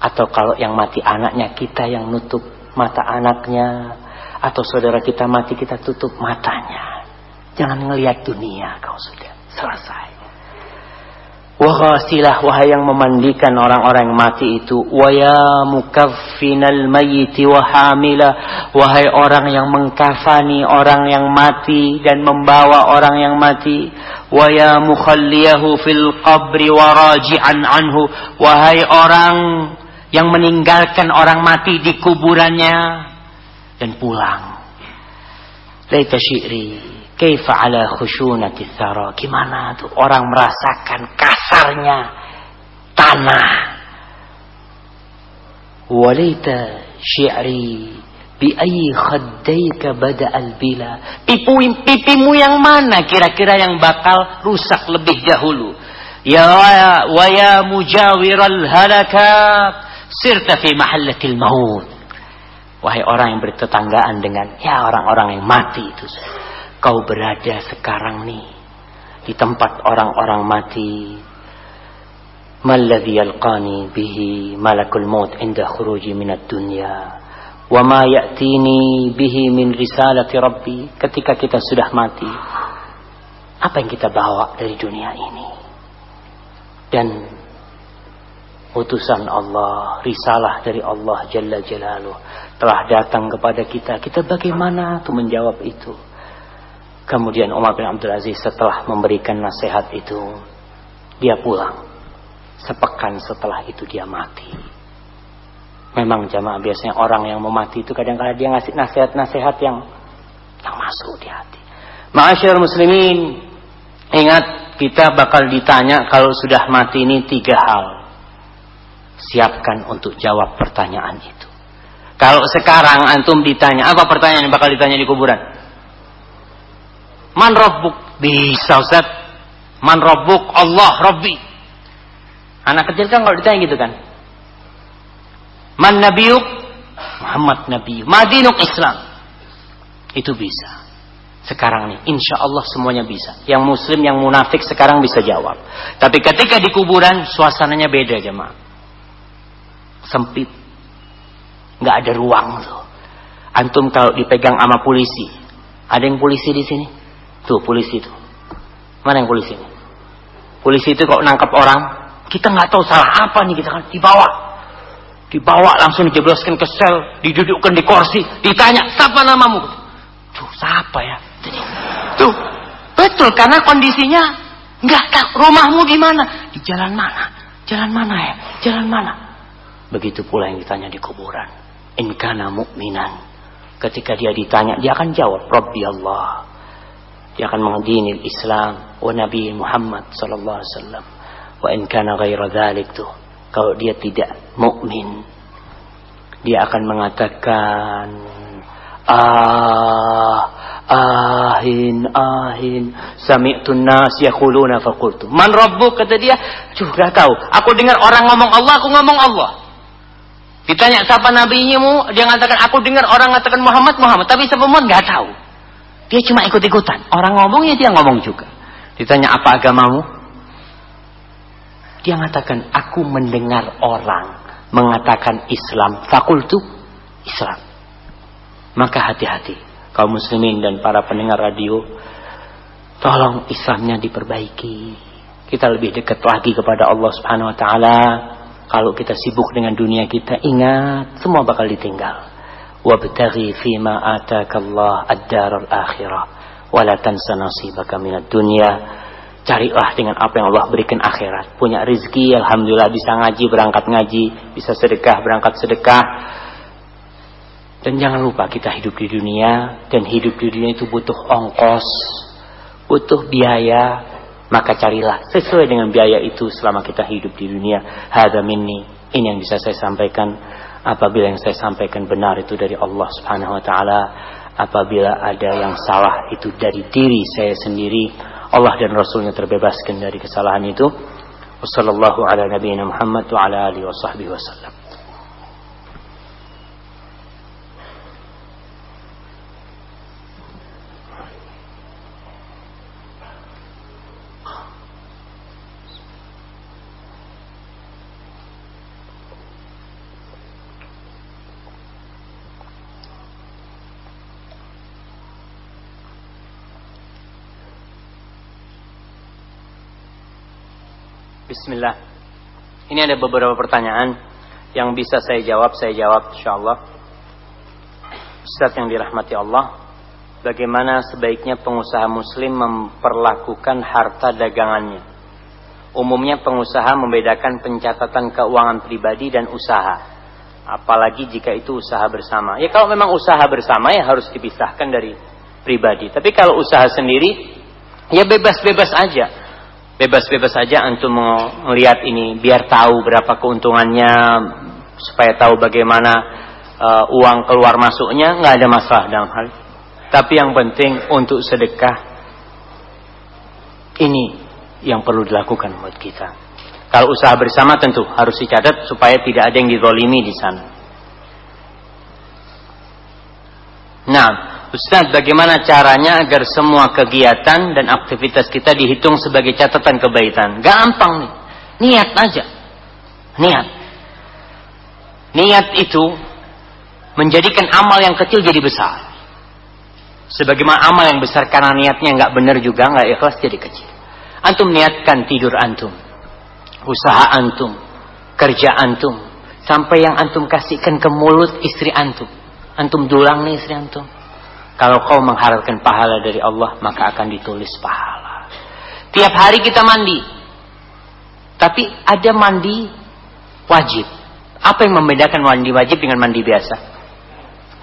Atau kalau yang mati anaknya kita yang nutup mata anaknya. Atau saudara kita mati kita tutup matanya. Jangan ngelihat dunia kau sudah selesai Wahasilah wahai yang memandikan orang-orang yang mati itu. Waya mukaffinal mayyiti wahamila. Wahai orang yang mengkafani orang yang mati dan membawa orang yang mati. Waya mukhalliyahu fil qabri waraji'an anhu. Wahai orang yang meninggalkan orang mati di kuburannya dan pulang. Laita syi'ri Kaifa ala khusyunati thara. Gimana tuh orang merasakan kasarnya tanah. Walita syi'ri bi ayyi khaddaika bada al bila. Pipu pipimu yang mana kira-kira yang bakal rusak lebih dahulu? Ya wa ya mujawiral halakat sirta fi mahallatil maut. Wahai orang yang bertetanggaan dengan ya orang-orang yang mati itu kau berada sekarang nih di tempat orang-orang mati malladhi yalqani bihi malakul maut inda khuruji minat dunya wa ma ya'tini bihi min risalati rabbi ketika kita sudah mati apa yang kita bawa dari dunia ini dan utusan Allah, risalah dari Allah Jalla Jalaluh telah datang kepada kita. Kita bagaimana tuh menjawab itu? Kemudian Umar bin Abdul Aziz setelah memberikan nasihat itu, dia pulang. Sepekan setelah itu dia mati. Memang jamaah biasanya orang yang mau mati itu kadang-kadang dia ngasih nasihat-nasihat yang yang masuk di hati. Ma'asyar muslimin, ingat kita bakal ditanya kalau sudah mati ini tiga hal. Siapkan untuk jawab pertanyaan itu. Kalau sekarang antum ditanya, apa pertanyaan yang bakal ditanya di kuburan? Man Rabbuk? Bisa Ustaz. Man Rabbuk? Allah Rabbi. Anak kecil kan kalau ditanya gitu kan. Man nabiyuk? Muhammad nabiyuk. Madinuk Islam. Itu bisa. Sekarang nih, insya Allah semuanya bisa. Yang muslim, yang munafik sekarang bisa jawab. Tapi ketika di kuburan, suasananya beda jemaah. Sempit. Nggak ada ruang tuh. Antum kalau dipegang sama polisi. Ada yang polisi di sini? Tuh polisi tuh. Mana yang polisi? Polisi itu kalau nangkap orang, kita nggak tahu salah apa nih kita kan dibawa Dibawa langsung dijebloskan ke sel, didudukkan di kursi, ditanya, siapa namamu? Tuh, siapa ya? Jadi, tuh, betul karena kondisinya nggak tahu rumahmu di mana, di jalan mana, jalan mana ya, jalan mana. Begitu pula yang ditanya di kuburan. In kana mu'minan. Ketika dia ditanya, dia akan jawab, Rabbi Allah. Dia akan mengadini Islam. Wa Nabi Muhammad sallallahu alaihi wasallam. Wa in kana ghaira dhalik tuh kalau dia tidak mukmin dia akan mengatakan ah ahin ahin. Sami'tun nas yaquluna faqultu. Man rabbuk kata dia sudah tahu. Aku dengar orang ngomong Allah aku ngomong Allah. Ditanya siapa nabimu dia mengatakan aku dengar orang mengatakan Muhammad Muhammad. Tapi siapa Muhammad? Tahu dia cuma ikut-ikutan orang ngomongnya dia ngomong juga ditanya apa agamamu dia mengatakan, aku mendengar orang mengatakan Islam. Fakultu Islam. Maka hati-hati. Kaum muslimin dan para pendengar radio. Tolong Islamnya diperbaiki. Kita lebih dekat lagi kepada Allah subhanahu wa ta'ala. Kalau kita sibuk dengan dunia kita, ingat. Semua bakal ditinggal. Wabtaghi fima atakallah ad-daral akhirah. Wala tansa nasibaka minat dunya Carilah dengan apa yang Allah berikan akhirat. Punya rizki, Alhamdulillah bisa ngaji, berangkat ngaji. Bisa sedekah, berangkat sedekah. Dan jangan lupa kita hidup di dunia. Dan hidup di dunia itu butuh ongkos. Butuh biaya. Maka carilah sesuai dengan biaya itu selama kita hidup di dunia. Hada minni. Ini yang bisa saya sampaikan. Apabila yang saya sampaikan benar itu dari Allah subhanahu wa ta'ala. Apabila ada yang salah itu dari diri saya sendiri Allah dan Rasulnya terbebaskan dari kesalahan itu. Wassallallahu ala nabiyina Muhammad wa ala alihi wa wasallam. Bismillah. Ini ada beberapa pertanyaan yang bisa saya jawab, saya jawab insyaallah. Ustaz yang dirahmati Allah, bagaimana sebaiknya pengusaha muslim memperlakukan harta dagangannya? Umumnya pengusaha membedakan pencatatan keuangan pribadi dan usaha. Apalagi jika itu usaha bersama. Ya kalau memang usaha bersama ya harus dipisahkan dari pribadi. Tapi kalau usaha sendiri, ya bebas-bebas aja bebas-bebas saja antum melihat ini biar tahu berapa keuntungannya supaya tahu bagaimana uh, uang keluar masuknya nggak ada masalah dalam hal tapi yang penting untuk sedekah ini yang perlu dilakukan buat kita. Kalau usaha bersama tentu harus dicatat supaya tidak ada yang dizolimi di sana. Nah Ustaz, bagaimana caranya agar semua kegiatan dan aktivitas kita dihitung sebagai catatan kebaikan? Gampang nih. Niat aja. Niat. Niat itu menjadikan amal yang kecil jadi besar. Sebagaimana amal yang besar karena niatnya nggak benar juga nggak ikhlas jadi kecil. Antum niatkan tidur antum, usaha antum, kerja antum, sampai yang antum kasihkan ke mulut istri antum. Antum dulang nih istri antum. Kalau kau mengharapkan pahala dari Allah, maka akan ditulis pahala. Tiap hari kita mandi. Tapi ada mandi wajib. Apa yang membedakan mandi wajib dengan mandi biasa?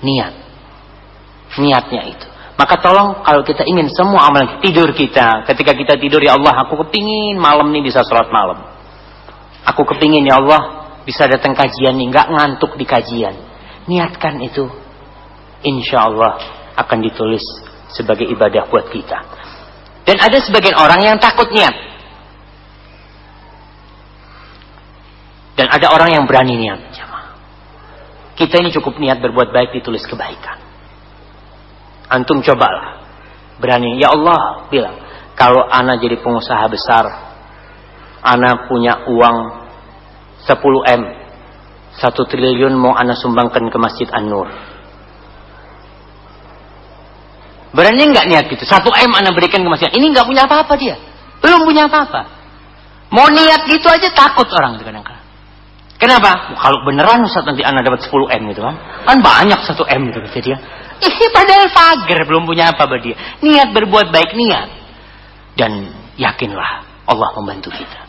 Niat. Niatnya itu. Maka tolong kalau kita ingin semua amalan tidur kita, ketika kita tidur ya Allah, aku kepingin malam nih bisa sholat malam. Aku kepingin ya Allah bisa datang kajian nih, nggak ngantuk di kajian. Niatkan itu, insya Allah akan ditulis sebagai ibadah buat kita. Dan ada sebagian orang yang takut niat. Dan ada orang yang berani niat. Kita ini cukup niat berbuat baik ditulis kebaikan. Antum cobalah. Berani. Ya Allah bilang. Kalau ana jadi pengusaha besar. Ana punya uang 10 M. Satu triliun mau ana sumbangkan ke Masjid An-Nur. Berani nggak niat gitu? Satu M ana berikan ke masjid. Ini nggak punya apa-apa dia. Belum punya apa-apa. Mau niat gitu aja takut orang kadang-kadang. Kenapa? Kalau beneran Ustaz nanti anak dapat 10 M gitu kan. Kan banyak 1 M gitu kata dia. Ih padahal fager belum punya apa apa dia. Niat berbuat baik niat. Dan yakinlah Allah membantu kita.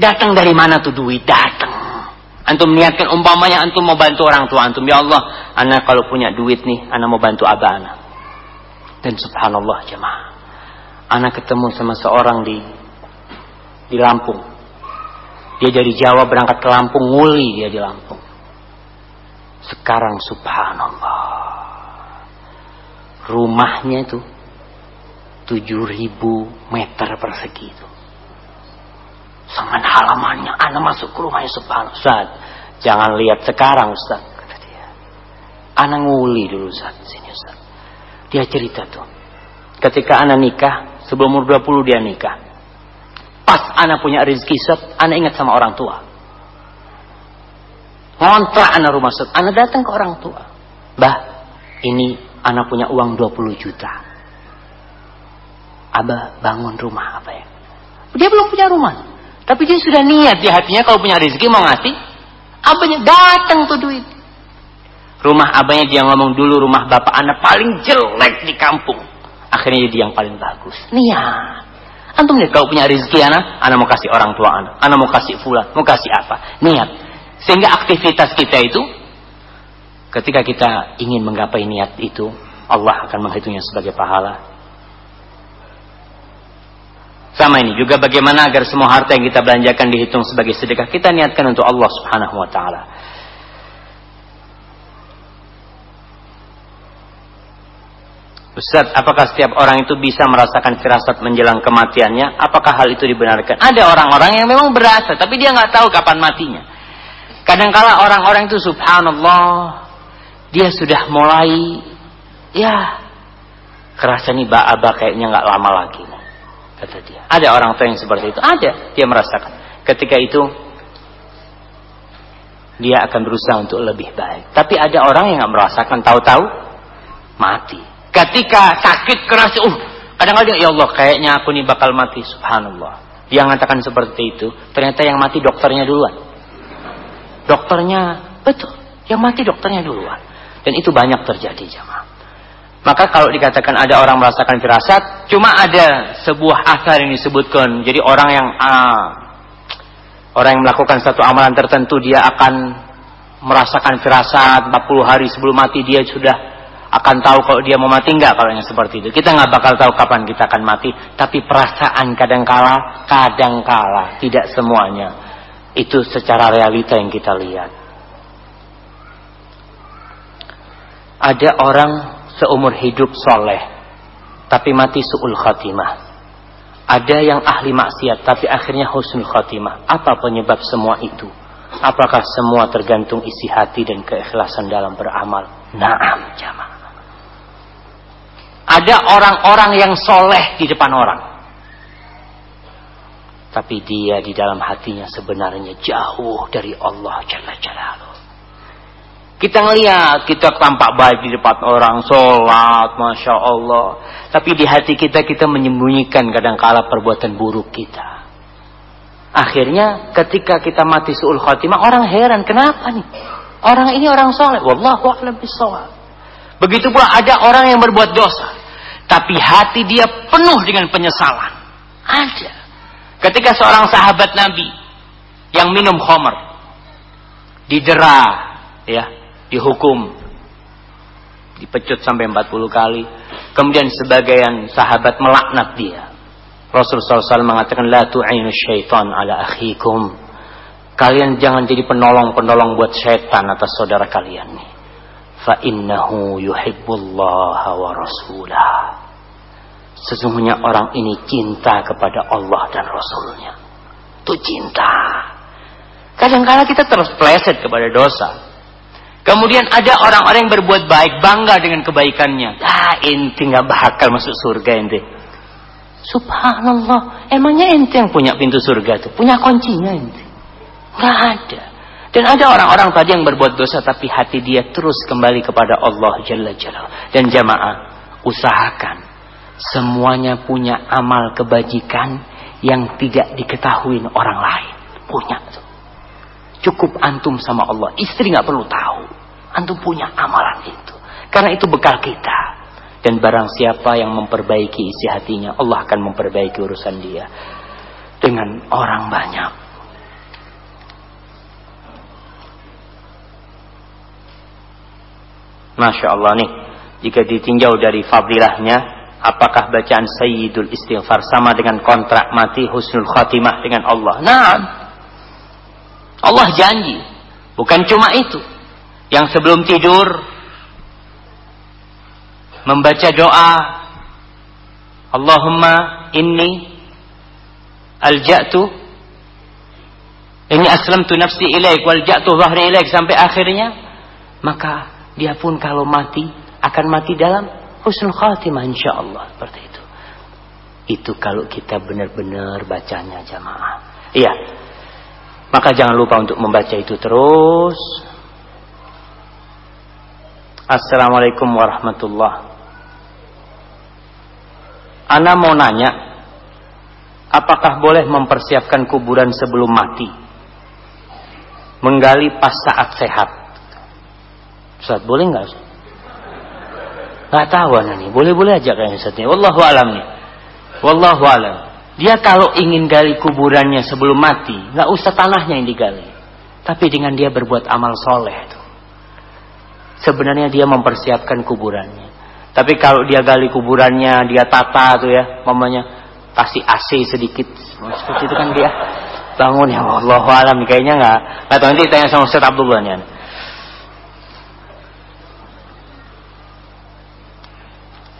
Datang dari mana tuh duit? Datang. Antum niatkan umpamanya antum mau bantu orang tua antum. Ya Allah, anak kalau punya duit nih, anak mau bantu abah anak. Dan subhanallah jemaah. Anak ketemu sama seorang di di Lampung dia dari Jawa berangkat ke Lampung, nguli dia di Lampung. Sekarang subhanallah. Rumahnya itu 7000 meter persegi itu. Sama halamannya, anak masuk ke rumahnya subhanallah. Ustaz, jangan lihat sekarang Ustaz, kata dia. Anak nguli dulu Ustaz. Dia cerita tuh. Ketika anak nikah, sebelum umur 20 dia nikah. Pas anak punya rezeki set, anak ingat sama orang tua. Ngontrak anak rumah set, anak datang ke orang tua. Bah, ini anak punya uang 20 juta. Abah bangun rumah apa ya? Dia belum punya rumah. Tapi dia sudah niat di hatinya kalau punya rezeki mau ngasih. Abahnya datang tuh duit. Rumah abahnya dia ngomong dulu rumah bapak anak paling jelek di kampung. Akhirnya jadi yang paling bagus. Niat. Antum lihat kalau punya rezeki anak, anak mau kasih orang tua anak, anak mau kasih fulan, mau kasih apa, niat. Sehingga aktivitas kita itu, ketika kita ingin menggapai niat itu, Allah akan menghitungnya sebagai pahala. Sama ini juga bagaimana agar semua harta yang kita belanjakan dihitung sebagai sedekah. Kita niatkan untuk Allah Subhanahu wa taala. Ustaz, apakah setiap orang itu bisa merasakan firasat menjelang kematiannya? Apakah hal itu dibenarkan? Ada orang-orang yang memang berasa, tapi dia nggak tahu kapan matinya. Kadangkala orang-orang itu subhanallah, dia sudah mulai, ya, kerasa nih aba kayaknya nggak lama lagi. Kata dia. Ada orang tua yang seperti itu. Ada, dia merasakan. Ketika itu, dia akan berusaha untuk lebih baik. Tapi ada orang yang nggak merasakan, tahu-tahu mati. Ketika sakit keras, uh, kadang-kadang ya Allah kayaknya aku nih bakal mati. Subhanallah. Dia mengatakan seperti itu, ternyata yang mati dokternya duluan. Dokternya, betul. Yang mati dokternya duluan. Dan itu banyak terjadi jamaah. Maka kalau dikatakan ada orang merasakan firasat, cuma ada sebuah asar yang disebutkan. Jadi orang yang ah, orang yang melakukan satu amalan tertentu dia akan merasakan firasat 40 hari sebelum mati dia sudah akan tahu kalau dia mau mati nggak kalau yang seperti itu. Kita nggak bakal tahu kapan kita akan mati, tapi perasaan kadang kala, kadang kala, tidak semuanya. Itu secara realita yang kita lihat. Ada orang seumur hidup soleh, tapi mati su'ul khatimah. Ada yang ahli maksiat, tapi akhirnya husnul khatimah. Apa penyebab semua itu? Apakah semua tergantung isi hati dan keikhlasan dalam beramal? Naam jamaah. Ada orang-orang yang soleh di depan orang. Tapi dia di dalam hatinya sebenarnya jauh dari Allah Jalla Jalaluh. Kita ngelihat, kita tampak baik di depan orang, sholat, Masya Allah. Tapi di hati kita, kita menyembunyikan kadang-kala perbuatan buruk kita. Akhirnya ketika kita mati su'ul khatimah, orang heran, kenapa nih? Orang ini orang soleh. Wallahu a'lam bisawab. Begitu pula ada orang yang berbuat dosa. Tapi hati dia penuh dengan penyesalan. Ada. Ketika seorang sahabat Nabi yang minum khamar. didera, ya, dihukum, dipecut sampai 40 kali. Kemudian sebagian sahabat melaknat dia. Rasulullah SAW mengatakan, La tu'inu syaitan ala akhikum. Kalian jangan jadi penolong-penolong buat syaitan atas saudara kalian. Fa innahu yuhibbullaha wa rasulah. Sesungguhnya orang ini cinta kepada Allah dan Rasulnya. Itu cinta. Kadang-kala kita terus pleset kepada dosa. Kemudian ada orang-orang yang berbuat baik, bangga dengan kebaikannya. Ah, inti nggak bakal masuk surga inti. Subhanallah, emangnya ente yang punya pintu surga tuh, punya kuncinya ente? Nggak ada. Dan ada orang-orang tadi yang berbuat dosa tapi hati dia terus kembali kepada Allah Jalla Jalla. Dan jamaah, usahakan semuanya punya amal kebajikan yang tidak diketahui orang lain. Punya. Cukup antum sama Allah. Istri nggak perlu tahu. Antum punya amalan itu. Karena itu bekal kita. Dan barang siapa yang memperbaiki isi hatinya, Allah akan memperbaiki urusan dia. Dengan orang banyak. Masya Allah nih. Jika ditinjau dari fadilahnya, apakah bacaan Sayyidul Istighfar sama dengan kontrak mati husnul khatimah dengan Allah? Nah, Allah janji. Bukan cuma itu. Yang sebelum tidur membaca doa Allahumma inni alja'tu ini aslamtu nafsi ilaik wal ja'tu dhahri ilaik sampai akhirnya maka dia pun kalau mati akan mati dalam husnul khatimah insyaallah seperti itu itu kalau kita benar-benar bacanya jamaah iya maka jangan lupa untuk membaca itu terus. Assalamualaikum warahmatullah. Ana mau nanya, apakah boleh mempersiapkan kuburan sebelum mati? Menggali pas saat sehat. Ustaz, boleh nggak? Nggak tahu nih. Boleh-boleh aja kayaknya Ustaz. Wallahu alam nih. Wallahu alam. Dia kalau ingin gali kuburannya sebelum mati, nggak usah tanahnya yang digali. Tapi dengan dia berbuat amal soleh itu. Sebenarnya dia mempersiapkan kuburannya. Tapi kalau dia gali kuburannya, dia tata tuh ya, mamanya kasih AC sedikit. Seperti itu kan dia bangun ya Allah alam kayaknya nggak. Nggak tahu nanti tanya sama Ustaz Abdullah nih.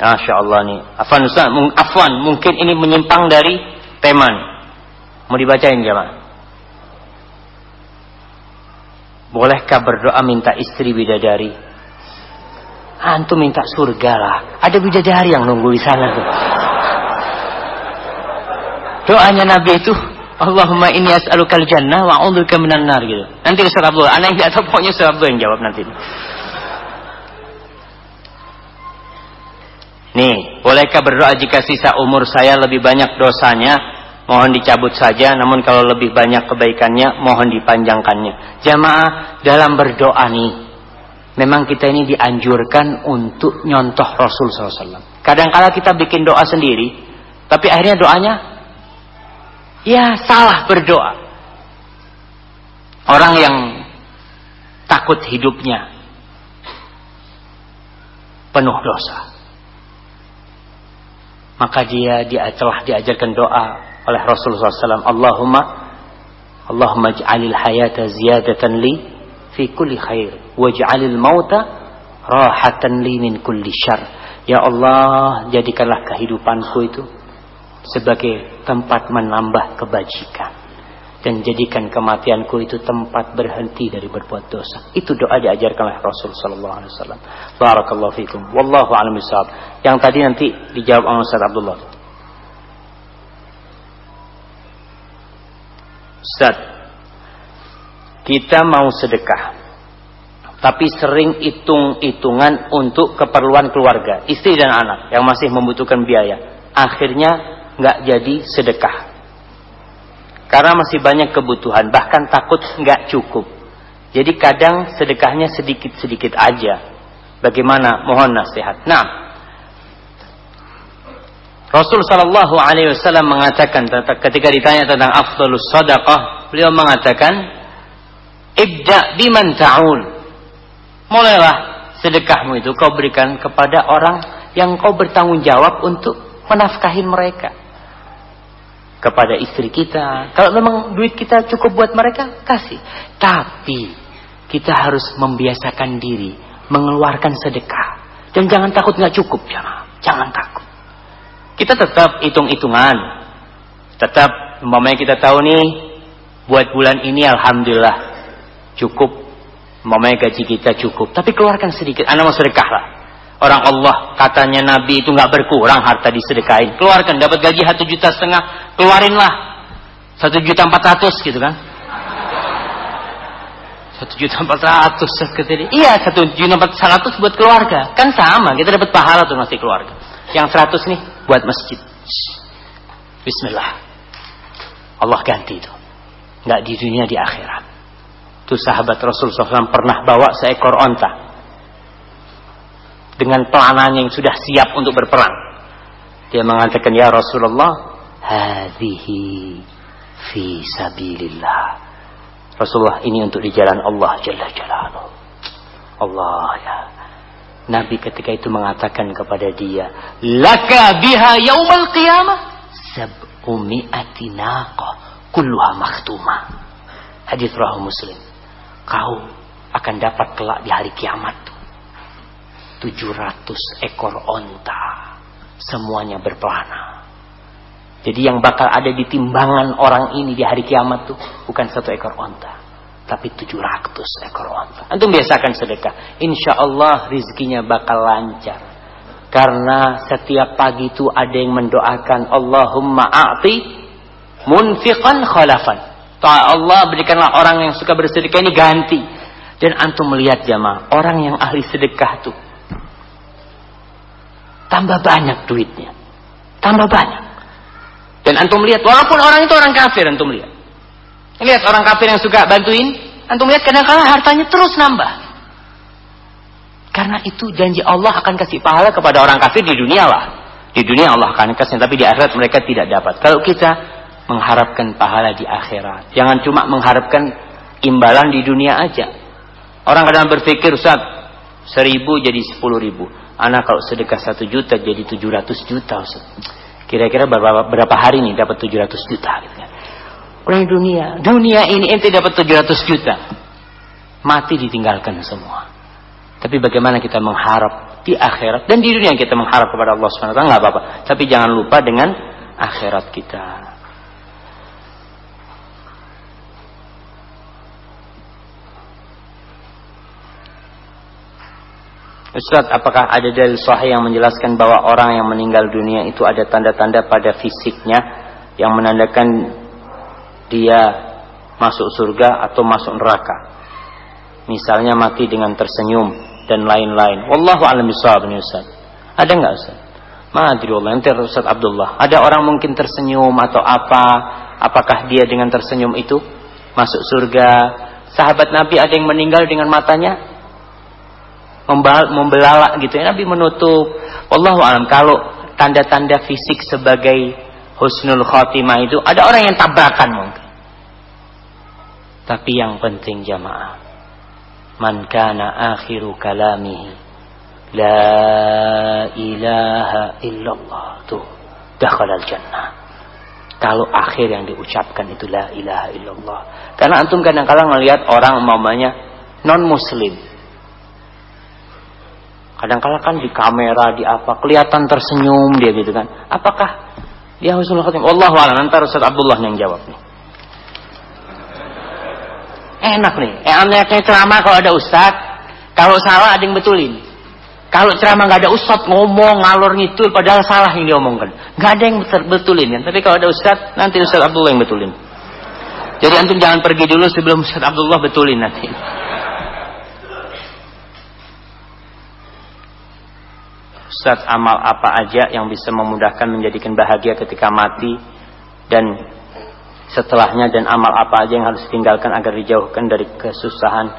Masya Allah nih. Afwan Ustaz, Afwan mungkin ini menyimpang dari tema nih. Mau dibacain jamaah? Bolehkah berdoa minta istri bidadari? Antum minta surga lah. Ada bidadari yang nunggu di sana tuh. Doanya Nabi itu Allahumma inni as'alukal jannah wa minan nar gitu. Nanti Ustaz Abdullah, anak enggak tahu pokoknya Ustaz Abdullah yang jawab nanti. Nih, bolehkah berdoa jika sisa umur saya lebih banyak dosanya? Mohon dicabut saja, namun kalau lebih banyak kebaikannya, mohon dipanjangkannya. Jamaah dalam berdoa nih, memang kita ini dianjurkan untuk nyontoh Rasul SAW. Kadang-kala kita bikin doa sendiri, tapi akhirnya doanya, ya salah berdoa. Orang yang takut hidupnya penuh dosa maka dia, dia telah diajarkan doa oleh Rasulullah SAW. Allahumma Allahumma ja'alil hayata ziyadatan li fi kulli khair waj'alil mauta rahatan li min kulli syar. Ya Allah, jadikanlah kehidupanku itu sebagai tempat menambah kebajikan dan jadikan kematianku itu tempat berhenti dari berbuat dosa. Itu doa diajarkan oleh Rasul sallallahu alaihi wasallam. Barakallahu fikum. Wallahu a'lam bishawab. Yang tadi nanti dijawab oleh Ustaz Abdullah. Ustaz, kita mau sedekah. Tapi sering hitung-hitungan untuk keperluan keluarga, istri dan anak yang masih membutuhkan biaya. Akhirnya nggak jadi sedekah karena masih banyak kebutuhan, bahkan takut nggak cukup. Jadi kadang sedekahnya sedikit-sedikit aja. Bagaimana? Mohon nasihat. Nah, Rasul Shallallahu Alaihi Wasallam mengatakan ketika ditanya tentang afdalus sadaqah, beliau mengatakan, Ibda biman ta'ul. Mulailah sedekahmu itu kau berikan kepada orang yang kau bertanggung jawab untuk menafkahi mereka. Kepada istri kita. Kalau memang duit kita cukup buat mereka, kasih. Tapi kita harus membiasakan diri mengeluarkan sedekah. Dan jangan takut nggak cukup, jangan. Jangan takut. Kita tetap hitung-hitungan. Tetap, umpamanya kita tahu nih, buat bulan ini alhamdulillah cukup. Umpamanya gaji kita cukup. Tapi keluarkan sedikit. Anda mau sedekah lah. Orang Allah katanya Nabi itu nggak berkurang harta disedekain. Keluarkan dapat gaji satu juta setengah, keluarinlah satu juta empat ratus gitu kan. Satu juta empat ratus Iya satu juta empat ratus buat keluarga. Kan sama kita dapat pahala tuh masih keluarga. Yang seratus nih buat masjid. Bismillah. Allah ganti itu. Nggak di dunia di akhirat. Itu sahabat Rasul SAW pernah bawa seekor onta dengan pelanannya yang sudah siap untuk berperang. Dia mengatakan, "Ya Rasulullah, hadhihi fi sabilillah." Rasulullah ini untuk di jalan Allah Jalla Jalaluhu. Allah ya. Nabi ketika itu mengatakan kepada dia, "Laka biha yaumal qiyamah sab'u mi'ati naqah kulluha makhtuma." Hadis rahu Muslim. Kau akan dapat kelak di hari kiamat 700 ekor onta. Semuanya berpelana. Jadi yang bakal ada di timbangan orang ini di hari kiamat tuh bukan satu ekor onta. Tapi 700 ekor onta. Antum biasakan sedekah. Insya Allah rizkinya bakal lancar. Karena setiap pagi itu ada yang mendoakan Allahumma a'ti munfiqan khalafan. Allah berikanlah orang yang suka bersedekah ini ganti. Dan antum melihat jamaah, orang yang ahli sedekah tuh tambah banyak duitnya. Tambah banyak. Dan antum lihat, walaupun orang itu orang kafir, antum lihat. Lihat orang kafir yang suka bantuin, antum lihat kadang-kadang hartanya terus nambah. Karena itu janji Allah akan kasih pahala kepada orang kafir di dunia lah. Di dunia Allah akan kasih, tapi di akhirat mereka tidak dapat. Kalau kita mengharapkan pahala di akhirat, jangan cuma mengharapkan imbalan di dunia aja. Orang kadang berpikir, Ustaz, seribu jadi sepuluh ribu. Anak kalau sedekah satu juta jadi tujuh ratus juta Kira-kira berapa, berapa hari nih dapat tujuh ratus juta gitu kan. Orang dunia, dunia ini ente dapat tujuh ratus juta. Mati ditinggalkan semua. Tapi bagaimana kita mengharap di akhirat dan di dunia kita mengharap kepada Allah SWT nggak apa-apa. Tapi jangan lupa dengan akhirat kita. Ustaz, apakah ada dalil sahih yang menjelaskan bahwa orang yang meninggal dunia itu ada tanda-tanda pada fisiknya yang menandakan dia masuk surga atau masuk neraka? Misalnya mati dengan tersenyum dan lain-lain. Wallahu a'lam bishawab Ustaz. Ada enggak Ustaz? Madri Allah, nanti Ustaz Abdullah. Ada orang mungkin tersenyum atau apa? Apakah dia dengan tersenyum itu masuk surga? Sahabat Nabi ada yang meninggal dengan matanya membelalak gitu ya. Nabi menutup. Wallahu alam kalau tanda-tanda fisik sebagai husnul khotimah itu ada orang yang tabrakan mungkin. Tapi yang penting jamaah man kana akhiru kalamihi la ilaha illallah tuh dakhala al jannah kalau akhir yang diucapkan itu la ilaha illallah. Karena antum kadang-kadang melihat orang mamanya non muslim Kadang-kala kan di kamera, di apa, kelihatan tersenyum dia gitu kan. Apakah dia husnul khatimah? Allah a'lam. Nanti Ustaz Abdullah yang jawab nih. Enak nih. Eh, anaknya ceramah kalau ada ustaz, kalau salah ada yang betulin. Kalau ceramah nggak ada ustaz ngomong ngalor ngidul padahal salah yang diomongkan. Nggak ada yang betulin kan. Tapi kalau ada ustaz, nanti Ustaz Abdullah yang betulin. Jadi antum jangan pergi dulu sebelum Ustaz Abdullah betulin nanti. Ustaz amal apa aja yang bisa memudahkan menjadikan bahagia ketika mati? Dan setelahnya dan amal apa aja yang harus ditinggalkan agar dijauhkan dari kesusahan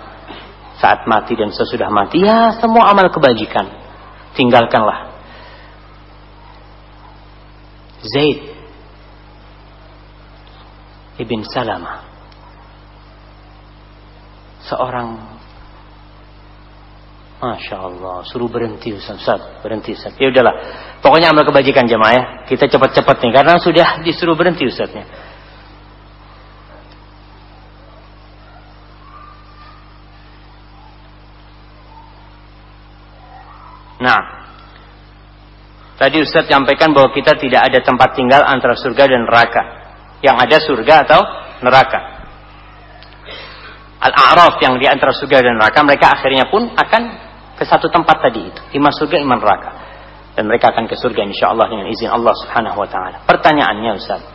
saat mati dan sesudah mati? Ya semua amal kebajikan. Tinggalkanlah. Zaid ibn Salamah seorang Masya Allah, suruh berhenti Ustaz, Ustaz berhenti Ustaz. Ya udahlah, pokoknya amal kebajikan jemaah ya. Kita cepat-cepat nih, karena sudah disuruh berhenti Ustaznya. Nah, tadi Ustaz sampaikan bahwa kita tidak ada tempat tinggal antara surga dan neraka. Yang ada surga atau neraka. Al-A'raf yang di antara surga dan neraka, mereka akhirnya pun akan ke satu tempat tadi itu, iman surga, iman neraka. Dan mereka akan ke surga insya Allah dengan izin Allah Subhanahu wa taala. Pertanyaannya Ustaz,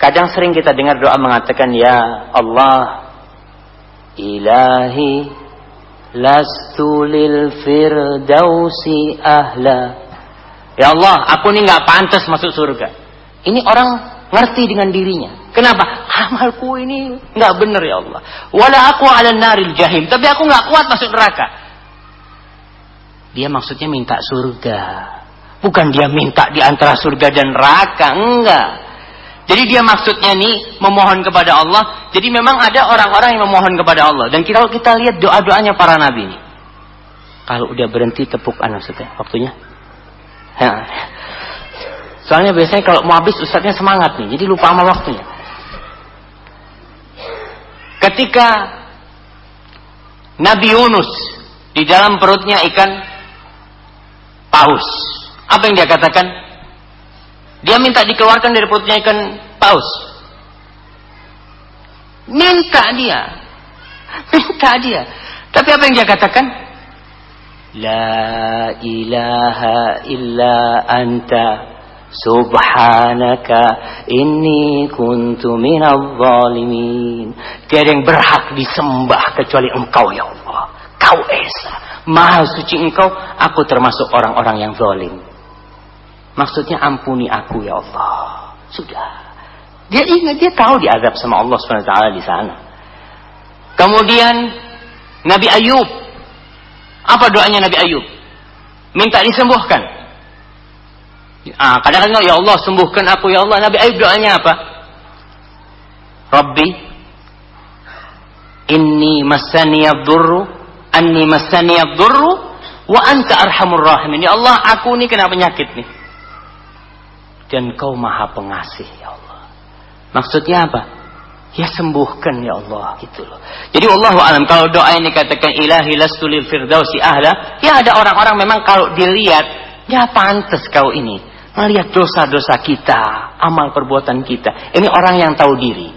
kadang sering kita dengar doa mengatakan ya Allah ilahi lastu lil firdausi ahla. Ya Allah, aku ini nggak pantas masuk surga. Ini orang ngerti dengan dirinya. Kenapa? Amalku ini nggak benar ya Allah. Wala aku ala naril jahim. Tapi aku nggak kuat masuk neraka. Dia maksudnya minta surga. Bukan dia minta di antara surga dan neraka. Enggak. Jadi dia maksudnya nih memohon kepada Allah. Jadi memang ada orang-orang yang memohon kepada Allah. Dan kita kita lihat doa-doanya para nabi ini. Kalau udah berhenti tepuk anak Ustaz waktunya. Ya. Soalnya biasanya kalau mau habis Ustaznya semangat nih. Jadi lupa sama waktunya. Ketika Nabi Yunus di dalam perutnya ikan paus. Apa yang dia katakan? Dia minta dikeluarkan dari perutnya ikan paus. Minta dia. Minta dia. Tapi apa yang dia katakan? La ilaha illa anta subhanaka inni kuntu minal zalimin. Tiada yang berhak disembah kecuali engkau ya Allah. Kau Esa Maha suci engkau, aku termasuk orang-orang yang zalim. Maksudnya ampuni aku ya Allah. Sudah. Dia ingat, dia tahu diadab sama Allah SWT di sana. Kemudian Nabi Ayub. Apa doanya Nabi Ayub? Minta disembuhkan. Ah, kadang-kadang ya Allah sembuhkan aku ya Allah. Nabi Ayub doanya apa? Rabbi inni masaniyad durru anni masani ad-durru wa anta arhamur rahimin. Ya Allah, aku ini kena penyakit nih. Dan kau maha pengasih ya Allah. Maksudnya apa? Ya sembuhkan ya Allah gitu loh. Jadi Allah alam kalau doa ini katakan ilahi lastu lil firdausi ahla, ya ada orang-orang memang kalau dilihat ya pantas kau ini melihat dosa-dosa kita, amal perbuatan kita. Ini orang yang tahu diri.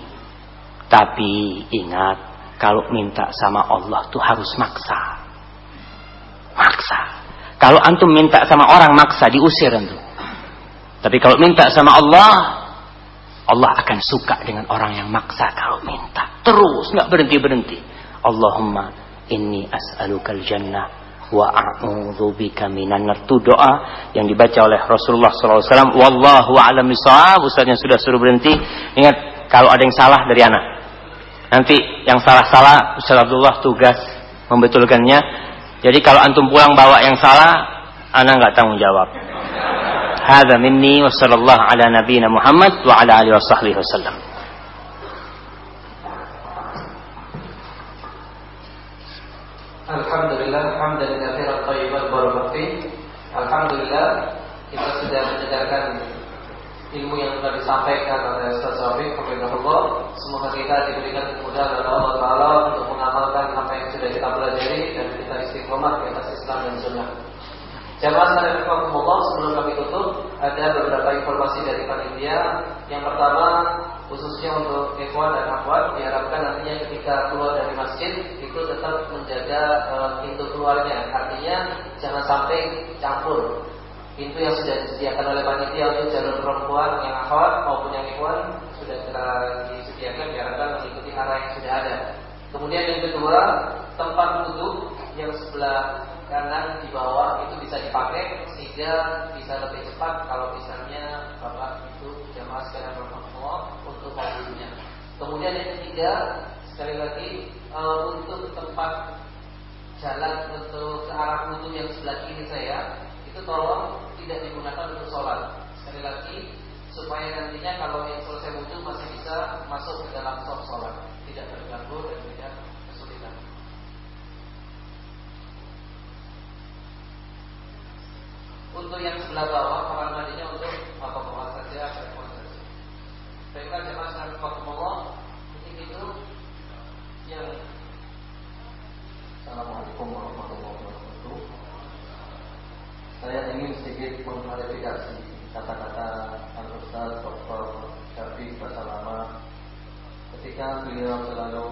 Tapi ingat kalau minta sama Allah tuh harus maksa. Maksa. Kalau antum minta sama orang maksa diusir antum. Tapi kalau minta sama Allah, Allah akan suka dengan orang yang maksa kalau minta. Terus nggak berhenti berhenti. Allahumma inni as'alukal jannah wa a'udzu bika minan nar. Itu doa yang dibaca oleh Rasulullah SAW. Wallahu a'lam bishawab. Ustaznya sudah suruh berhenti. Ingat kalau ada yang salah dari anak. Nanti yang salah-salah Ustaz Abdullah tugas membetulkannya. Jadi kalau antum pulang bawa yang salah, ana nggak tanggung jawab. Hadza minni wa sallallahu ala nabiyyina Muhammad wa ala alihi wasahbihi wasallam. Alhamdulillah, alhamdulillah khairan thayyiban barakatuh. Alhamdulillah kita sudah mendengarkan ilmu yang telah disampaikan oleh Ustaz Rafiq Allah Semoga kita diberikan kemudahan oleh Allah Ta'ala Untuk mengamalkan apa yang sudah kita pelajari Dan kita istiqomah di atas Islam dan Sunnah. Jamaah Allah sebelum kami tutup Ada beberapa informasi dari panitia. Yang pertama khususnya untuk ikhwan dan akhwat Diharapkan nantinya ketika keluar dari masjid Itu tetap menjaga uh, pintu keluarnya. Artinya jangan sampai campur pintu yang sudah disediakan oleh panitia untuk jalur perempuan yang akhwat maupun yang ikhwan sudah telah disediakan diharapkan mengikuti arah yang sudah ada. Kemudian yang kedua, tempat duduk yang sebelah kanan di bawah itu bisa dipakai sehingga bisa lebih cepat kalau misalnya bapak itu jamaah sekalian bermakmur untuk mobilnya. Kemudian yang ketiga, sekali lagi uh, untuk tempat jalan untuk ke arah wudhu yang sebelah kiri saya itu tolong tidak digunakan untuk sholat. Sekali lagi, supaya nantinya kalau yang selesai wudhu masih bisa masuk ke dalam sholat, tidak terganggu dan tidak kesulitan. Untuk yang sebelah bawah, kamar mandinya untuk apa puas saja, saya saja. Baiklah jemaah sekalian, waktu ketika itu yang Assalamualaikum warahmatullahi wabarakatuh. Saya ingin sedikit mengklarifikasi kata-kata Al Ustaz Dr. Syafiq Basalama ketika beliau selalu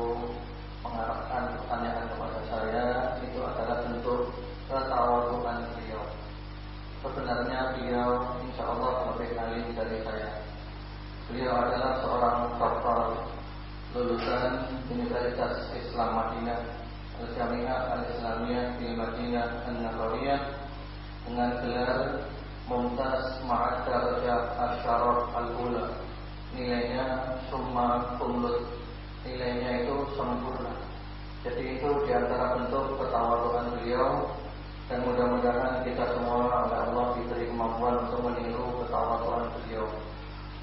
mengarahkan pertanyaan kepada saya itu adalah bentuk ketawaduan beliau. Sebenarnya beliau insya Allah lebih alim dari saya. Beliau adalah seorang dokter lulusan Universitas Islam Madinah Al-Jami'ah Al-Islamiyah di Madinah An-Nabawiyah dengan gelar Mumtaz Ma'ad Darajah Asyaraf Al-Ula nilainya summa kumlut nilainya itu sempurna jadi itu di antara bentuk ketawaduan beliau dan mudah-mudahan kita semua oleh Allah diberi kemampuan untuk meniru ketawaduan beliau.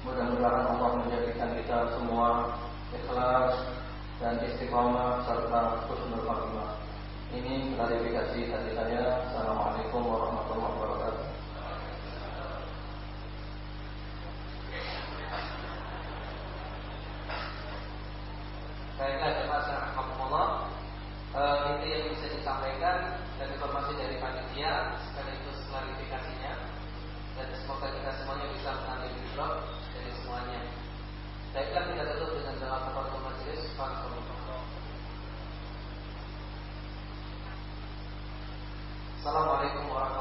Mudah-mudahan Allah menjadikan kita semua ikhlas dan istiqomah serta husnul khatimah. Ini klarifikasi dari saya. Assalamualaikum warahmatullahi wabarakatuh. Baiklah jemaah uh, itu yang bisa disampaikan dan informasi dari panitia sekaligus klarifikasinya dan semoga kita semuanya bisa mengambil hikmah dari semuanya. Baiklah kita tutup dengan doa kepada majelis Assalamualaikum warahmatullahi